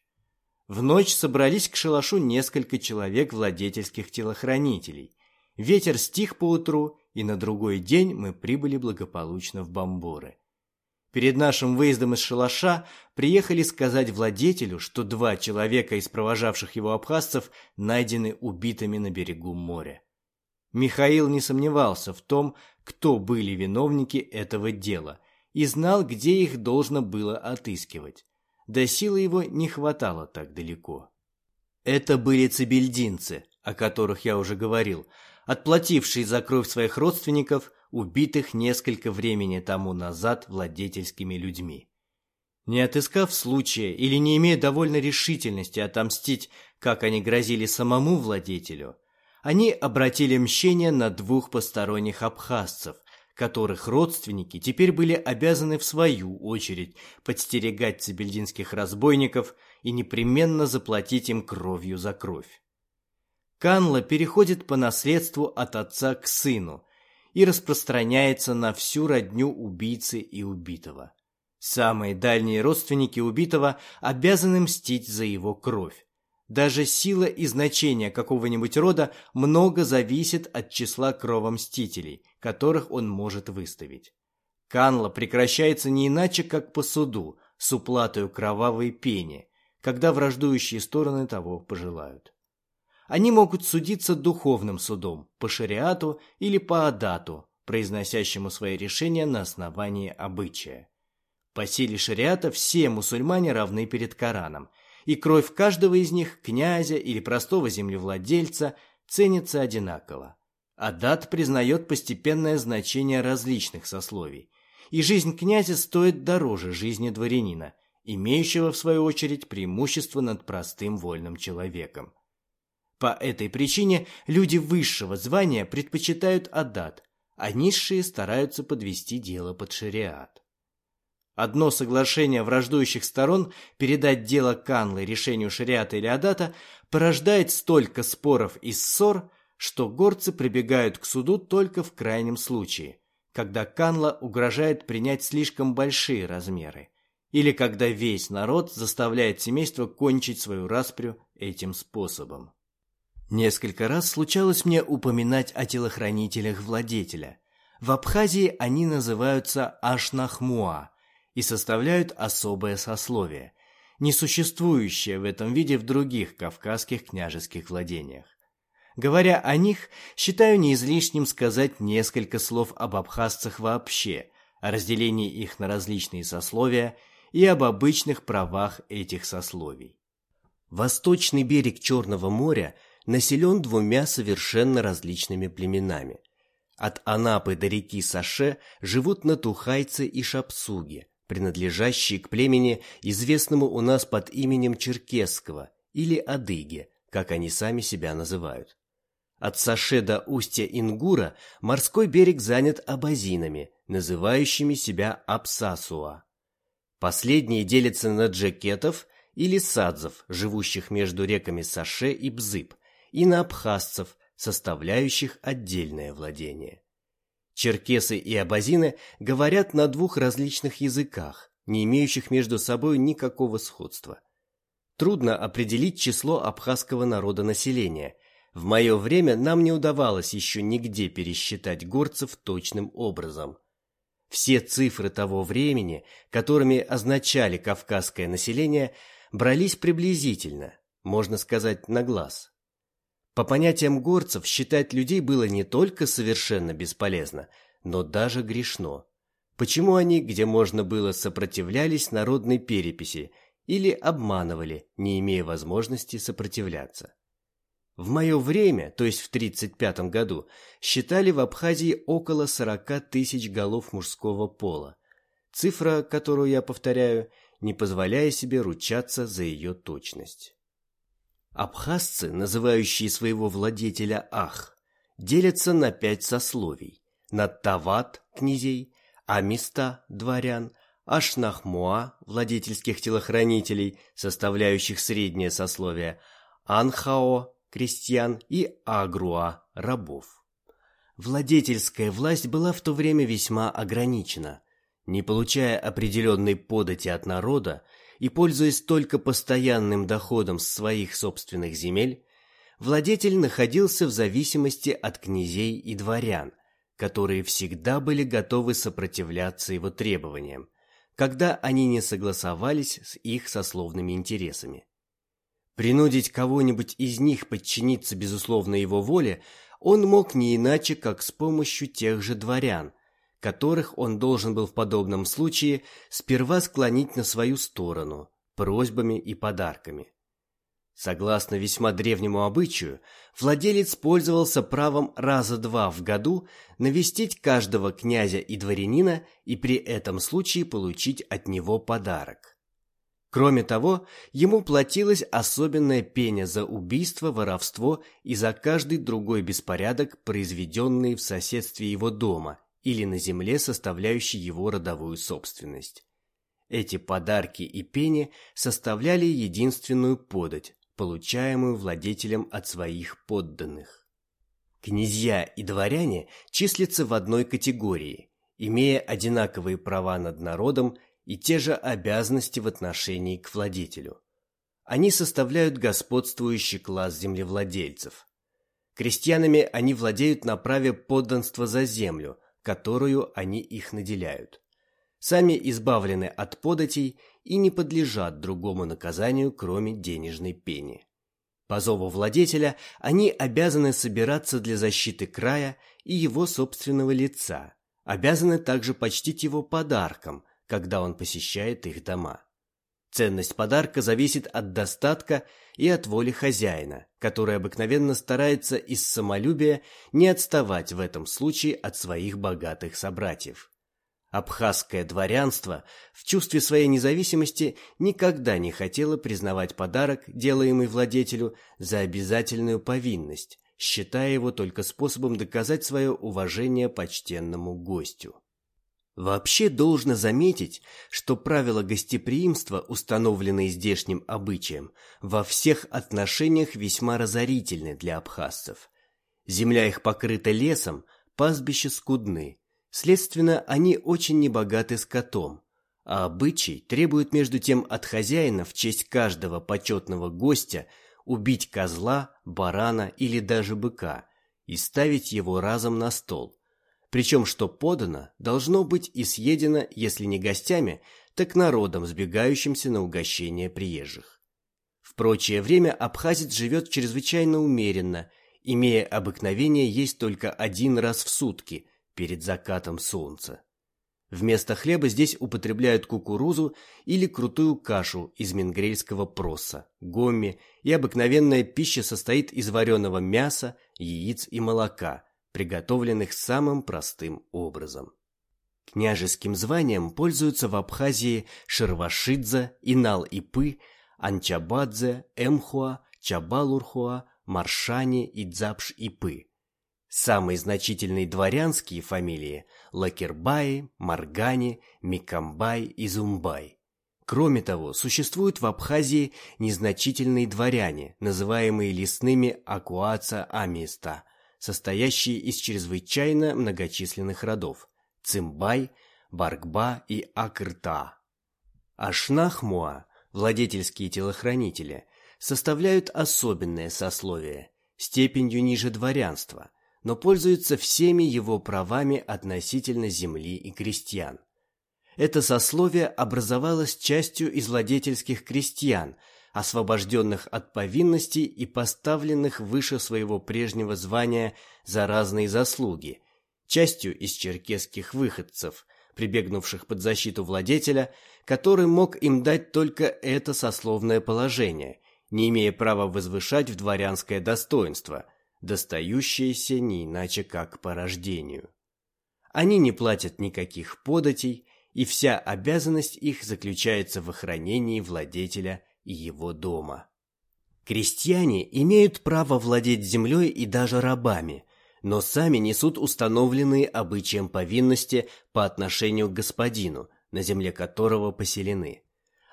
В ночь собрались к шалашу несколько человек владетельских телохранителей. Ветер стих поутру, и на другой день мы прибыли благополучно в Бамборы. Перед нашим выездом из шалаша приехали сказать владетелю, что два человека из провожавших его абхазцев найдены убитыми на берегу моря. Михаил не сомневался в том, кто были виновники этого дела, и знал, где их должно было отыскивать. До силы его не хватало так далеко. Это были цибельдинцы, о которых я уже говорил, отплатившие за кровь своих родственников, убитых несколько времени тому назад владетельскими людьми. Не отыскав случая или не имея довольно решительности отомстить, как они грозили самому владетелю, они обратили мщение на двух посторонних абхазцев, которых родственники теперь были обязаны в свою очередь подстерегать цибельдинских разбойников и непременно заплатить им кровью за кровь. Канла переходит по наследству от отца к сыну и распространяется на всю родню убийцы и убитого. Самые дальние родственники убитого обязаны мстить за его кровь. Даже сила и значение какого-нибудь рода много зависит от числа кровомстителей, которых он может выставить. Канла прекращается не иначе, как по суду, с уплатой кровавой пени, когда враждующие стороны того пожелают они могут судиться духовным судом, по шариату или по адату, произносящему свои решения на основании обычая. По силе шариата все мусульмане равны перед Кораном, и кровь каждого из них, князя или простого землевладельца, ценится одинаково. Адат признает постепенное значение различных сословий, и жизнь князя стоит дороже жизни дворянина, имеющего в свою очередь преимущество над простым вольным человеком. По этой причине люди высшего звания предпочитают адат, а низшие стараются подвести дело под шариат. Одно соглашение враждующих сторон передать дело Канлы решению шариата или адата порождает столько споров и ссор, что горцы прибегают к суду только в крайнем случае, когда Канла угрожает принять слишком большие размеры, или когда весь народ заставляет семейство кончить свою распрю этим способом. Несколько раз случалось мне упоминать о телохранителях владетеля. В Абхазии они называются Ашнахмуа и составляют особое сословие, несуществующее в этом виде в других кавказских княжеских владениях. Говоря о них, считаю не излишним сказать несколько слов об абхазцах вообще, о разделении их на различные сословия и об обычных правах этих сословий. Восточный берег Черного моря – населен двумя совершенно различными племенами. От Анапы до реки Саше живут натухайцы и шапсуги, принадлежащие к племени, известному у нас под именем Черкесского или Адыги, как они сами себя называют. От Саше до устья Ингура морской берег занят абазинами, называющими себя Апсасуа. Последние делятся на джекетов или садзов, живущих между реками Саше и Бзып, и на абхазцев, составляющих отдельное владение. Черкесы и абазины говорят на двух различных языках, не имеющих между собой никакого сходства. Трудно определить число абхазского народа населения. В мое время нам не удавалось еще нигде пересчитать горцев точным образом. Все цифры того времени, которыми означали кавказское население, брались приблизительно, можно сказать, на глаз. По понятиям горцев, считать людей было не только совершенно бесполезно, но даже грешно. Почему они, где можно было, сопротивлялись народной переписи или обманывали, не имея возможности сопротивляться? В мое время, то есть в 1935 году, считали в Абхазии около 40 тысяч голов мужского пола. Цифра, которую я повторяю, не позволяя себе ручаться за ее точность. Абхазцы, называющие своего владетеля Ах, делятся на пять сословий. На Тават – князей, Амиста – дворян, Ашнахмуа – владетельских телохранителей, составляющих среднее сословие, Анхао – крестьян и Агруа – рабов. Владетельская власть была в то время весьма ограничена. Не получая определенной подати от народа, и пользуясь только постоянным доходом с своих собственных земель, владетель находился в зависимости от князей и дворян, которые всегда были готовы сопротивляться его требованиям, когда они не согласовались с их сословными интересами. Принудить кого-нибудь из них подчиниться безусловно его воле он мог не иначе, как с помощью тех же дворян – которых он должен был в подобном случае сперва склонить на свою сторону просьбами и подарками. Согласно весьма древнему обычаю, владелец пользовался правом раза два в году навестить каждого князя и дворянина и при этом случае получить от него подарок. Кроме того, ему платилась особенная пеня за убийство, воровство и за каждый другой беспорядок, произведенный в соседстве его дома или на земле, составляющей его родовую собственность. Эти подарки и пени составляли единственную подать, получаемую владетелем от своих подданных. Князья и дворяне числятся в одной категории, имея одинаковые права над народом и те же обязанности в отношении к владетелю. Они составляют господствующий класс землевладельцев. Крестьянами они владеют на праве подданства за землю, которую они их наделяют. Сами избавлены от податей и не подлежат другому наказанию, кроме денежной пени. По зову владетеля они обязаны собираться для защиты края и его собственного лица, обязаны также почтить его подарком, когда он посещает их дома. Ценность подарка зависит от достатка и от воли хозяина, который обыкновенно старается из самолюбия не отставать в этом случае от своих богатых собратьев. Абхазское дворянство в чувстве своей независимости никогда не хотело признавать подарок, делаемый владетелю, за обязательную повинность, считая его только способом доказать свое уважение почтенному гостю. Вообще должно заметить, что правила гостеприимства, установленные здешним обычаем, во всех отношениях весьма разорительны для абхазцев. Земля их покрыта лесом, пастбища скудны, следственно, они очень небогаты скотом, а обычай требует между тем от хозяина в честь каждого почетного гостя убить козла, барана или даже быка и ставить его разом на стол – причем, что подано, должно быть и съедено, если не гостями, так народом, сбегающимся на угощение приезжих. В прочее время абхазец живет чрезвычайно умеренно, имея обыкновение есть только один раз в сутки, перед закатом солнца. Вместо хлеба здесь употребляют кукурузу или крутую кашу из мингрельского проса, гомми, и обыкновенная пища состоит из вареного мяса, яиц и молока – приготовленных самым простым образом. Княжеским званием пользуются в Абхазии Шервашидзе, Инал-Ипы, Анчабадзе, Эмхуа, Чабалурхуа, Маршани и Дзапш-Ипы. Самые значительные дворянские фамилии – Лакербаи, Маргани, Микамбай и Зумбай. Кроме того, существуют в Абхазии незначительные дворяне, называемые лесными Акуаца-Амиста, состоящие из чрезвычайно многочисленных родов – Цимбай, Баркба и Акрта. Ашнахмуа, владетельские телохранители, составляют особенное сословие, степенью ниже дворянства, но пользуются всеми его правами относительно земли и крестьян. Это сословие образовалось частью из владетельских крестьян, освобожденных от повинностей и поставленных выше своего прежнего звания за разные заслуги, частью из черкесских выходцев, прибегнувших под защиту владетеля, который мог им дать только это сословное положение, не имея права возвышать в дворянское достоинство, достающееся не иначе как по рождению. Они не платят никаких податей, и вся обязанность их заключается в охранении владетеля его дома. Крестьяне имеют право владеть землей и даже рабами, но сами несут установленные обычаем повинности по отношению к господину, на земле которого поселены.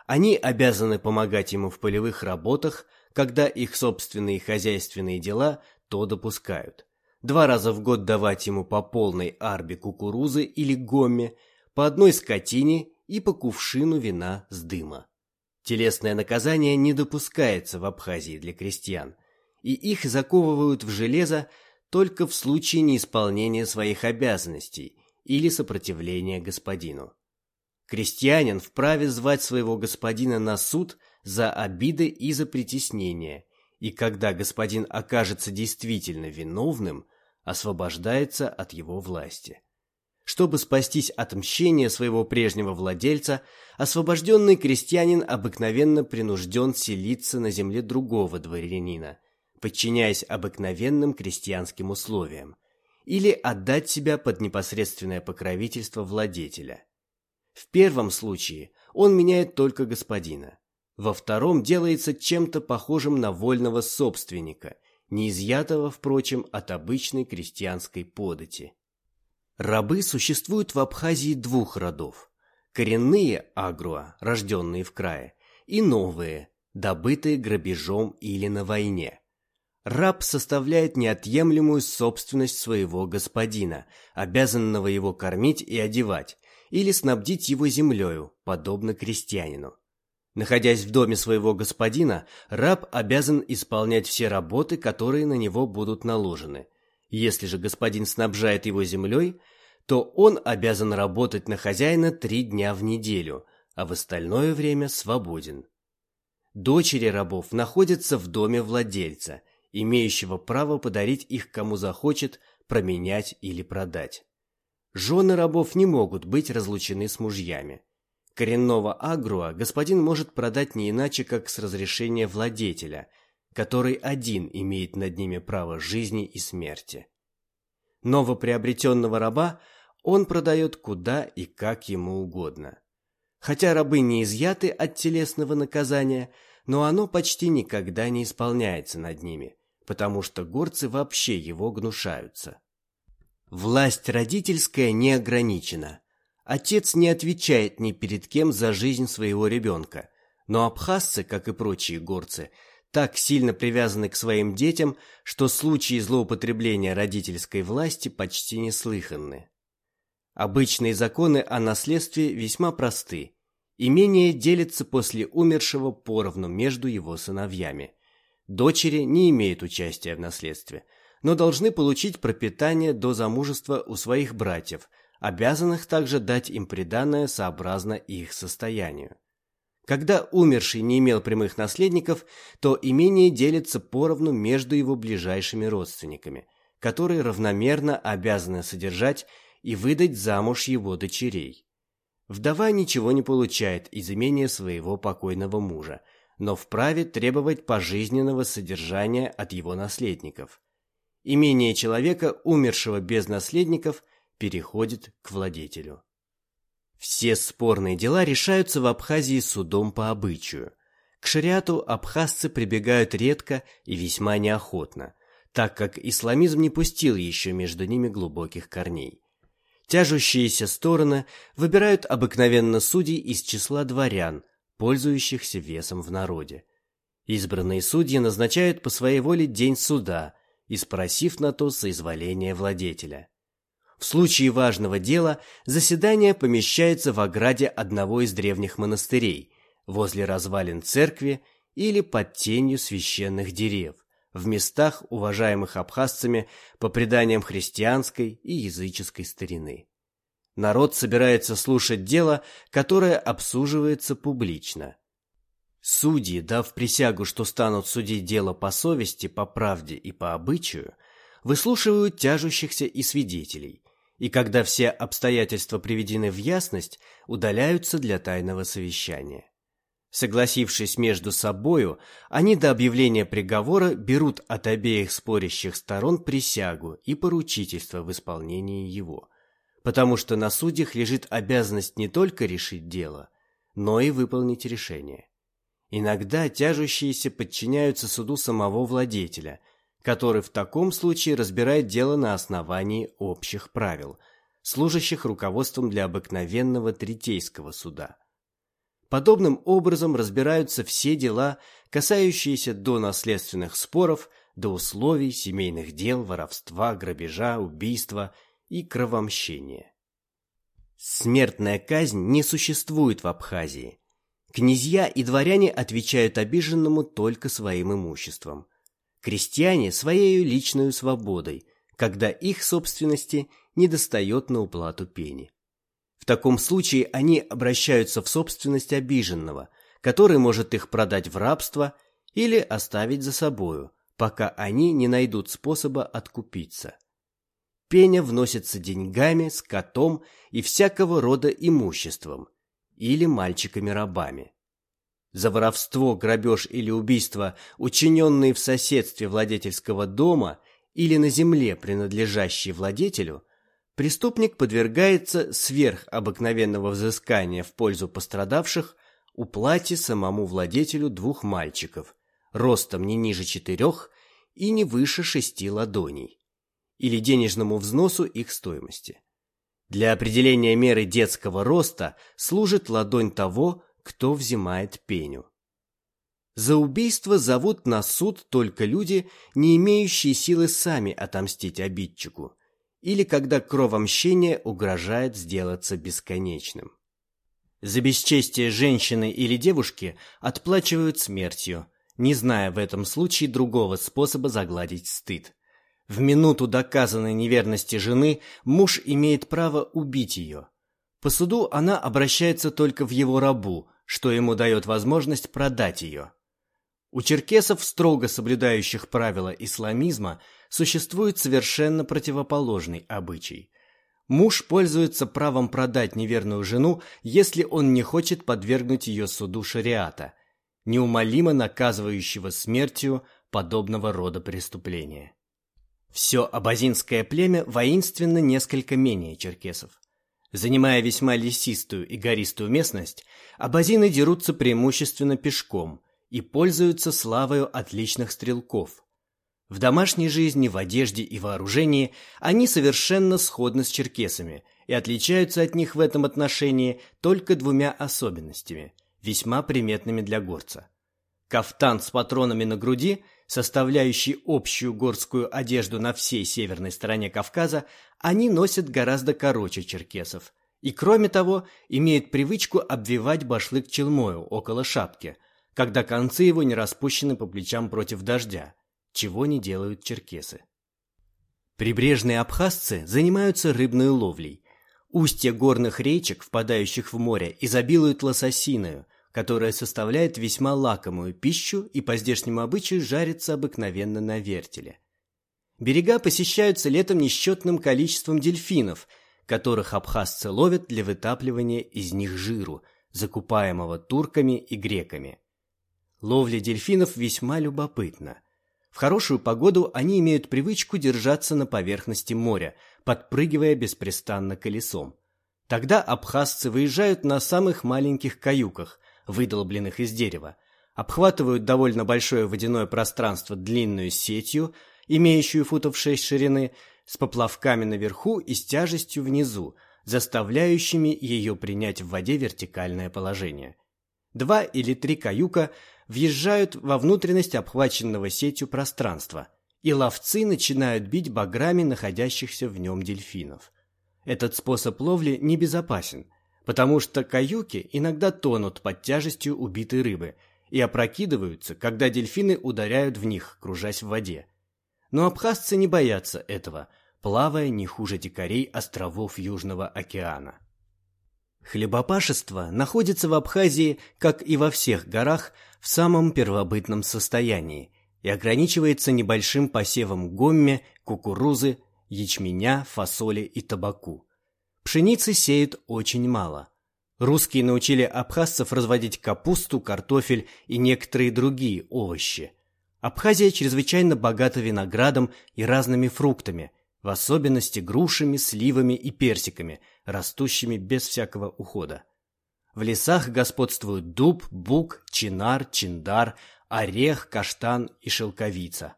Они обязаны помогать ему в полевых работах, когда их собственные хозяйственные дела то допускают. Два раза в год давать ему по полной арбе кукурузы или гомме – по одной скотине и по кувшину вина с дыма. Телесное наказание не допускается в Абхазии для крестьян, и их заковывают в железо только в случае неисполнения своих обязанностей или сопротивления господину. Крестьянин вправе звать своего господина на суд за обиды и за притеснение, и когда господин окажется действительно виновным, освобождается от его власти. Чтобы спастись от мщения своего прежнего владельца, освобожденный крестьянин обыкновенно принужден селиться на земле другого дворянина, подчиняясь обыкновенным крестьянским условиям, или отдать себя под непосредственное покровительство владетеля. В первом случае он меняет только господина, во втором делается чем-то похожим на вольного собственника, не изъятого, впрочем, от обычной крестьянской подати. Рабы существуют в Абхазии двух родов. Коренные агруа, рожденные в крае, и новые, добытые грабежом или на войне. Раб составляет неотъемлемую собственность своего господина, обязанного его кормить и одевать, или снабдить его землею, подобно крестьянину. Находясь в доме своего господина, раб обязан исполнять все работы, которые на него будут наложены – если же господин снабжает его землей, то он обязан работать на хозяина три дня в неделю, а в остальное время свободен. Дочери рабов находятся в доме владельца, имеющего право подарить их кому захочет, променять или продать. Жены рабов не могут быть разлучены с мужьями. Коренного агруа господин может продать не иначе, как с разрешения владетеля – который один имеет над ними право жизни и смерти. Новоприобретенного раба он продает куда и как ему угодно. Хотя рабы не изъяты от телесного наказания, но оно почти никогда не исполняется над ними, потому что горцы вообще его гнушаются. Власть родительская не ограничена. Отец не отвечает ни перед кем за жизнь своего ребенка, но абхазцы, как и прочие горцы, так сильно привязаны к своим детям, что случаи злоупотребления родительской власти почти неслыханны. Обычные законы о наследстве весьма просты. Имение делится после умершего поровну между его сыновьями. Дочери не имеют участия в наследстве, но должны получить пропитание до замужества у своих братьев, обязанных также дать им приданое сообразно их состоянию. Когда умерший не имел прямых наследников, то имение делится поровну между его ближайшими родственниками, которые равномерно обязаны содержать и выдать замуж его дочерей. Вдова ничего не получает из имения своего покойного мужа, но вправе требовать пожизненного содержания от его наследников. Имение человека, умершего без наследников, переходит к владетелю. Все спорные дела решаются в Абхазии судом по обычаю. К шариату абхазцы прибегают редко и весьма неохотно, так как исламизм не пустил еще между ними глубоких корней. Тяжущиеся стороны выбирают обыкновенно судей из числа дворян, пользующихся весом в народе. Избранные судьи назначают по своей воле день суда и спросив на то соизволение владетеля. В случае важного дела заседание помещается в ограде одного из древних монастырей, возле развалин церкви или под тенью священных дерев, в местах, уважаемых абхазцами по преданиям христианской и языческой старины. Народ собирается слушать дело, которое обсуживается публично. Судьи, дав присягу, что станут судить дело по совести, по правде и по обычаю, выслушивают тяжущихся и свидетелей, и когда все обстоятельства приведены в ясность, удаляются для тайного совещания. Согласившись между собою, они до объявления приговора берут от обеих спорящих сторон присягу и поручительство в исполнении его, потому что на судьях лежит обязанность не только решить дело, но и выполнить решение. Иногда тяжущиеся подчиняются суду самого владетеля, который в таком случае разбирает дело на основании общих правил, служащих руководством для обыкновенного третейского суда. Подобным образом разбираются все дела, касающиеся до наследственных споров, до условий, семейных дел, воровства, грабежа, убийства и кровомщения. Смертная казнь не существует в Абхазии. Князья и дворяне отвечают обиженному только своим имуществом. Крестьяне – своей личной свободой, когда их собственности недостает на уплату пени. В таком случае они обращаются в собственность обиженного, который может их продать в рабство или оставить за собою, пока они не найдут способа откупиться. Пеня вносится деньгами, скотом и всякого рода имуществом, или мальчиками-рабами. За воровство, грабеж или убийство, учиненные в соседстве владетельского дома или на земле, принадлежащей владетелю, преступник подвергается сверх обыкновенного взыскания в пользу пострадавших уплате самому владетелю двух мальчиков, ростом не ниже четырех и не выше шести ладоней, или денежному взносу их стоимости. Для определения меры детского роста служит ладонь того, кто взимает пеню. За убийство зовут на суд только люди, не имеющие силы сами отомстить обидчику, или когда кровомщение угрожает сделаться бесконечным. За бесчестие женщины или девушки отплачивают смертью, не зная в этом случае другого способа загладить стыд. В минуту доказанной неверности жены муж имеет право убить ее. По суду она обращается только в его рабу, что ему дает возможность продать ее. У черкесов, строго соблюдающих правила исламизма, существует совершенно противоположный обычай. Муж пользуется правом продать неверную жену, если он не хочет подвергнуть ее суду шариата, неумолимо наказывающего смертью подобного рода преступления. Все абазинское племя воинственно несколько менее черкесов. Занимая весьма лесистую и гористую местность, абазины дерутся преимущественно пешком и пользуются славою отличных стрелков. В домашней жизни, в одежде и вооружении они совершенно сходны с черкесами и отличаются от них в этом отношении только двумя особенностями, весьма приметными для горца. Кафтан с патронами на груди, составляющий общую горскую одежду на всей северной стороне Кавказа, они носят гораздо короче черкесов. И кроме того, имеют привычку обвивать башлык челмою около шапки, когда концы его не распущены по плечам против дождя, чего не делают черкесы. Прибрежные абхазцы занимаются рыбной ловлей. Устья горных речек, впадающих в море, изобилуют лососиною, которая составляет весьма лакомую пищу и по здешнему обычаю жарится обыкновенно на вертеле. Берега посещаются летом несчетным количеством дельфинов, которых абхазцы ловят для вытапливания из них жиру, закупаемого турками и греками. Ловля дельфинов весьма любопытна. В хорошую погоду они имеют привычку держаться на поверхности моря, подпрыгивая беспрестанно колесом. Тогда абхазцы выезжают на самых маленьких каюках, выдолбленных из дерева, обхватывают довольно большое водяное пространство длинную сетью, имеющую футов 6 ширины, с поплавками наверху и с тяжестью внизу, заставляющими ее принять в воде вертикальное положение. Два или три каюка въезжают во внутренность обхваченного сетью пространства, и ловцы начинают бить баграми находящихся в нем дельфинов. Этот способ ловли небезопасен, потому что каюки иногда тонут под тяжестью убитой рыбы и опрокидываются, когда дельфины ударяют в них, кружась в воде. Но абхазцы не боятся этого, плавая не хуже дикарей островов Южного океана. Хлебопашество находится в Абхазии, как и во всех горах, в самом первобытном состоянии и ограничивается небольшим посевом гомме, кукурузы, ячменя, фасоли и табаку. Пшеницы сеют очень мало. Русские научили абхазцев разводить капусту, картофель и некоторые другие овощи. Абхазия чрезвычайно богата виноградом и разными фруктами, в особенности грушами, сливами и персиками, растущими без всякого ухода. В лесах господствуют дуб, бук, чинар, чиндар, орех, каштан и шелковица.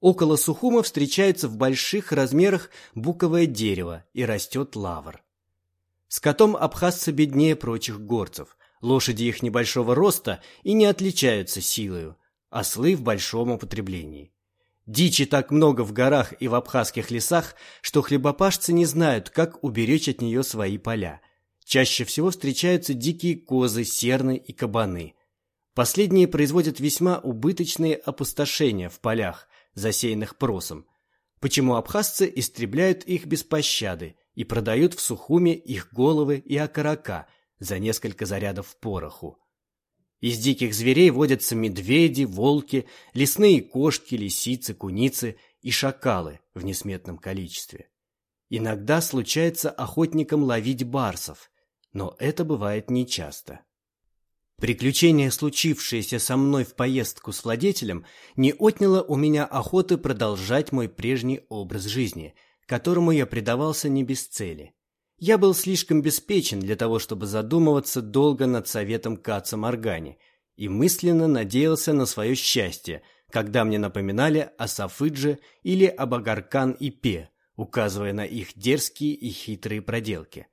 Около Сухума встречается в больших размерах буковое дерево и растет лавр. Скотом абхазцы беднее прочих горцев. Лошади их небольшого роста и не отличаются силою. Ослы в большом употреблении. Дичи так много в горах и в абхазских лесах, что хлебопашцы не знают, как уберечь от нее свои поля. Чаще всего встречаются дикие козы, серны и кабаны. Последние производят весьма убыточные опустошения в полях, засеянных просом, почему абхазцы истребляют их без пощады и продают в Сухуме их головы и окорока за несколько зарядов пороху. Из диких зверей водятся медведи, волки, лесные кошки, лисицы, куницы и шакалы в несметном количестве. Иногда случается охотникам ловить барсов, но это бывает нечасто. Приключение, случившееся со мной в поездку с владетелем, не отняло у меня охоты продолжать мой прежний образ жизни, которому я предавался не без цели. Я был слишком беспечен для того, чтобы задумываться долго над советом Каца Моргани, и мысленно надеялся на свое счастье, когда мне напоминали о Сафыдже или об Агаркан и Пе, указывая на их дерзкие и хитрые проделки.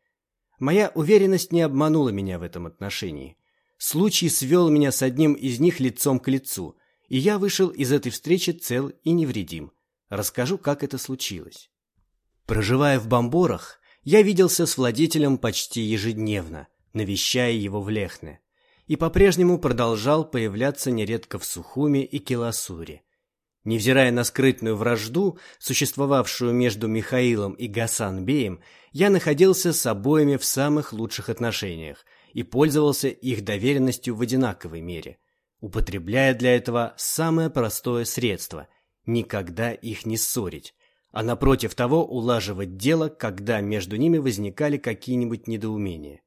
Моя уверенность не обманула меня в этом отношении. Случай свел меня с одним из них лицом к лицу, и я вышел из этой встречи цел и невредим. Расскажу, как это случилось. Проживая в Бомборах, я виделся с владетелем почти ежедневно, навещая его в Лехне, и по-прежнему продолжал появляться нередко в Сухуме и Киласуре. Невзирая на скрытную вражду, существовавшую между Михаилом и Гасанбеем, я находился с обоими в самых лучших отношениях – и пользовался их доверенностью в одинаковой мере, употребляя для этого самое простое средство – никогда их не ссорить, а напротив того улаживать дело, когда между ними возникали какие-нибудь недоумения.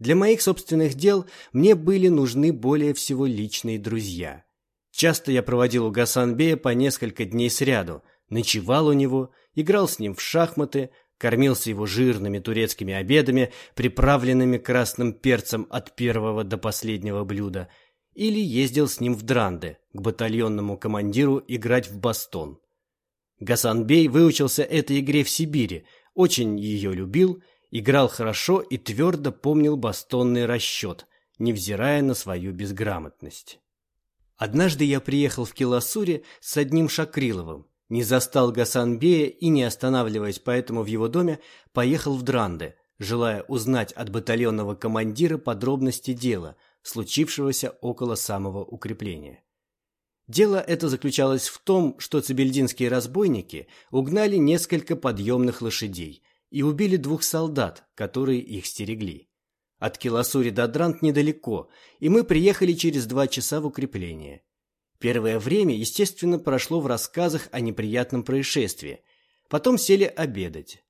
Для моих собственных дел мне были нужны более всего личные друзья. Часто я проводил у Гасанбея по несколько дней сряду, ночевал у него, играл с ним в шахматы, кормился его жирными турецкими обедами, приправленными красным перцем от первого до последнего блюда, или ездил с ним в Дранде, к батальонному командиру играть в бастон. Гасанбей выучился этой игре в Сибири, очень ее любил, играл хорошо и твердо помнил бастонный расчет, невзирая на свою безграмотность. Однажды я приехал в Киласуре с одним Шакриловым, не застал Гасанбея и, не останавливаясь поэтому в его доме, поехал в Дранде, желая узнать от батальонного командира подробности дела, случившегося около самого укрепления. Дело это заключалось в том, что цибельдинские разбойники угнали несколько подъемных лошадей и убили двух солдат, которые их стерегли. От Киласури до Дрант недалеко, и мы приехали через два часа в укрепление. Первое время, естественно, прошло в рассказах о неприятном происшествии. Потом сели обедать.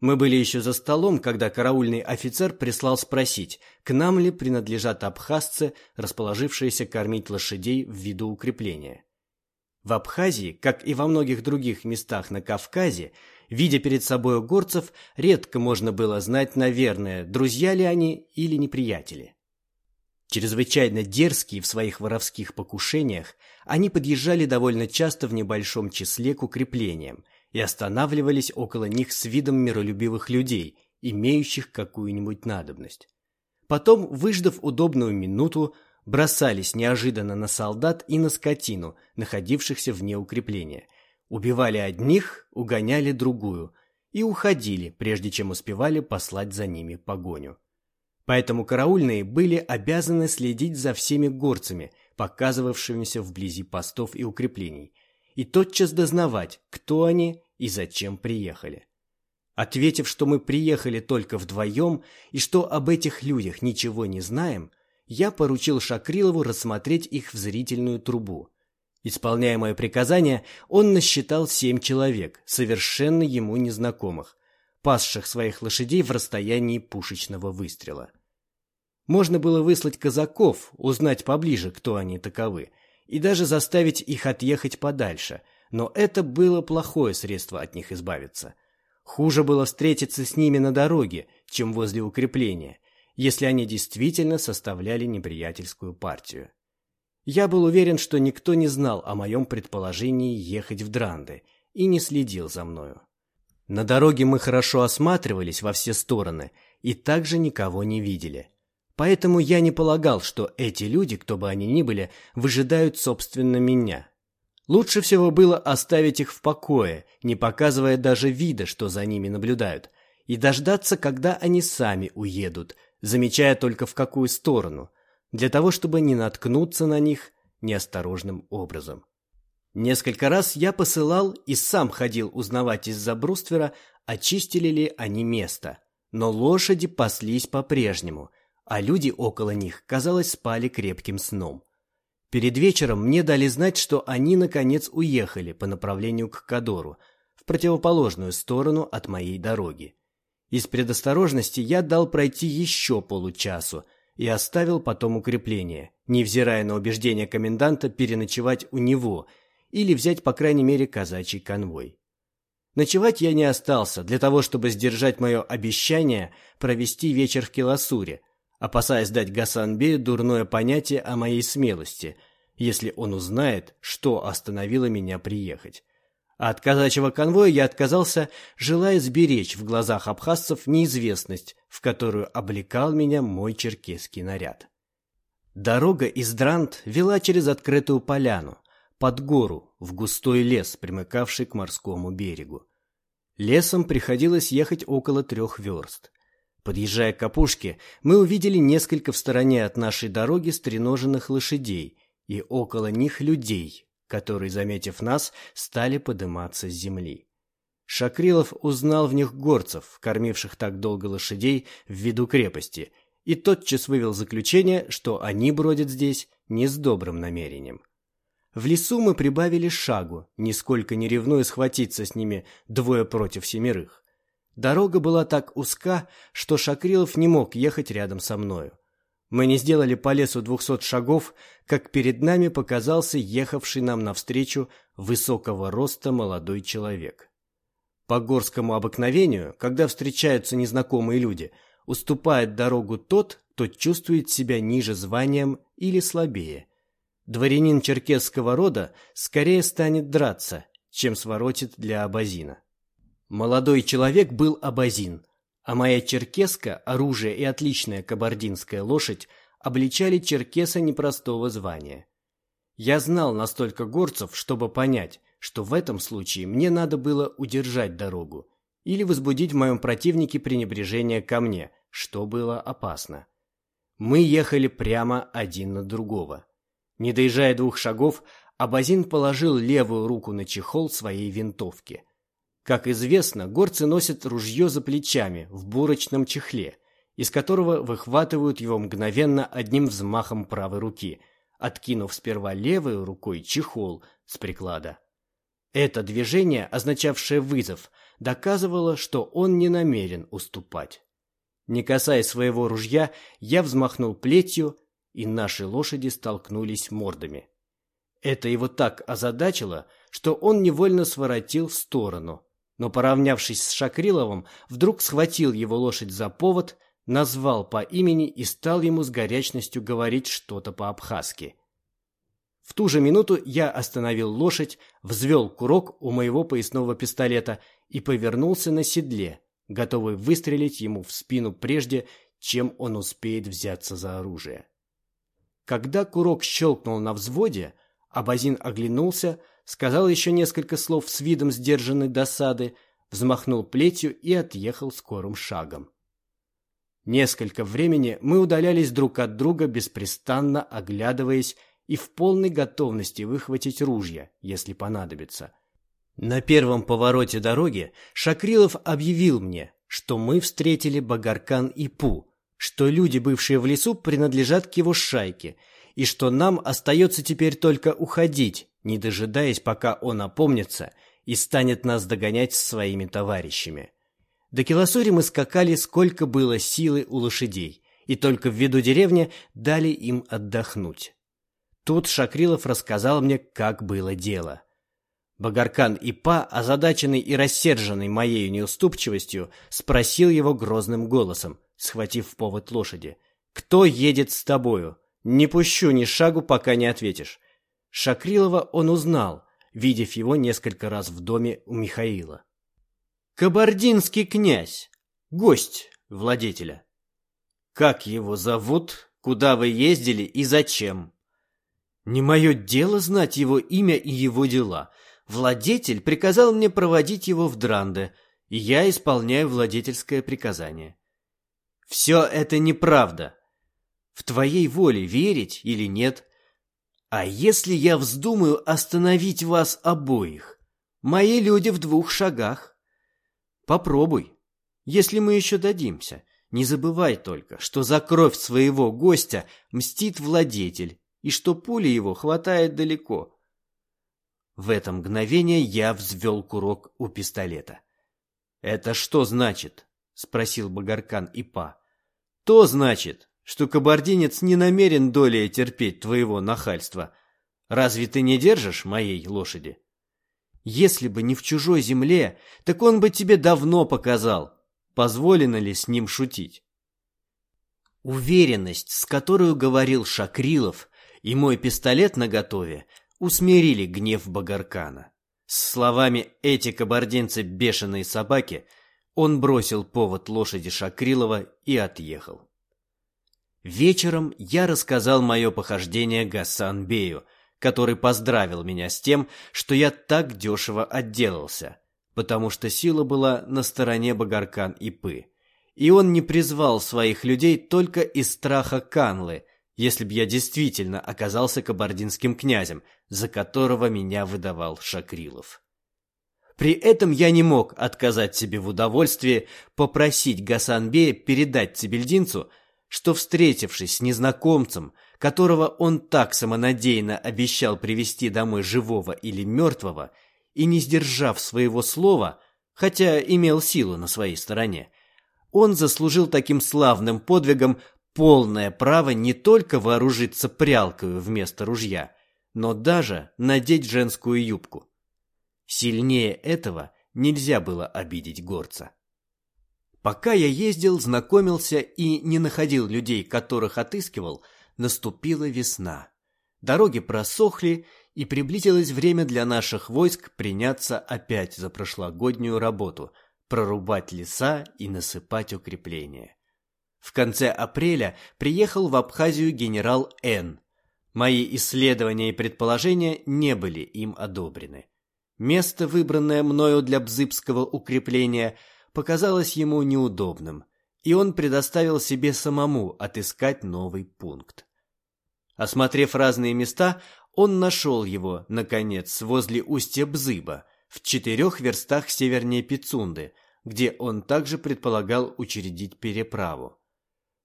Мы были еще за столом, когда караульный офицер прислал спросить, к нам ли принадлежат абхазцы, расположившиеся кормить лошадей в виду укрепления. В Абхазии, как и во многих других местах на Кавказе, Видя перед собой горцев, редко можно было знать, наверное, друзья ли они или неприятели. Чрезвычайно дерзкие в своих воровских покушениях, они подъезжали довольно часто в небольшом числе к укреплениям и останавливались около них с видом миролюбивых людей, имеющих какую-нибудь надобность. Потом, выждав удобную минуту, бросались неожиданно на солдат и на скотину, находившихся вне укрепления. Убивали одних, угоняли другую и уходили, прежде чем успевали послать за ними погоню. Поэтому караульные были обязаны следить за всеми горцами, показывавшимися вблизи постов и укреплений, и тотчас дознавать, кто они и зачем приехали. Ответив, что мы приехали только вдвоем и что об этих людях ничего не знаем, я поручил Шакрилову рассмотреть их в зрительную трубу. Исполняя мое приказание, он насчитал семь человек, совершенно ему незнакомых, пасших своих лошадей в расстоянии пушечного выстрела. Можно было выслать казаков, узнать поближе, кто они таковы, и даже заставить их отъехать подальше, но это было плохое средство от них избавиться. Хуже было встретиться с ними на дороге, чем возле укрепления, если они действительно составляли неприятельскую партию. Я был уверен, что никто не знал о моем предположении ехать в Дранды и не следил за мною. На дороге мы хорошо осматривались во все стороны и также никого не видели. Поэтому я не полагал, что эти люди, кто бы они ни были, выжидают собственно меня. Лучше всего было оставить их в покое, не показывая даже вида, что за ними наблюдают, и дождаться, когда они сами уедут, замечая только в какую сторону, для того, чтобы не наткнуться на них неосторожным образом. Несколько раз я посылал и сам ходил узнавать из-за бруствера, очистили ли они место, но лошади паслись по-прежнему, а люди около них, казалось, спали крепким сном. Перед вечером мне дали знать, что они, наконец, уехали по направлению к Кадору, в противоположную сторону от моей дороги. Из предосторожности я дал пройти еще получасу и оставил потом укрепление, невзирая на убеждение коменданта переночевать у него или взять, по крайней мере, казачий конвой. Ночевать я не остался для того, чтобы сдержать мое обещание провести вечер в Келасуре, опасаясь дать Гасанбею дурное понятие о моей смелости, если он узнает, что остановило меня приехать. А от казачьего конвоя я отказался, желая сберечь в глазах абхазцев неизвестность, в которую облекал меня мой черкесский наряд. Дорога из Дрант вела через открытую поляну, под гору, в густой лес, примыкавший к морскому берегу. Лесом приходилось ехать около трех верст. Подъезжая к опушке, мы увидели несколько в стороне от нашей дороги стреноженных лошадей и около них людей, которые, заметив нас, стали подниматься с земли. Шакрилов узнал в них горцев, кормивших так долго лошадей в виду крепости, и тотчас вывел заключение, что они бродят здесь не с добрым намерением. В лесу мы прибавили шагу, нисколько не ревнуя схватиться с ними двое против семерых. Дорога была так узка, что Шакрилов не мог ехать рядом со мною. Мы не сделали по лесу двухсот шагов, как перед нами показался ехавший нам навстречу высокого роста молодой человек. По горскому обыкновению, когда встречаются незнакомые люди, уступает дорогу тот, кто чувствует себя ниже званием или слабее. Дворянин черкесского рода скорее станет драться, чем своротит для абазина. Молодой человек был абазин, а моя черкеска, оружие и отличная кабардинская лошадь обличали черкеса непростого звания. Я знал настолько горцев, чтобы понять, что в этом случае мне надо было удержать дорогу или возбудить в моем противнике пренебрежение ко мне, что было опасно. Мы ехали прямо один на другого. Не доезжая двух шагов, Абазин положил левую руку на чехол своей винтовки – как известно, горцы носят ружье за плечами в бурочном чехле, из которого выхватывают его мгновенно одним взмахом правой руки, откинув сперва левой рукой чехол с приклада. Это движение, означавшее вызов, доказывало, что он не намерен уступать. Не касаясь своего ружья, я взмахнул плетью, и наши лошади столкнулись мордами. Это его так озадачило, что он невольно своротил в сторону, но, поравнявшись с Шакриловым, вдруг схватил его лошадь за повод, назвал по имени и стал ему с горячностью говорить что-то по-абхазски. В ту же минуту я остановил лошадь, взвел курок у моего поясного пистолета и повернулся на седле, готовый выстрелить ему в спину прежде, чем он успеет взяться за оружие. Когда курок щелкнул на взводе, Абазин оглянулся, сказал еще несколько слов с видом сдержанной досады, взмахнул плетью и отъехал скорым шагом. Несколько времени мы удалялись друг от друга, беспрестанно оглядываясь и в полной готовности выхватить ружья, если понадобится. На первом повороте дороги Шакрилов объявил мне, что мы встретили Багаркан и Пу, что люди, бывшие в лесу, принадлежат к его шайке, и что нам остается теперь только уходить, не дожидаясь, пока он опомнится и станет нас догонять с своими товарищами. До Килосури мы скакали, сколько было силы у лошадей, и только в виду деревни дали им отдохнуть. Тут Шакрилов рассказал мне, как было дело. Багаркан Ипа, озадаченный и рассерженный моей неуступчивостью, спросил его грозным голосом, схватив повод лошади. «Кто едет с тобою? Не пущу ни шагу, пока не ответишь». Шакрилова он узнал, видев его несколько раз в доме у Михаила. «Кабардинский князь, гость владетеля». «Как его зовут? Куда вы ездили и зачем?» Не мое дело знать его имя и его дела. Владетель приказал мне проводить его в Дранде, и я исполняю владетельское приказание. Все это неправда. В твоей воле верить или нет. А если я вздумаю остановить вас обоих? Мои люди в двух шагах. Попробуй, если мы еще дадимся. Не забывай только, что за кровь своего гостя мстит владетель, и что пули его хватает далеко. В это мгновение я взвел курок у пистолета. «Это что значит?» — спросил Багаркан Ипа. «То значит, что кабардинец не намерен долей терпеть твоего нахальства. Разве ты не держишь моей лошади?» «Если бы не в чужой земле, так он бы тебе давно показал, позволено ли с ним шутить». Уверенность, с которой говорил Шакрилов, и мой пистолет наготове усмирили гнев Багаркана. С словами «эти кабардинцы бешеные собаки» он бросил повод лошади Шакрилова и отъехал. Вечером я рассказал мое похождение Гасан-бею, который поздравил меня с тем, что я так дешево отделался, потому что сила была на стороне Багаркан и Пы. И он не призвал своих людей только из страха Канлы – если б я действительно оказался кабардинским князем, за которого меня выдавал Шакрилов. При этом я не мог отказать себе в удовольствии попросить Гасанбея передать Цибельдинцу, что, встретившись с незнакомцем, которого он так самонадеянно обещал привести домой живого или мертвого, и не сдержав своего слова, хотя имел силу на своей стороне, он заслужил таким славным подвигом полное право не только вооружиться прялкою вместо ружья, но даже надеть женскую юбку. Сильнее этого нельзя было обидеть горца. Пока я ездил, знакомился и не находил людей, которых отыскивал, наступила весна. Дороги просохли, и приблизилось время для наших войск приняться опять за прошлогоднюю работу – прорубать леса и насыпать укрепления. В конце апреля приехал в Абхазию генерал Н. Мои исследования и предположения не были им одобрены. Место, выбранное мною для бзыбского укрепления, показалось ему неудобным, и он предоставил себе самому отыскать новый пункт. Осмотрев разные места, он нашел его, наконец, возле устья Бзыба, в четырех верстах севернее Пицунды, где он также предполагал учредить переправу.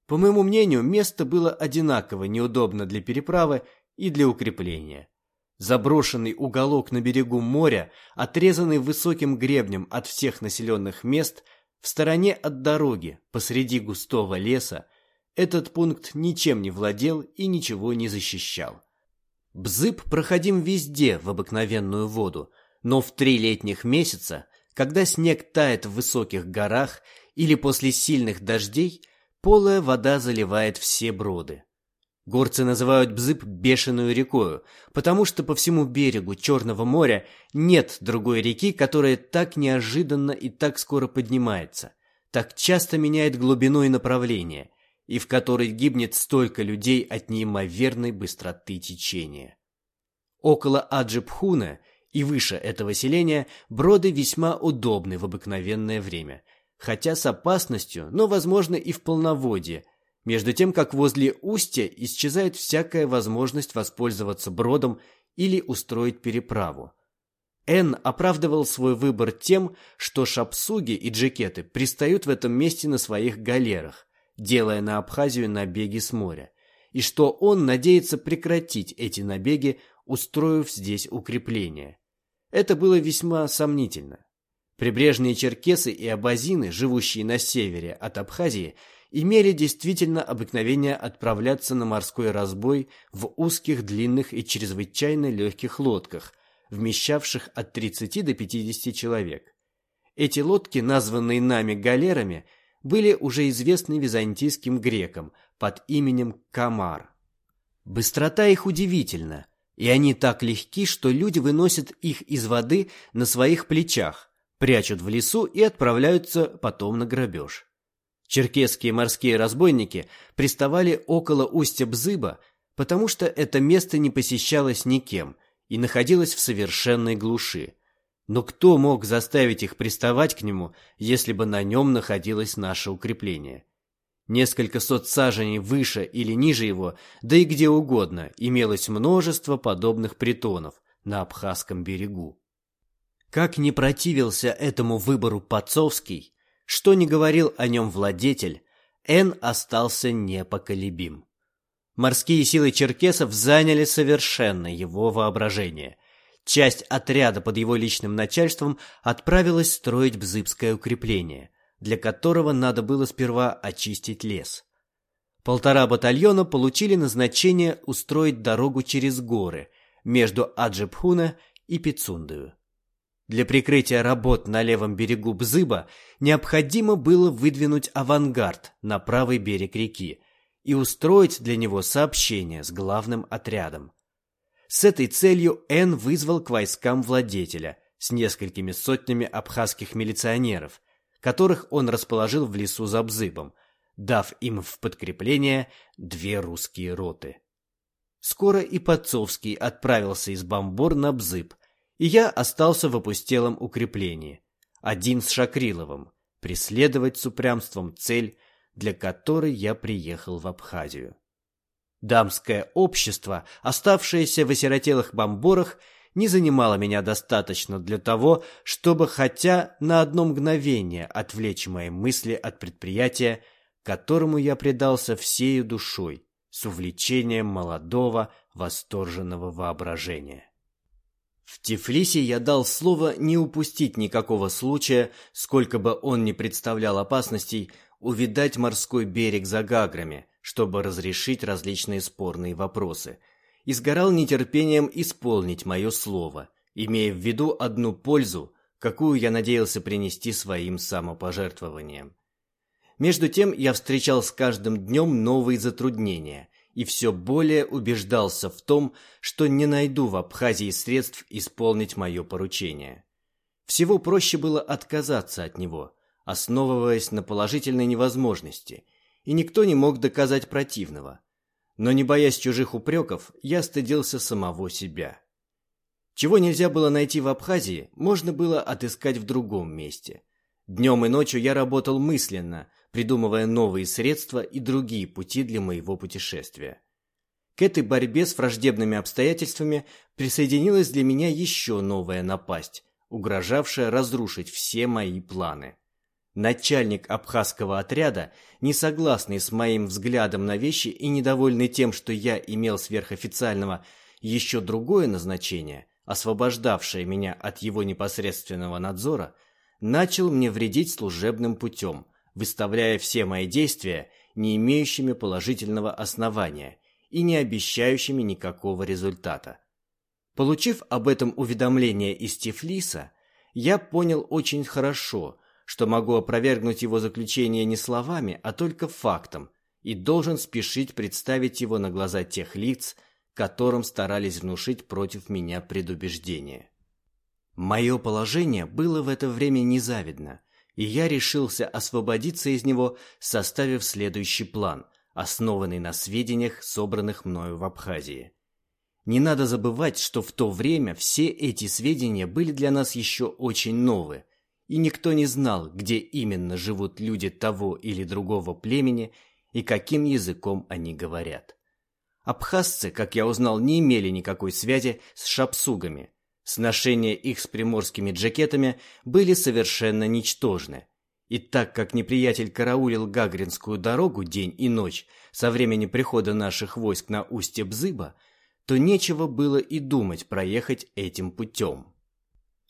По моему мнению, место было одинаково неудобно для переправы и для укрепления. Заброшенный уголок на берегу моря, отрезанный высоким гребнем от всех населенных мест, в стороне от дороги, посреди густого леса, этот пункт ничем не владел и ничего не защищал. Бзыб проходим везде в обыкновенную воду, но в три летних месяца Когда снег тает в высоких горах или после сильных дождей, полая вода заливает все броды. Горцы называют Бзып бешеную рекою, потому что по всему берегу Черного моря нет другой реки, которая так неожиданно и так скоро поднимается, так часто меняет глубину и направление, и в которой гибнет столько людей от неимоверной быстроты течения. Около Аджипхуна и выше этого селения броды весьма удобны в обыкновенное время, хотя с опасностью, но, возможно, и в полноводье, между тем как возле устья исчезает всякая возможность воспользоваться бродом или устроить переправу. Н оправдывал свой выбор тем, что шапсуги и джекеты пристают в этом месте на своих галерах, делая на Абхазию набеги с моря, и что он надеется прекратить эти набеги, устроив здесь укрепление. Это было весьма сомнительно. Прибрежные черкесы и абазины, живущие на севере от Абхазии, имели действительно обыкновение отправляться на морской разбой в узких, длинных и чрезвычайно легких лодках, вмещавших от 30 до 50 человек. Эти лодки, названные нами галерами, были уже известны византийским грекам под именем Камар. Быстрота их удивительна, и они так легки, что люди выносят их из воды на своих плечах, прячут в лесу и отправляются потом на грабеж. Черкесские морские разбойники приставали около устья Бзыба, потому что это место не посещалось никем и находилось в совершенной глуши. Но кто мог заставить их приставать к нему, если бы на нем находилось наше укрепление? Несколько сот саженей выше или ниже его, да и где угодно, имелось множество подобных притонов на Абхазском берегу. Как не противился этому выбору Пацовский, что не говорил о нем владетель, Н остался непоколебим. Морские силы черкесов заняли совершенно его воображение. Часть отряда под его личным начальством отправилась строить Бзыбское укрепление, для которого надо было сперва очистить лес. Полтора батальона получили назначение устроить дорогу через горы между Аджипхуна и Пицундою. Для прикрытия работ на левом берегу Бзыба необходимо было выдвинуть авангард на правый берег реки и устроить для него сообщение с главным отрядом. С этой целью Н вызвал к войскам владетеля с несколькими сотнями абхазских милиционеров, которых он расположил в лесу за Бзыбом, дав им в подкрепление две русские роты. Скоро и Подцовский отправился из Бамбор на Бзыб, и я остался в опустелом укреплении, один с Шакриловым, преследовать с упрямством цель, для которой я приехал в Абхазию. Дамское общество, оставшееся в осиротелых бомборах, не занимало меня достаточно для того, чтобы хотя на одно мгновение отвлечь мои мысли от предприятия, которому я предался всею душой, с увлечением молодого, восторженного воображения. В Тифлисе я дал слово не упустить никакого случая, сколько бы он ни представлял опасностей, увидать морской берег за Гаграми, чтобы разрешить различные спорные вопросы, и сгорал нетерпением исполнить мое слово, имея в виду одну пользу, какую я надеялся принести своим самопожертвованием. Между тем я встречал с каждым днем новые затруднения – и все более убеждался в том, что не найду в Абхазии средств исполнить мое поручение. Всего проще было отказаться от него, основываясь на положительной невозможности, и никто не мог доказать противного. Но не боясь чужих упреков, я стыдился самого себя. Чего нельзя было найти в Абхазии, можно было отыскать в другом месте. Днем и ночью я работал мысленно – придумывая новые средства и другие пути для моего путешествия. К этой борьбе с враждебными обстоятельствами присоединилась для меня еще новая напасть, угрожавшая разрушить все мои планы. Начальник абхазского отряда, не согласный с моим взглядом на вещи и недовольный тем, что я имел сверхофициального еще другое назначение, освобождавшее меня от его непосредственного надзора, начал мне вредить служебным путем – выставляя все мои действия не имеющими положительного основания и не обещающими никакого результата. Получив об этом уведомление из Тифлиса, я понял очень хорошо, что могу опровергнуть его заключение не словами, а только фактом, и должен спешить представить его на глаза тех лиц, которым старались внушить против меня предубеждение. Мое положение было в это время незавидно, и я решился освободиться из него, составив следующий план, основанный на сведениях, собранных мною в Абхазии. Не надо забывать, что в то время все эти сведения были для нас еще очень новые, и никто не знал, где именно живут люди того или другого племени и каким языком они говорят. Абхазцы, как я узнал, не имели никакой связи с шапсугами. Сношения их с приморскими джакетами были совершенно ничтожны. И так как неприятель караулил Гагринскую дорогу день и ночь со времени прихода наших войск на устье Бзыба, то нечего было и думать проехать этим путем.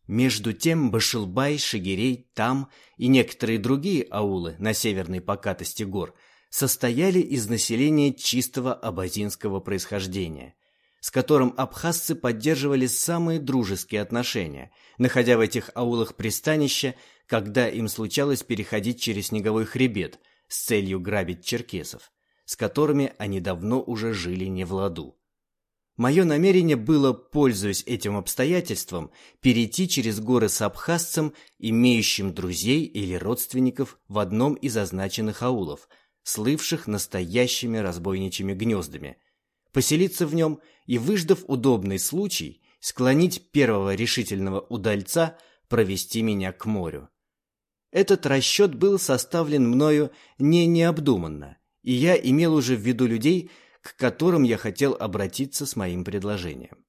Между тем Башилбай, Шагирей, Там и некоторые другие аулы на северной покатости гор – состояли из населения чистого абазинского происхождения, с которым абхазцы поддерживали самые дружеские отношения, находя в этих аулах пристанище, когда им случалось переходить через снеговой хребет с целью грабить черкесов, с которыми они давно уже жили не в ладу. Мое намерение было, пользуясь этим обстоятельством, перейти через горы с абхазцем, имеющим друзей или родственников в одном из означенных аулов – слывших настоящими разбойничьими гнездами, поселиться в нем и, выждав удобный случай, склонить первого решительного удальца провести меня к морю. Этот расчет был составлен мною не необдуманно, и я имел уже в виду людей, к которым я хотел обратиться с моим предложением.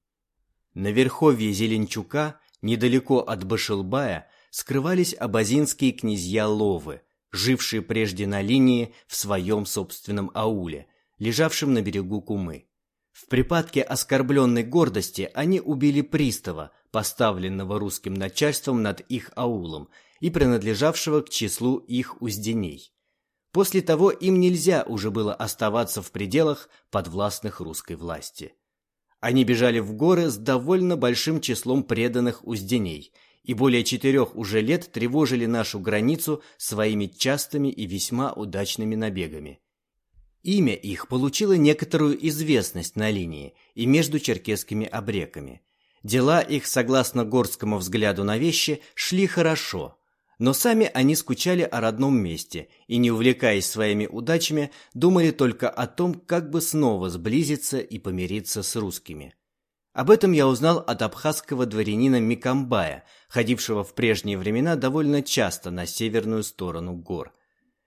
На верховье Зеленчука, недалеко от Башилбая, скрывались абазинские князья Ловы – жившие прежде на линии в своем собственном ауле, лежавшем на берегу Кумы. В припадке оскорбленной гордости они убили пристава, поставленного русским начальством над их аулом и принадлежавшего к числу их узденей. После того им нельзя уже было оставаться в пределах подвластных русской власти. Они бежали в горы с довольно большим числом преданных узденей – и более четырех уже лет тревожили нашу границу своими частыми и весьма удачными набегами. Имя их получило некоторую известность на линии и между черкесскими обреками. Дела их, согласно горскому взгляду на вещи, шли хорошо, но сами они скучали о родном месте и, не увлекаясь своими удачами, думали только о том, как бы снова сблизиться и помириться с русскими. Об этом я узнал от абхазского дворянина Микамбая, ходившего в прежние времена довольно часто на северную сторону гор.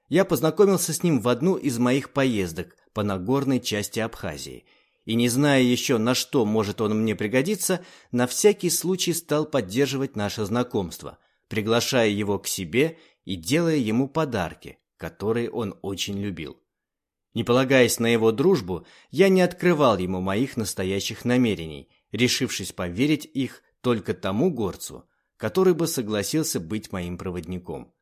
Я познакомился с ним в одну из моих поездок по Нагорной части Абхазии, и не зная еще, на что может он мне пригодиться, на всякий случай стал поддерживать наше знакомство, приглашая его к себе и делая ему подарки, которые он очень любил. Не полагаясь на его дружбу, я не открывал ему моих настоящих намерений, решившись поверить их только тому горцу, который бы согласился быть моим проводником.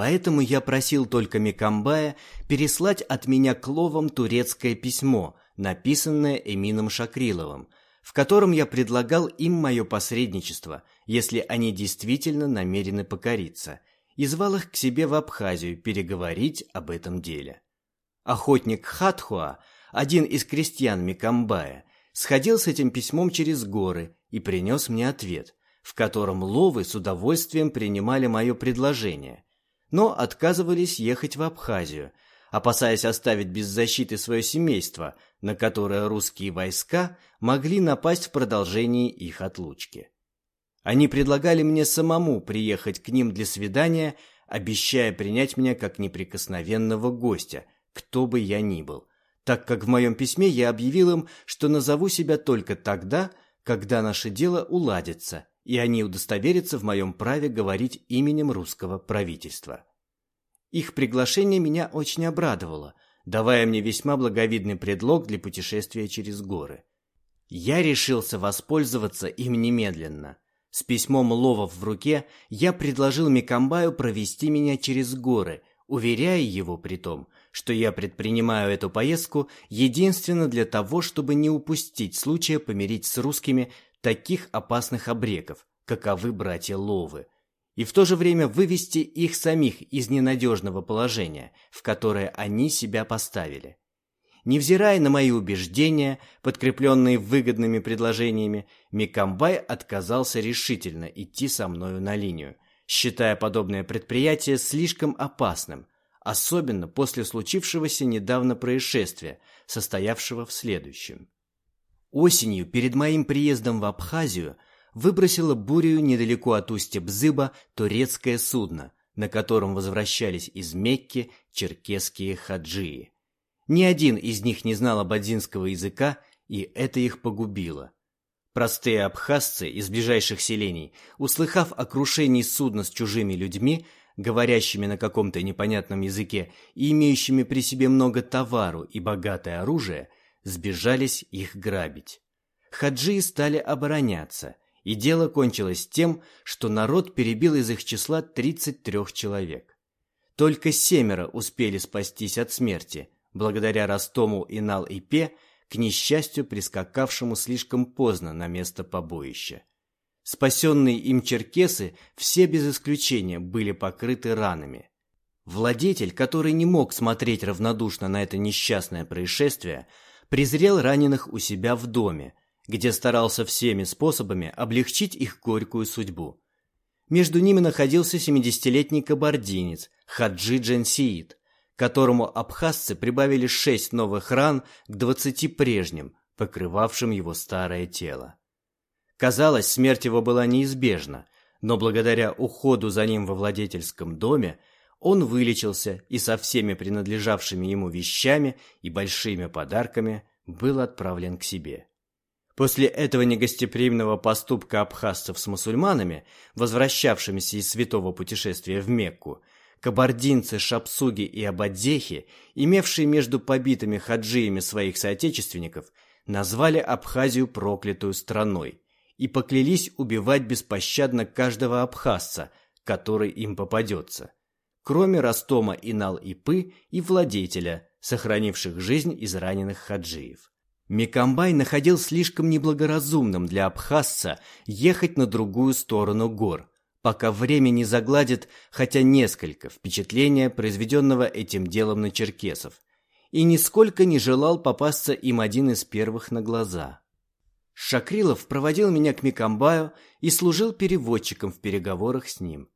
Поэтому я просил только Микамбая переслать от меня к Ловам турецкое письмо, написанное Эмином Шакриловым, в котором я предлагал им мое посредничество, если они действительно намерены покориться, и звал их к себе в Абхазию переговорить об этом деле. Охотник Хатхуа, один из крестьян Микамбая, сходил с этим письмом через горы и принес мне ответ, в котором ловы с удовольствием принимали мое предложение, но отказывались ехать в Абхазию, опасаясь оставить без защиты свое семейство, на которое русские войска могли напасть в продолжении их отлучки. Они предлагали мне самому приехать к ним для свидания, обещая принять меня как неприкосновенного гостя – кто бы я ни был, так как в моем письме я объявил им, что назову себя только тогда, когда наше дело уладится, и они удостоверятся в моем праве говорить именем русского правительства. Их приглашение меня очень обрадовало, давая мне весьма благовидный предлог для путешествия через горы. Я решился воспользоваться им немедленно. С письмом Ловов в руке я предложил Микамбаю провести меня через горы, уверяя его при том, что я предпринимаю эту поездку единственно для того, чтобы не упустить случая помирить с русскими таких опасных обреков, каковы братья Ловы, и в то же время вывести их самих из ненадежного положения, в которое они себя поставили. Невзирая на мои убеждения, подкрепленные выгодными предложениями, Микамбай отказался решительно идти со мною на линию, считая подобное предприятие слишком опасным, особенно после случившегося недавно происшествия, состоявшего в следующем. Осенью, перед моим приездом в Абхазию, выбросило бурю недалеко от устья Бзыба турецкое судно, на котором возвращались из Мекки черкесские хаджии. Ни один из них не знал абадзинского языка, и это их погубило. Простые абхазцы из ближайших селений, услыхав о крушении судна с чужими людьми, говорящими на каком-то непонятном языке и имеющими при себе много товару и богатое оружие, сбежались их грабить. Хаджи стали обороняться, и дело кончилось тем, что народ перебил из их числа 33 человек. Только семеро успели спастись от смерти, благодаря Ростому и Нал-Ипе, к несчастью прискакавшему слишком поздно на место побоища. Спасенные им черкесы все без исключения были покрыты ранами. Владетель, который не мог смотреть равнодушно на это несчастное происшествие, презрел раненых у себя в доме, где старался всеми способами облегчить их горькую судьбу. Между ними находился 70-летний кабардинец Хаджи Джансиит, которому абхазцы прибавили шесть новых ран к двадцати прежним, покрывавшим его старое тело. Казалось, смерть его была неизбежна, но благодаря уходу за ним во владетельском доме он вылечился и со всеми принадлежавшими ему вещами и большими подарками был отправлен к себе. После этого негостеприимного поступка абхазцев с мусульманами, возвращавшимися из святого путешествия в Мекку, кабардинцы, шапсуги и абадзехи, имевшие между побитыми хаджиями своих соотечественников, назвали Абхазию проклятую страной и поклялись убивать беспощадно каждого абхазца, который им попадется, кроме Ростома и Нал-Ипы и владетеля, сохранивших жизнь из раненых хаджиев. Микамбай находил слишком неблагоразумным для абхазца ехать на другую сторону гор, пока время не загладит хотя несколько впечатления, произведенного этим делом на черкесов, и нисколько не желал попасться им один из первых на глаза. Шакрилов проводил меня к Микамбаю и служил переводчиком в переговорах с ним.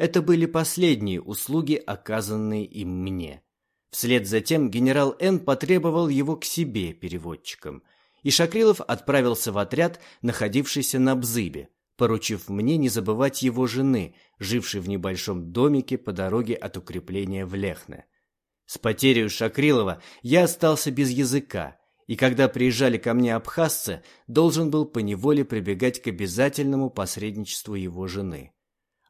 Это были последние услуги, оказанные им мне. Вслед за тем генерал Н. потребовал его к себе переводчиком, и Шакрилов отправился в отряд, находившийся на Бзыбе, поручив мне не забывать его жены, жившей в небольшом домике по дороге от укрепления в Лехне. С потерей Шакрилова я остался без языка, и когда приезжали ко мне абхазцы, должен был поневоле прибегать к обязательному посредничеству его жены.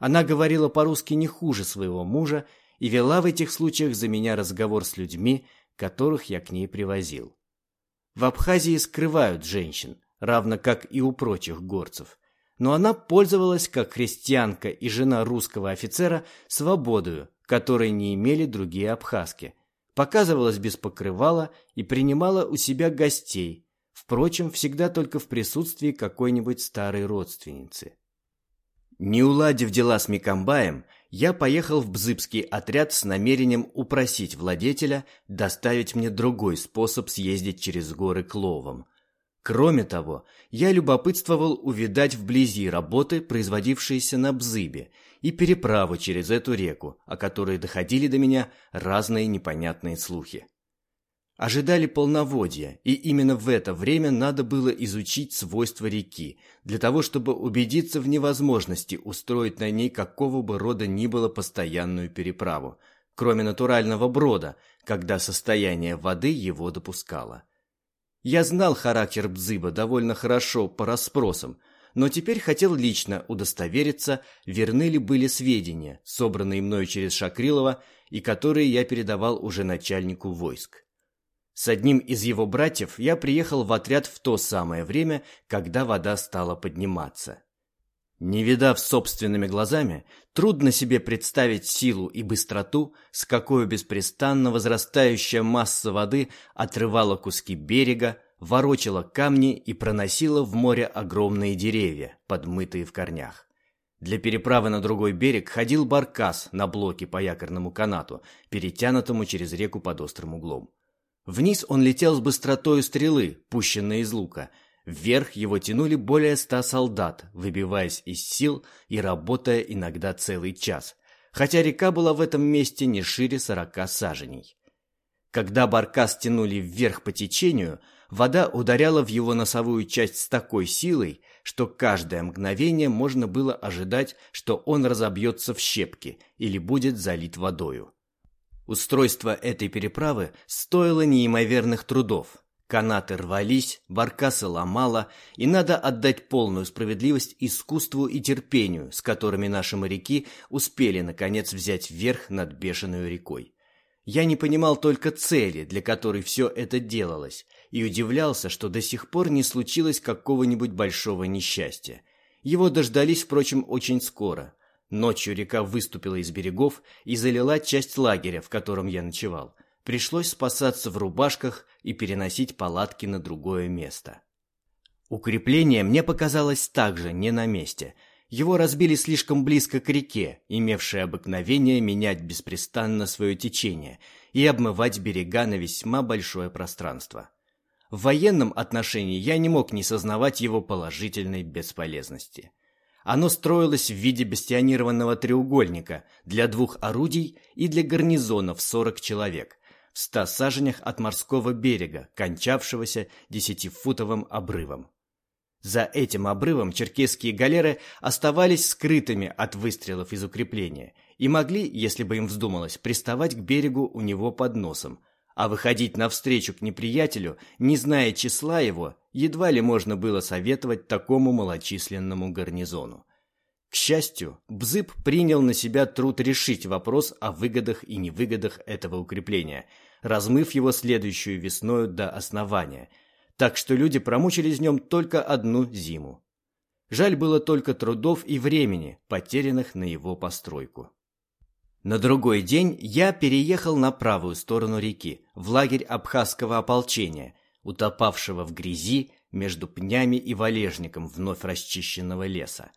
Она говорила по-русски не хуже своего мужа и вела в этих случаях за меня разговор с людьми, которых я к ней привозил. В Абхазии скрывают женщин, равно как и у прочих горцев но она пользовалась, как христианка и жена русского офицера, свободою, которой не имели другие абхазки. Показывалась без покрывала и принимала у себя гостей, впрочем, всегда только в присутствии какой-нибудь старой родственницы. Не уладив дела с Микамбаем, я поехал в Бзыбский отряд с намерением упросить владетеля доставить мне другой способ съездить через горы к Ловам, Кроме того, я любопытствовал увидать вблизи работы, производившиеся на Бзыбе, и переправу через эту реку, о которой доходили до меня разные непонятные слухи. Ожидали полноводья, и именно в это время надо было изучить свойства реки, для того, чтобы убедиться в невозможности устроить на ней какого бы рода ни было постоянную переправу, кроме натурального брода, когда состояние воды его допускало. Я знал характер Бзыба довольно хорошо по расспросам, но теперь хотел лично удостовериться, верны ли были сведения, собранные мною через Шакрилова и которые я передавал уже начальнику войск. С одним из его братьев я приехал в отряд в то самое время, когда вода стала подниматься. Не видав собственными глазами, трудно себе представить силу и быстроту, с какой беспрестанно возрастающая масса воды отрывала куски берега, ворочала камни и проносила в море огромные деревья, подмытые в корнях. Для переправы на другой берег ходил баркас на блоке по якорному канату, перетянутому через реку под острым углом. Вниз он летел с быстротой стрелы, пущенной из лука. Вверх его тянули более ста солдат, выбиваясь из сил и работая иногда целый час, хотя река была в этом месте не шире сорока саженей. Когда баркас тянули вверх по течению, вода ударяла в его носовую часть с такой силой, что каждое мгновение можно было ожидать, что он разобьется в щепки или будет залит водою. Устройство этой переправы стоило неимоверных трудов. Канаты рвались, баркасы ломало, и надо отдать полную справедливость искусству и терпению, с которыми наши моряки успели, наконец, взять верх над бешеной рекой. Я не понимал только цели, для которой все это делалось, и удивлялся, что до сих пор не случилось какого-нибудь большого несчастья. Его дождались, впрочем, очень скоро. Ночью река выступила из берегов и залила часть лагеря, в котором я ночевал. Пришлось спасаться в рубашках и переносить палатки на другое место. Укрепление мне показалось также не на месте. Его разбили слишком близко к реке, имевшей обыкновение менять беспрестанно свое течение и обмывать берега на весьма большое пространство. В военном отношении я не мог не сознавать его положительной бесполезности. Оно строилось в виде бастионированного треугольника для двух орудий и для гарнизона в 40 человек, в ста саженях от морского берега, кончавшегося десятифутовым обрывом. За этим обрывом черкесские галеры оставались скрытыми от выстрелов из укрепления и могли, если бы им вздумалось, приставать к берегу у него под носом, а выходить навстречу к неприятелю, не зная числа его, едва ли можно было советовать такому малочисленному гарнизону. К счастью, Бзып принял на себя труд решить вопрос о выгодах и невыгодах этого укрепления, размыв его следующую весною до основания, так что люди промучились в нем только одну зиму. Жаль было только трудов и времени, потерянных на его постройку. На другой день я переехал на правую сторону реки, в лагерь абхазского ополчения, утопавшего в грязи между пнями и валежником вновь расчищенного леса.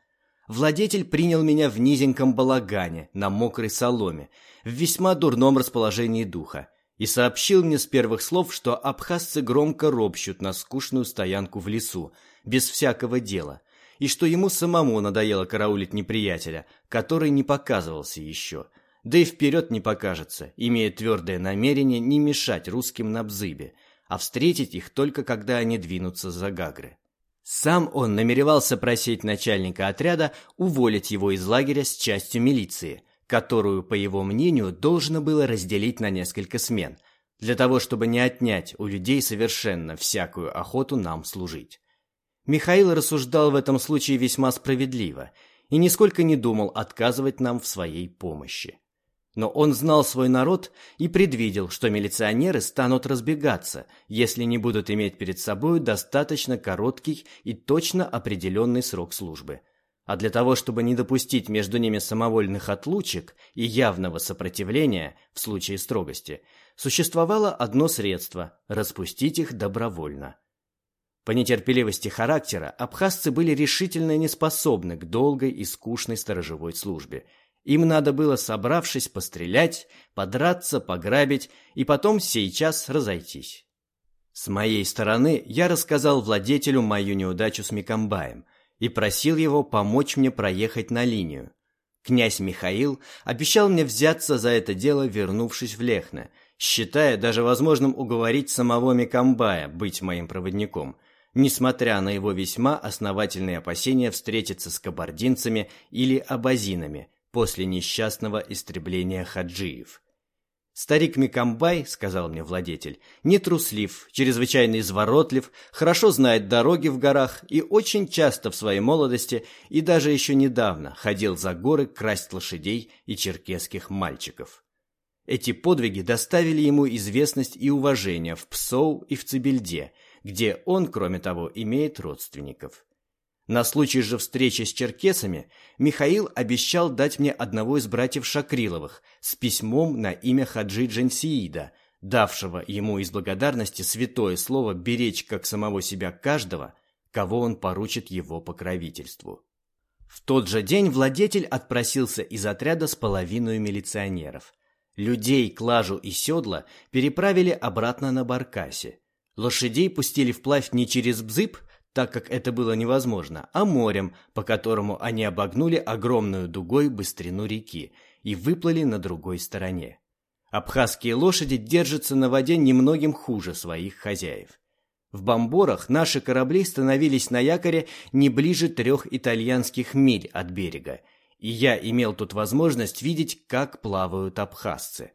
Владетель принял меня в низеньком балагане, на мокрой соломе, в весьма дурном расположении духа, и сообщил мне с первых слов, что абхазцы громко ропщут на скучную стоянку в лесу, без всякого дела, и что ему самому надоело караулить неприятеля, который не показывался еще – да и вперед не покажется, имея твердое намерение не мешать русским на Бзыбе, а встретить их только когда они двинутся за Гагры. Сам он намеревался просить начальника отряда уволить его из лагеря с частью милиции, которую, по его мнению, должно было разделить на несколько смен, для того, чтобы не отнять у людей совершенно всякую охоту нам служить. Михаил рассуждал в этом случае весьма справедливо и нисколько не думал отказывать нам в своей помощи. Но он знал свой народ и предвидел, что милиционеры станут разбегаться, если не будут иметь перед собой достаточно короткий и точно определенный срок службы. А для того, чтобы не допустить между ними самовольных отлучек и явного сопротивления в случае строгости, существовало одно средство – распустить их добровольно. По нетерпеливости характера абхазцы были решительно неспособны к долгой и скучной сторожевой службе – им надо было, собравшись, пострелять, подраться, пограбить и потом сейчас разойтись. С моей стороны я рассказал владетелю мою неудачу с Микомбаем и просил его помочь мне проехать на линию. Князь Михаил обещал мне взяться за это дело, вернувшись в Лехно, считая даже возможным уговорить самого Микомбая быть моим проводником, несмотря на его весьма основательные опасения встретиться с кабардинцами или абазинами, после несчастного истребления хаджиев. «Старик Микамбай, — сказал мне владетель, — не труслив, чрезвычайно изворотлив, хорошо знает дороги в горах и очень часто в своей молодости и даже еще недавно ходил за горы красть лошадей и черкесских мальчиков. Эти подвиги доставили ему известность и уважение в Псоу и в Цибельде, где он, кроме того, имеет родственников. На случай же встречи с черкесами Михаил обещал дать мне одного из братьев Шакриловых с письмом на имя Хаджи Джансиида, давшего ему из благодарности святое слово беречь как самого себя каждого, кого он поручит его покровительству. В тот же день владетель отпросился из отряда с половиной милиционеров. Людей, клажу и седла переправили обратно на баркасе. Лошадей пустили вплавь не через Бзып, так как это было невозможно, а морем, по которому они обогнули огромную дугой быстрину реки и выплыли на другой стороне. Абхазские лошади держатся на воде немногим хуже своих хозяев. В Бомборах наши корабли становились на якоре не ближе трех итальянских миль от берега, и я имел тут возможность видеть, как плавают абхазцы.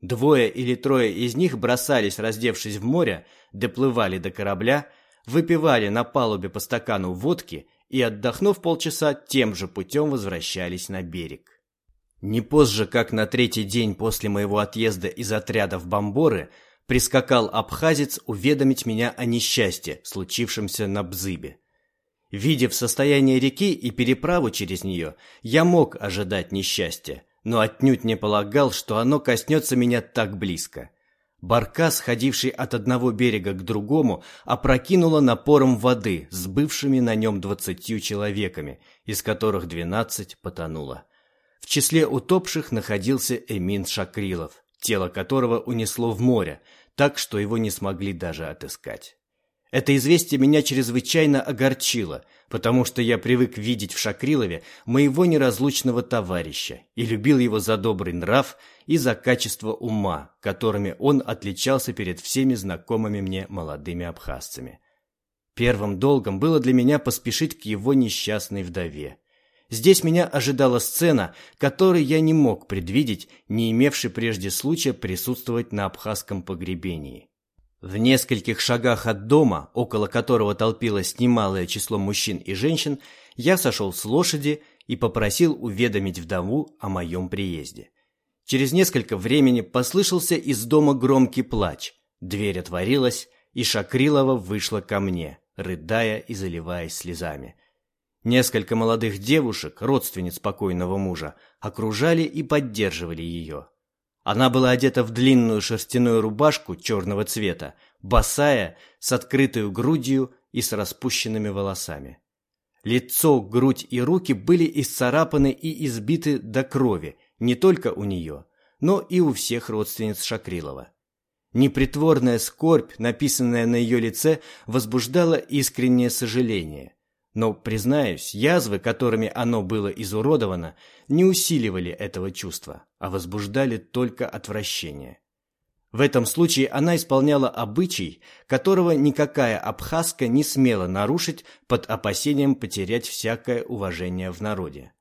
Двое или трое из них бросались, раздевшись в море, доплывали до корабля, выпивали на палубе по стакану водки и, отдохнув полчаса, тем же путем возвращались на берег. Не позже, как на третий день после моего отъезда из отряда в Бомборы, прискакал абхазец уведомить меня о несчастье, случившемся на Бзыбе. Видев состояние реки и переправу через нее, я мог ожидать несчастья, но отнюдь не полагал, что оно коснется меня так близко. Баркас, ходивший от одного берега к другому, опрокинуло напором воды с бывшими на нем двадцатью человеками, из которых двенадцать потонуло. В числе утопших находился Эмин Шакрилов, тело которого унесло в море, так что его не смогли даже отыскать. Это известие меня чрезвычайно огорчило, потому что я привык видеть в Шакрилове моего неразлучного товарища и любил его за добрый нрав и за качество ума, которыми он отличался перед всеми знакомыми мне молодыми абхазцами. Первым долгом было для меня поспешить к его несчастной вдове. Здесь меня ожидала сцена, которой я не мог предвидеть, не имевший прежде случая присутствовать на абхазском погребении. В нескольких шагах от дома, около которого толпилось немалое число мужчин и женщин, я сошел с лошади и попросил уведомить вдову о моем приезде. Через несколько времени послышался из дома громкий плач. Дверь отворилась, и Шакрилова вышла ко мне, рыдая и заливаясь слезами. Несколько молодых девушек, родственниц покойного мужа, окружали и поддерживали ее. Она была одета в длинную шерстяную рубашку черного цвета, босая, с открытой грудью и с распущенными волосами. Лицо, грудь и руки были исцарапаны и избиты до крови не только у нее, но и у всех родственниц Шакрилова. Непритворная скорбь, написанная на ее лице, возбуждала искреннее сожаление – но, признаюсь, язвы, которыми оно было изуродовано, не усиливали этого чувства, а возбуждали только отвращение. В этом случае она исполняла обычай, которого никакая абхазка не смела нарушить под опасением потерять всякое уважение в народе.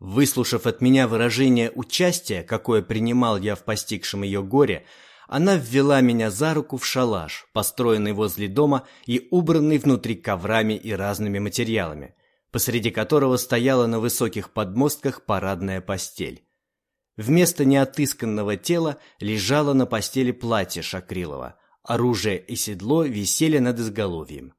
Выслушав от меня выражение участия, какое принимал я в постигшем ее горе, она ввела меня за руку в шалаш, построенный возле дома и убранный внутри коврами и разными материалами, посреди которого стояла на высоких подмостках парадная постель. Вместо неотысканного тела лежало на постели платье Шакрилова, оружие и седло висели над изголовьем.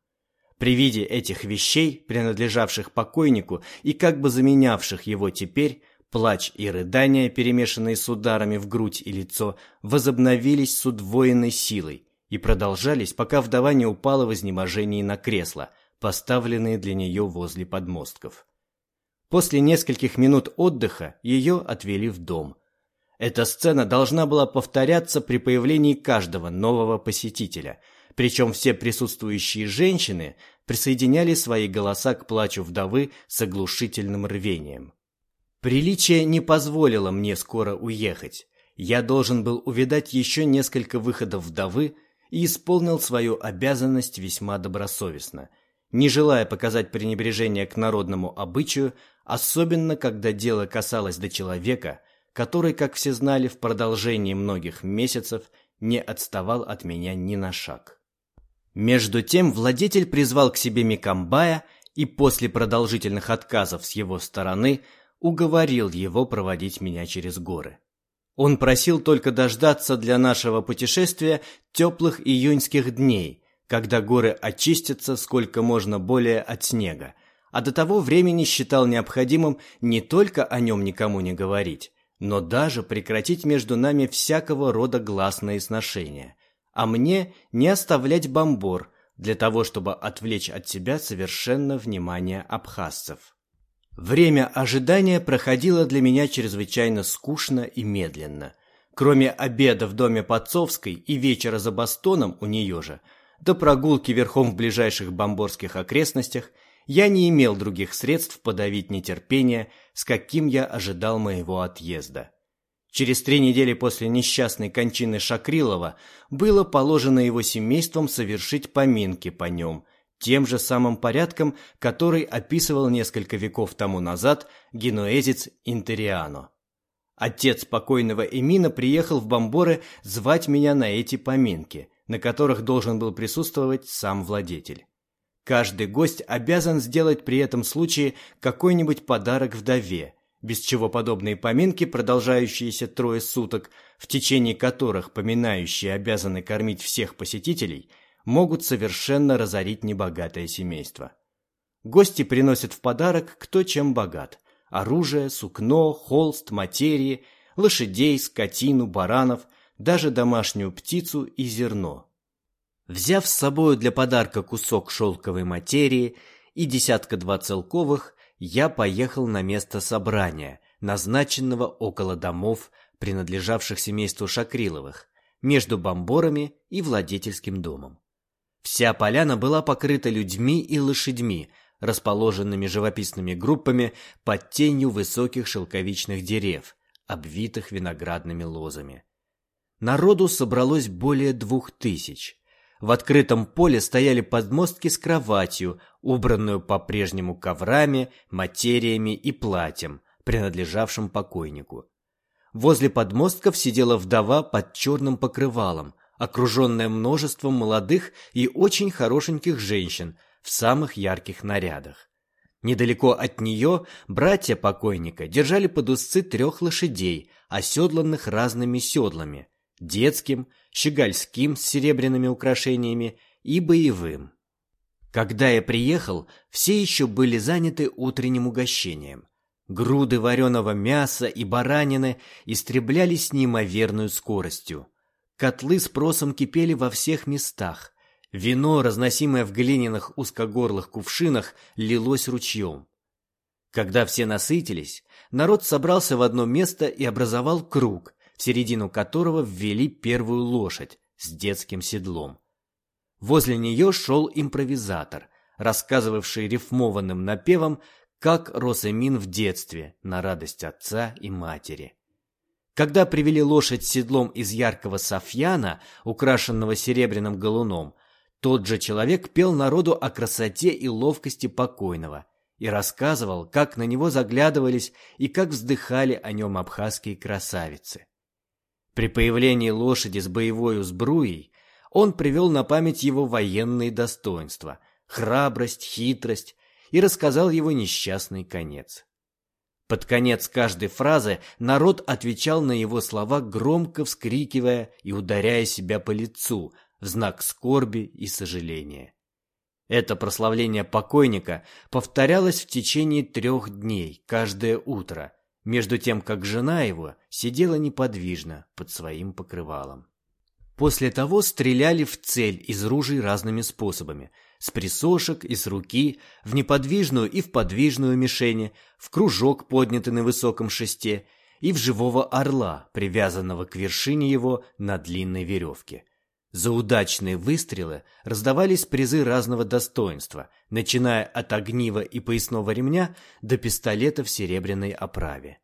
При виде этих вещей, принадлежавших покойнику и как бы заменявших его теперь, Плач и рыдания, перемешанные с ударами в грудь и лицо, возобновились с удвоенной силой и продолжались, пока вдова не упала в изнеможении на кресло, поставленные для нее возле подмостков. После нескольких минут отдыха ее отвели в дом. Эта сцена должна была повторяться при появлении каждого нового посетителя, причем все присутствующие женщины присоединяли свои голоса к плачу вдовы с оглушительным рвением. Приличие не позволило мне скоро уехать. Я должен был увидать еще несколько выходов вдовы и исполнил свою обязанность весьма добросовестно, не желая показать пренебрежение к народному обычаю, особенно когда дело касалось до человека, который, как все знали, в продолжении многих месяцев не отставал от меня ни на шаг. Между тем владетель призвал к себе Микамбая и после продолжительных отказов с его стороны – уговорил его проводить меня через горы. Он просил только дождаться для нашего путешествия теплых июньских дней, когда горы очистятся сколько можно более от снега, а до того времени считал необходимым не только о нем никому не говорить, но даже прекратить между нами всякого рода гласные сношения, а мне не оставлять бомбор для того, чтобы отвлечь от себя совершенно внимание абхазцев. Время ожидания проходило для меня чрезвычайно скучно и медленно. Кроме обеда в доме Подцовской и вечера за бастоном у нее же, до прогулки верхом в ближайших бомборских окрестностях, я не имел других средств подавить нетерпение, с каким я ожидал моего отъезда. Через три недели после несчастной кончины Шакрилова было положено его семейством совершить поминки по нем, тем же самым порядком, который описывал несколько веков тому назад генуэзец Интериано. Отец покойного Эмина приехал в Бомборы звать меня на эти поминки, на которых должен был присутствовать сам владетель. Каждый гость обязан сделать при этом случае какой-нибудь подарок вдове, без чего подобные поминки, продолжающиеся трое суток, в течение которых поминающие обязаны кормить всех посетителей, могут совершенно разорить небогатое семейство. Гости приносят в подарок кто чем богат – оружие, сукно, холст, материи, лошадей, скотину, баранов, даже домашнюю птицу и зерно. Взяв с собою для подарка кусок шелковой материи и десятка-два целковых, я поехал на место собрания, назначенного около домов, принадлежавших семейству Шакриловых, между бомборами и владетельским домом. Вся поляна была покрыта людьми и лошадьми, расположенными живописными группами под тенью высоких шелковичных дерев, обвитых виноградными лозами. Народу собралось более двух тысяч. В открытом поле стояли подмостки с кроватью, убранную по-прежнему коврами, материями и платьем, принадлежавшим покойнику. Возле подмостков сидела вдова под черным покрывалом, окруженная множеством молодых и очень хорошеньких женщин – в самых ярких нарядах. Недалеко от нее братья покойника держали под узцы трех лошадей, оседланных разными седлами – детским, щегольским с серебряными украшениями и боевым. Когда я приехал, все еще были заняты утренним угощением. Груды вареного мяса и баранины истреблялись с неимоверной скоростью. Котлы с просом кипели во всех местах, Вино, разносимое в глиняных узкогорлых кувшинах, лилось ручьем. Когда все насытились, народ собрался в одно место и образовал круг, в середину которого ввели первую лошадь с детским седлом. Возле нее шел импровизатор, рассказывавший рифмованным напевом, как рос Эмин в детстве на радость отца и матери. Когда привели лошадь с седлом из яркого софьяна, украшенного серебряным галуном, тот же человек пел народу о красоте и ловкости покойного и рассказывал, как на него заглядывались и как вздыхали о нем абхазские красавицы. При появлении лошади с боевой сбруей он привел на память его военные достоинства, храбрость, хитрость и рассказал его несчастный конец. Под конец каждой фразы народ отвечал на его слова, громко вскрикивая и ударяя себя по лицу, в знак скорби и сожаления. Это прославление покойника повторялось в течение трех дней, каждое утро, между тем, как жена его сидела неподвижно под своим покрывалом. После того стреляли в цель из ружей разными способами, с присошек и с руки, в неподвижную и в подвижную мишени, в кружок, поднятый на высоком шесте, и в живого орла, привязанного к вершине его на длинной веревке. За удачные выстрелы раздавались призы разного достоинства, начиная от огнива и поясного ремня до пистолета в серебряной оправе.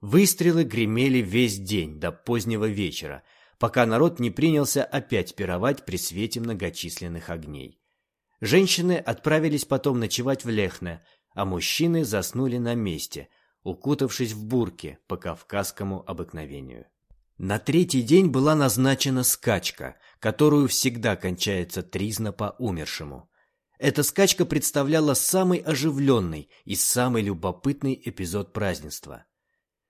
Выстрелы гремели весь день до позднего вечера, пока народ не принялся опять пировать при свете многочисленных огней. Женщины отправились потом ночевать в Лехне, а мужчины заснули на месте, укутавшись в бурки по кавказскому обыкновению. На третий день была назначена скачка, которую всегда кончается тризна по умершему. Эта скачка представляла самый оживленный и самый любопытный эпизод празднества.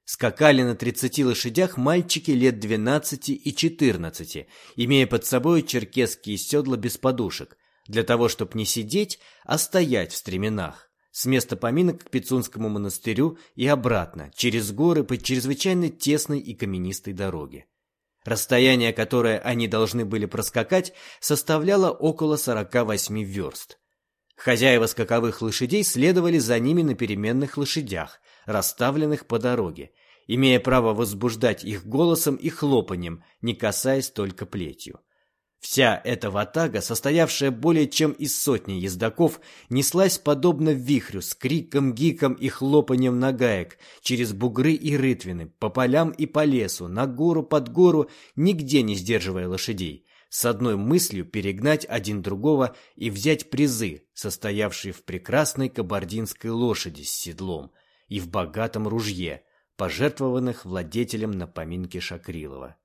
Скакали на 30 лошадях мальчики лет 12 и 14, имея под собой черкесские седла без подушек, для того, чтобы не сидеть, а стоять в стременах, с места поминок к Пицунскому монастырю и обратно, через горы по чрезвычайно тесной и каменистой дороге. Расстояние, которое они должны были проскакать, составляло около 48 верст. Хозяева скаковых лошадей следовали за ними на переменных лошадях, расставленных по дороге, имея право возбуждать их голосом и хлопанием, не касаясь только плетью. Вся эта ватага, состоявшая более чем из сотни ездаков, неслась подобно вихрю с криком, гиком и хлопанием нагаек через бугры и рытвины, по полям и по лесу, на гору под гору, нигде не сдерживая лошадей, с одной мыслью перегнать один другого и взять призы, состоявшие в прекрасной кабардинской лошади с седлом и в богатом ружье, пожертвованных владетелем на поминке Шакрилова.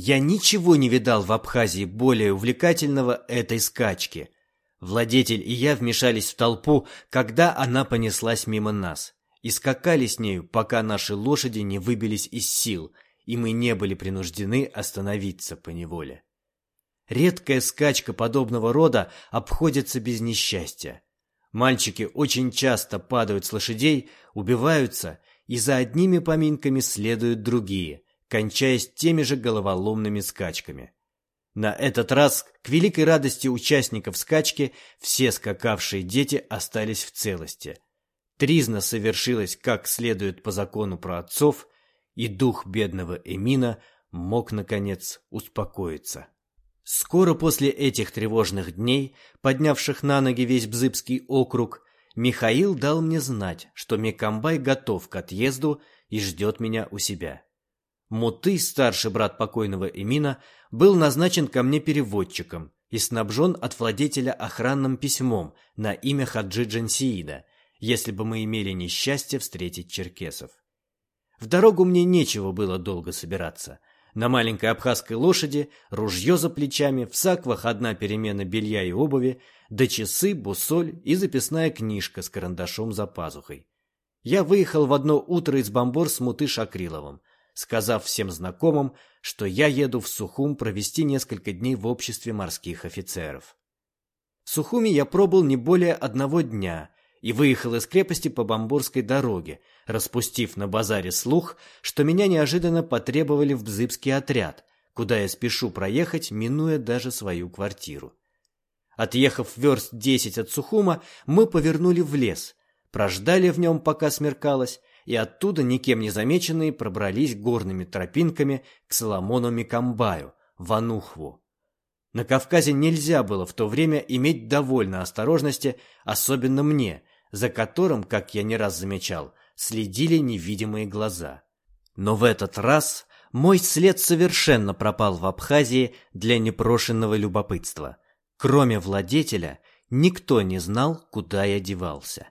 Я ничего не видал в Абхазии более увлекательного этой скачки. Владетель и я вмешались в толпу, когда она понеслась мимо нас, и скакали с нею, пока наши лошади не выбились из сил, и мы не были принуждены остановиться по неволе. Редкая скачка подобного рода обходится без несчастья. Мальчики очень часто падают с лошадей, убиваются, и за одними поминками следуют другие – кончаясь теми же головоломными скачками. На этот раз, к великой радости участников скачки, все скакавшие дети остались в целости. Тризна совершилась как следует по закону про отцов, и дух бедного Эмина мог, наконец, успокоиться. Скоро после этих тревожных дней, поднявших на ноги весь Бзыбский округ, Михаил дал мне знать, что Мекамбай готов к отъезду и ждет меня у себя. Муты, старший брат покойного Эмина, был назначен ко мне переводчиком и снабжен от владетеля охранным письмом на имя Хаджи Джансиида, если бы мы имели несчастье встретить черкесов. В дорогу мне нечего было долго собираться. На маленькой абхазской лошади, ружье за плечами, в саквах одна перемена белья и обуви, да часы, бусоль и записная книжка с карандашом за пазухой. Я выехал в одно утро из Бомбор с Муты Шакриловым, сказав всем знакомым, что я еду в Сухум провести несколько дней в обществе морских офицеров. В Сухуме я пробыл не более одного дня и выехал из крепости по Бамбурской дороге, распустив на базаре слух, что меня неожиданно потребовали в Бзыбский отряд, куда я спешу проехать, минуя даже свою квартиру. Отъехав верст десять от Сухума, мы повернули в лес, прождали в нем, пока смеркалось, и оттуда, никем не замеченные, пробрались горными тропинками к Соломону Микамбаю, в Анухву. На Кавказе нельзя было в то время иметь довольно осторожности, особенно мне, за которым, как я не раз замечал, следили невидимые глаза. Но в этот раз мой след совершенно пропал в Абхазии для непрошенного любопытства. Кроме владетеля, никто не знал, куда я девался.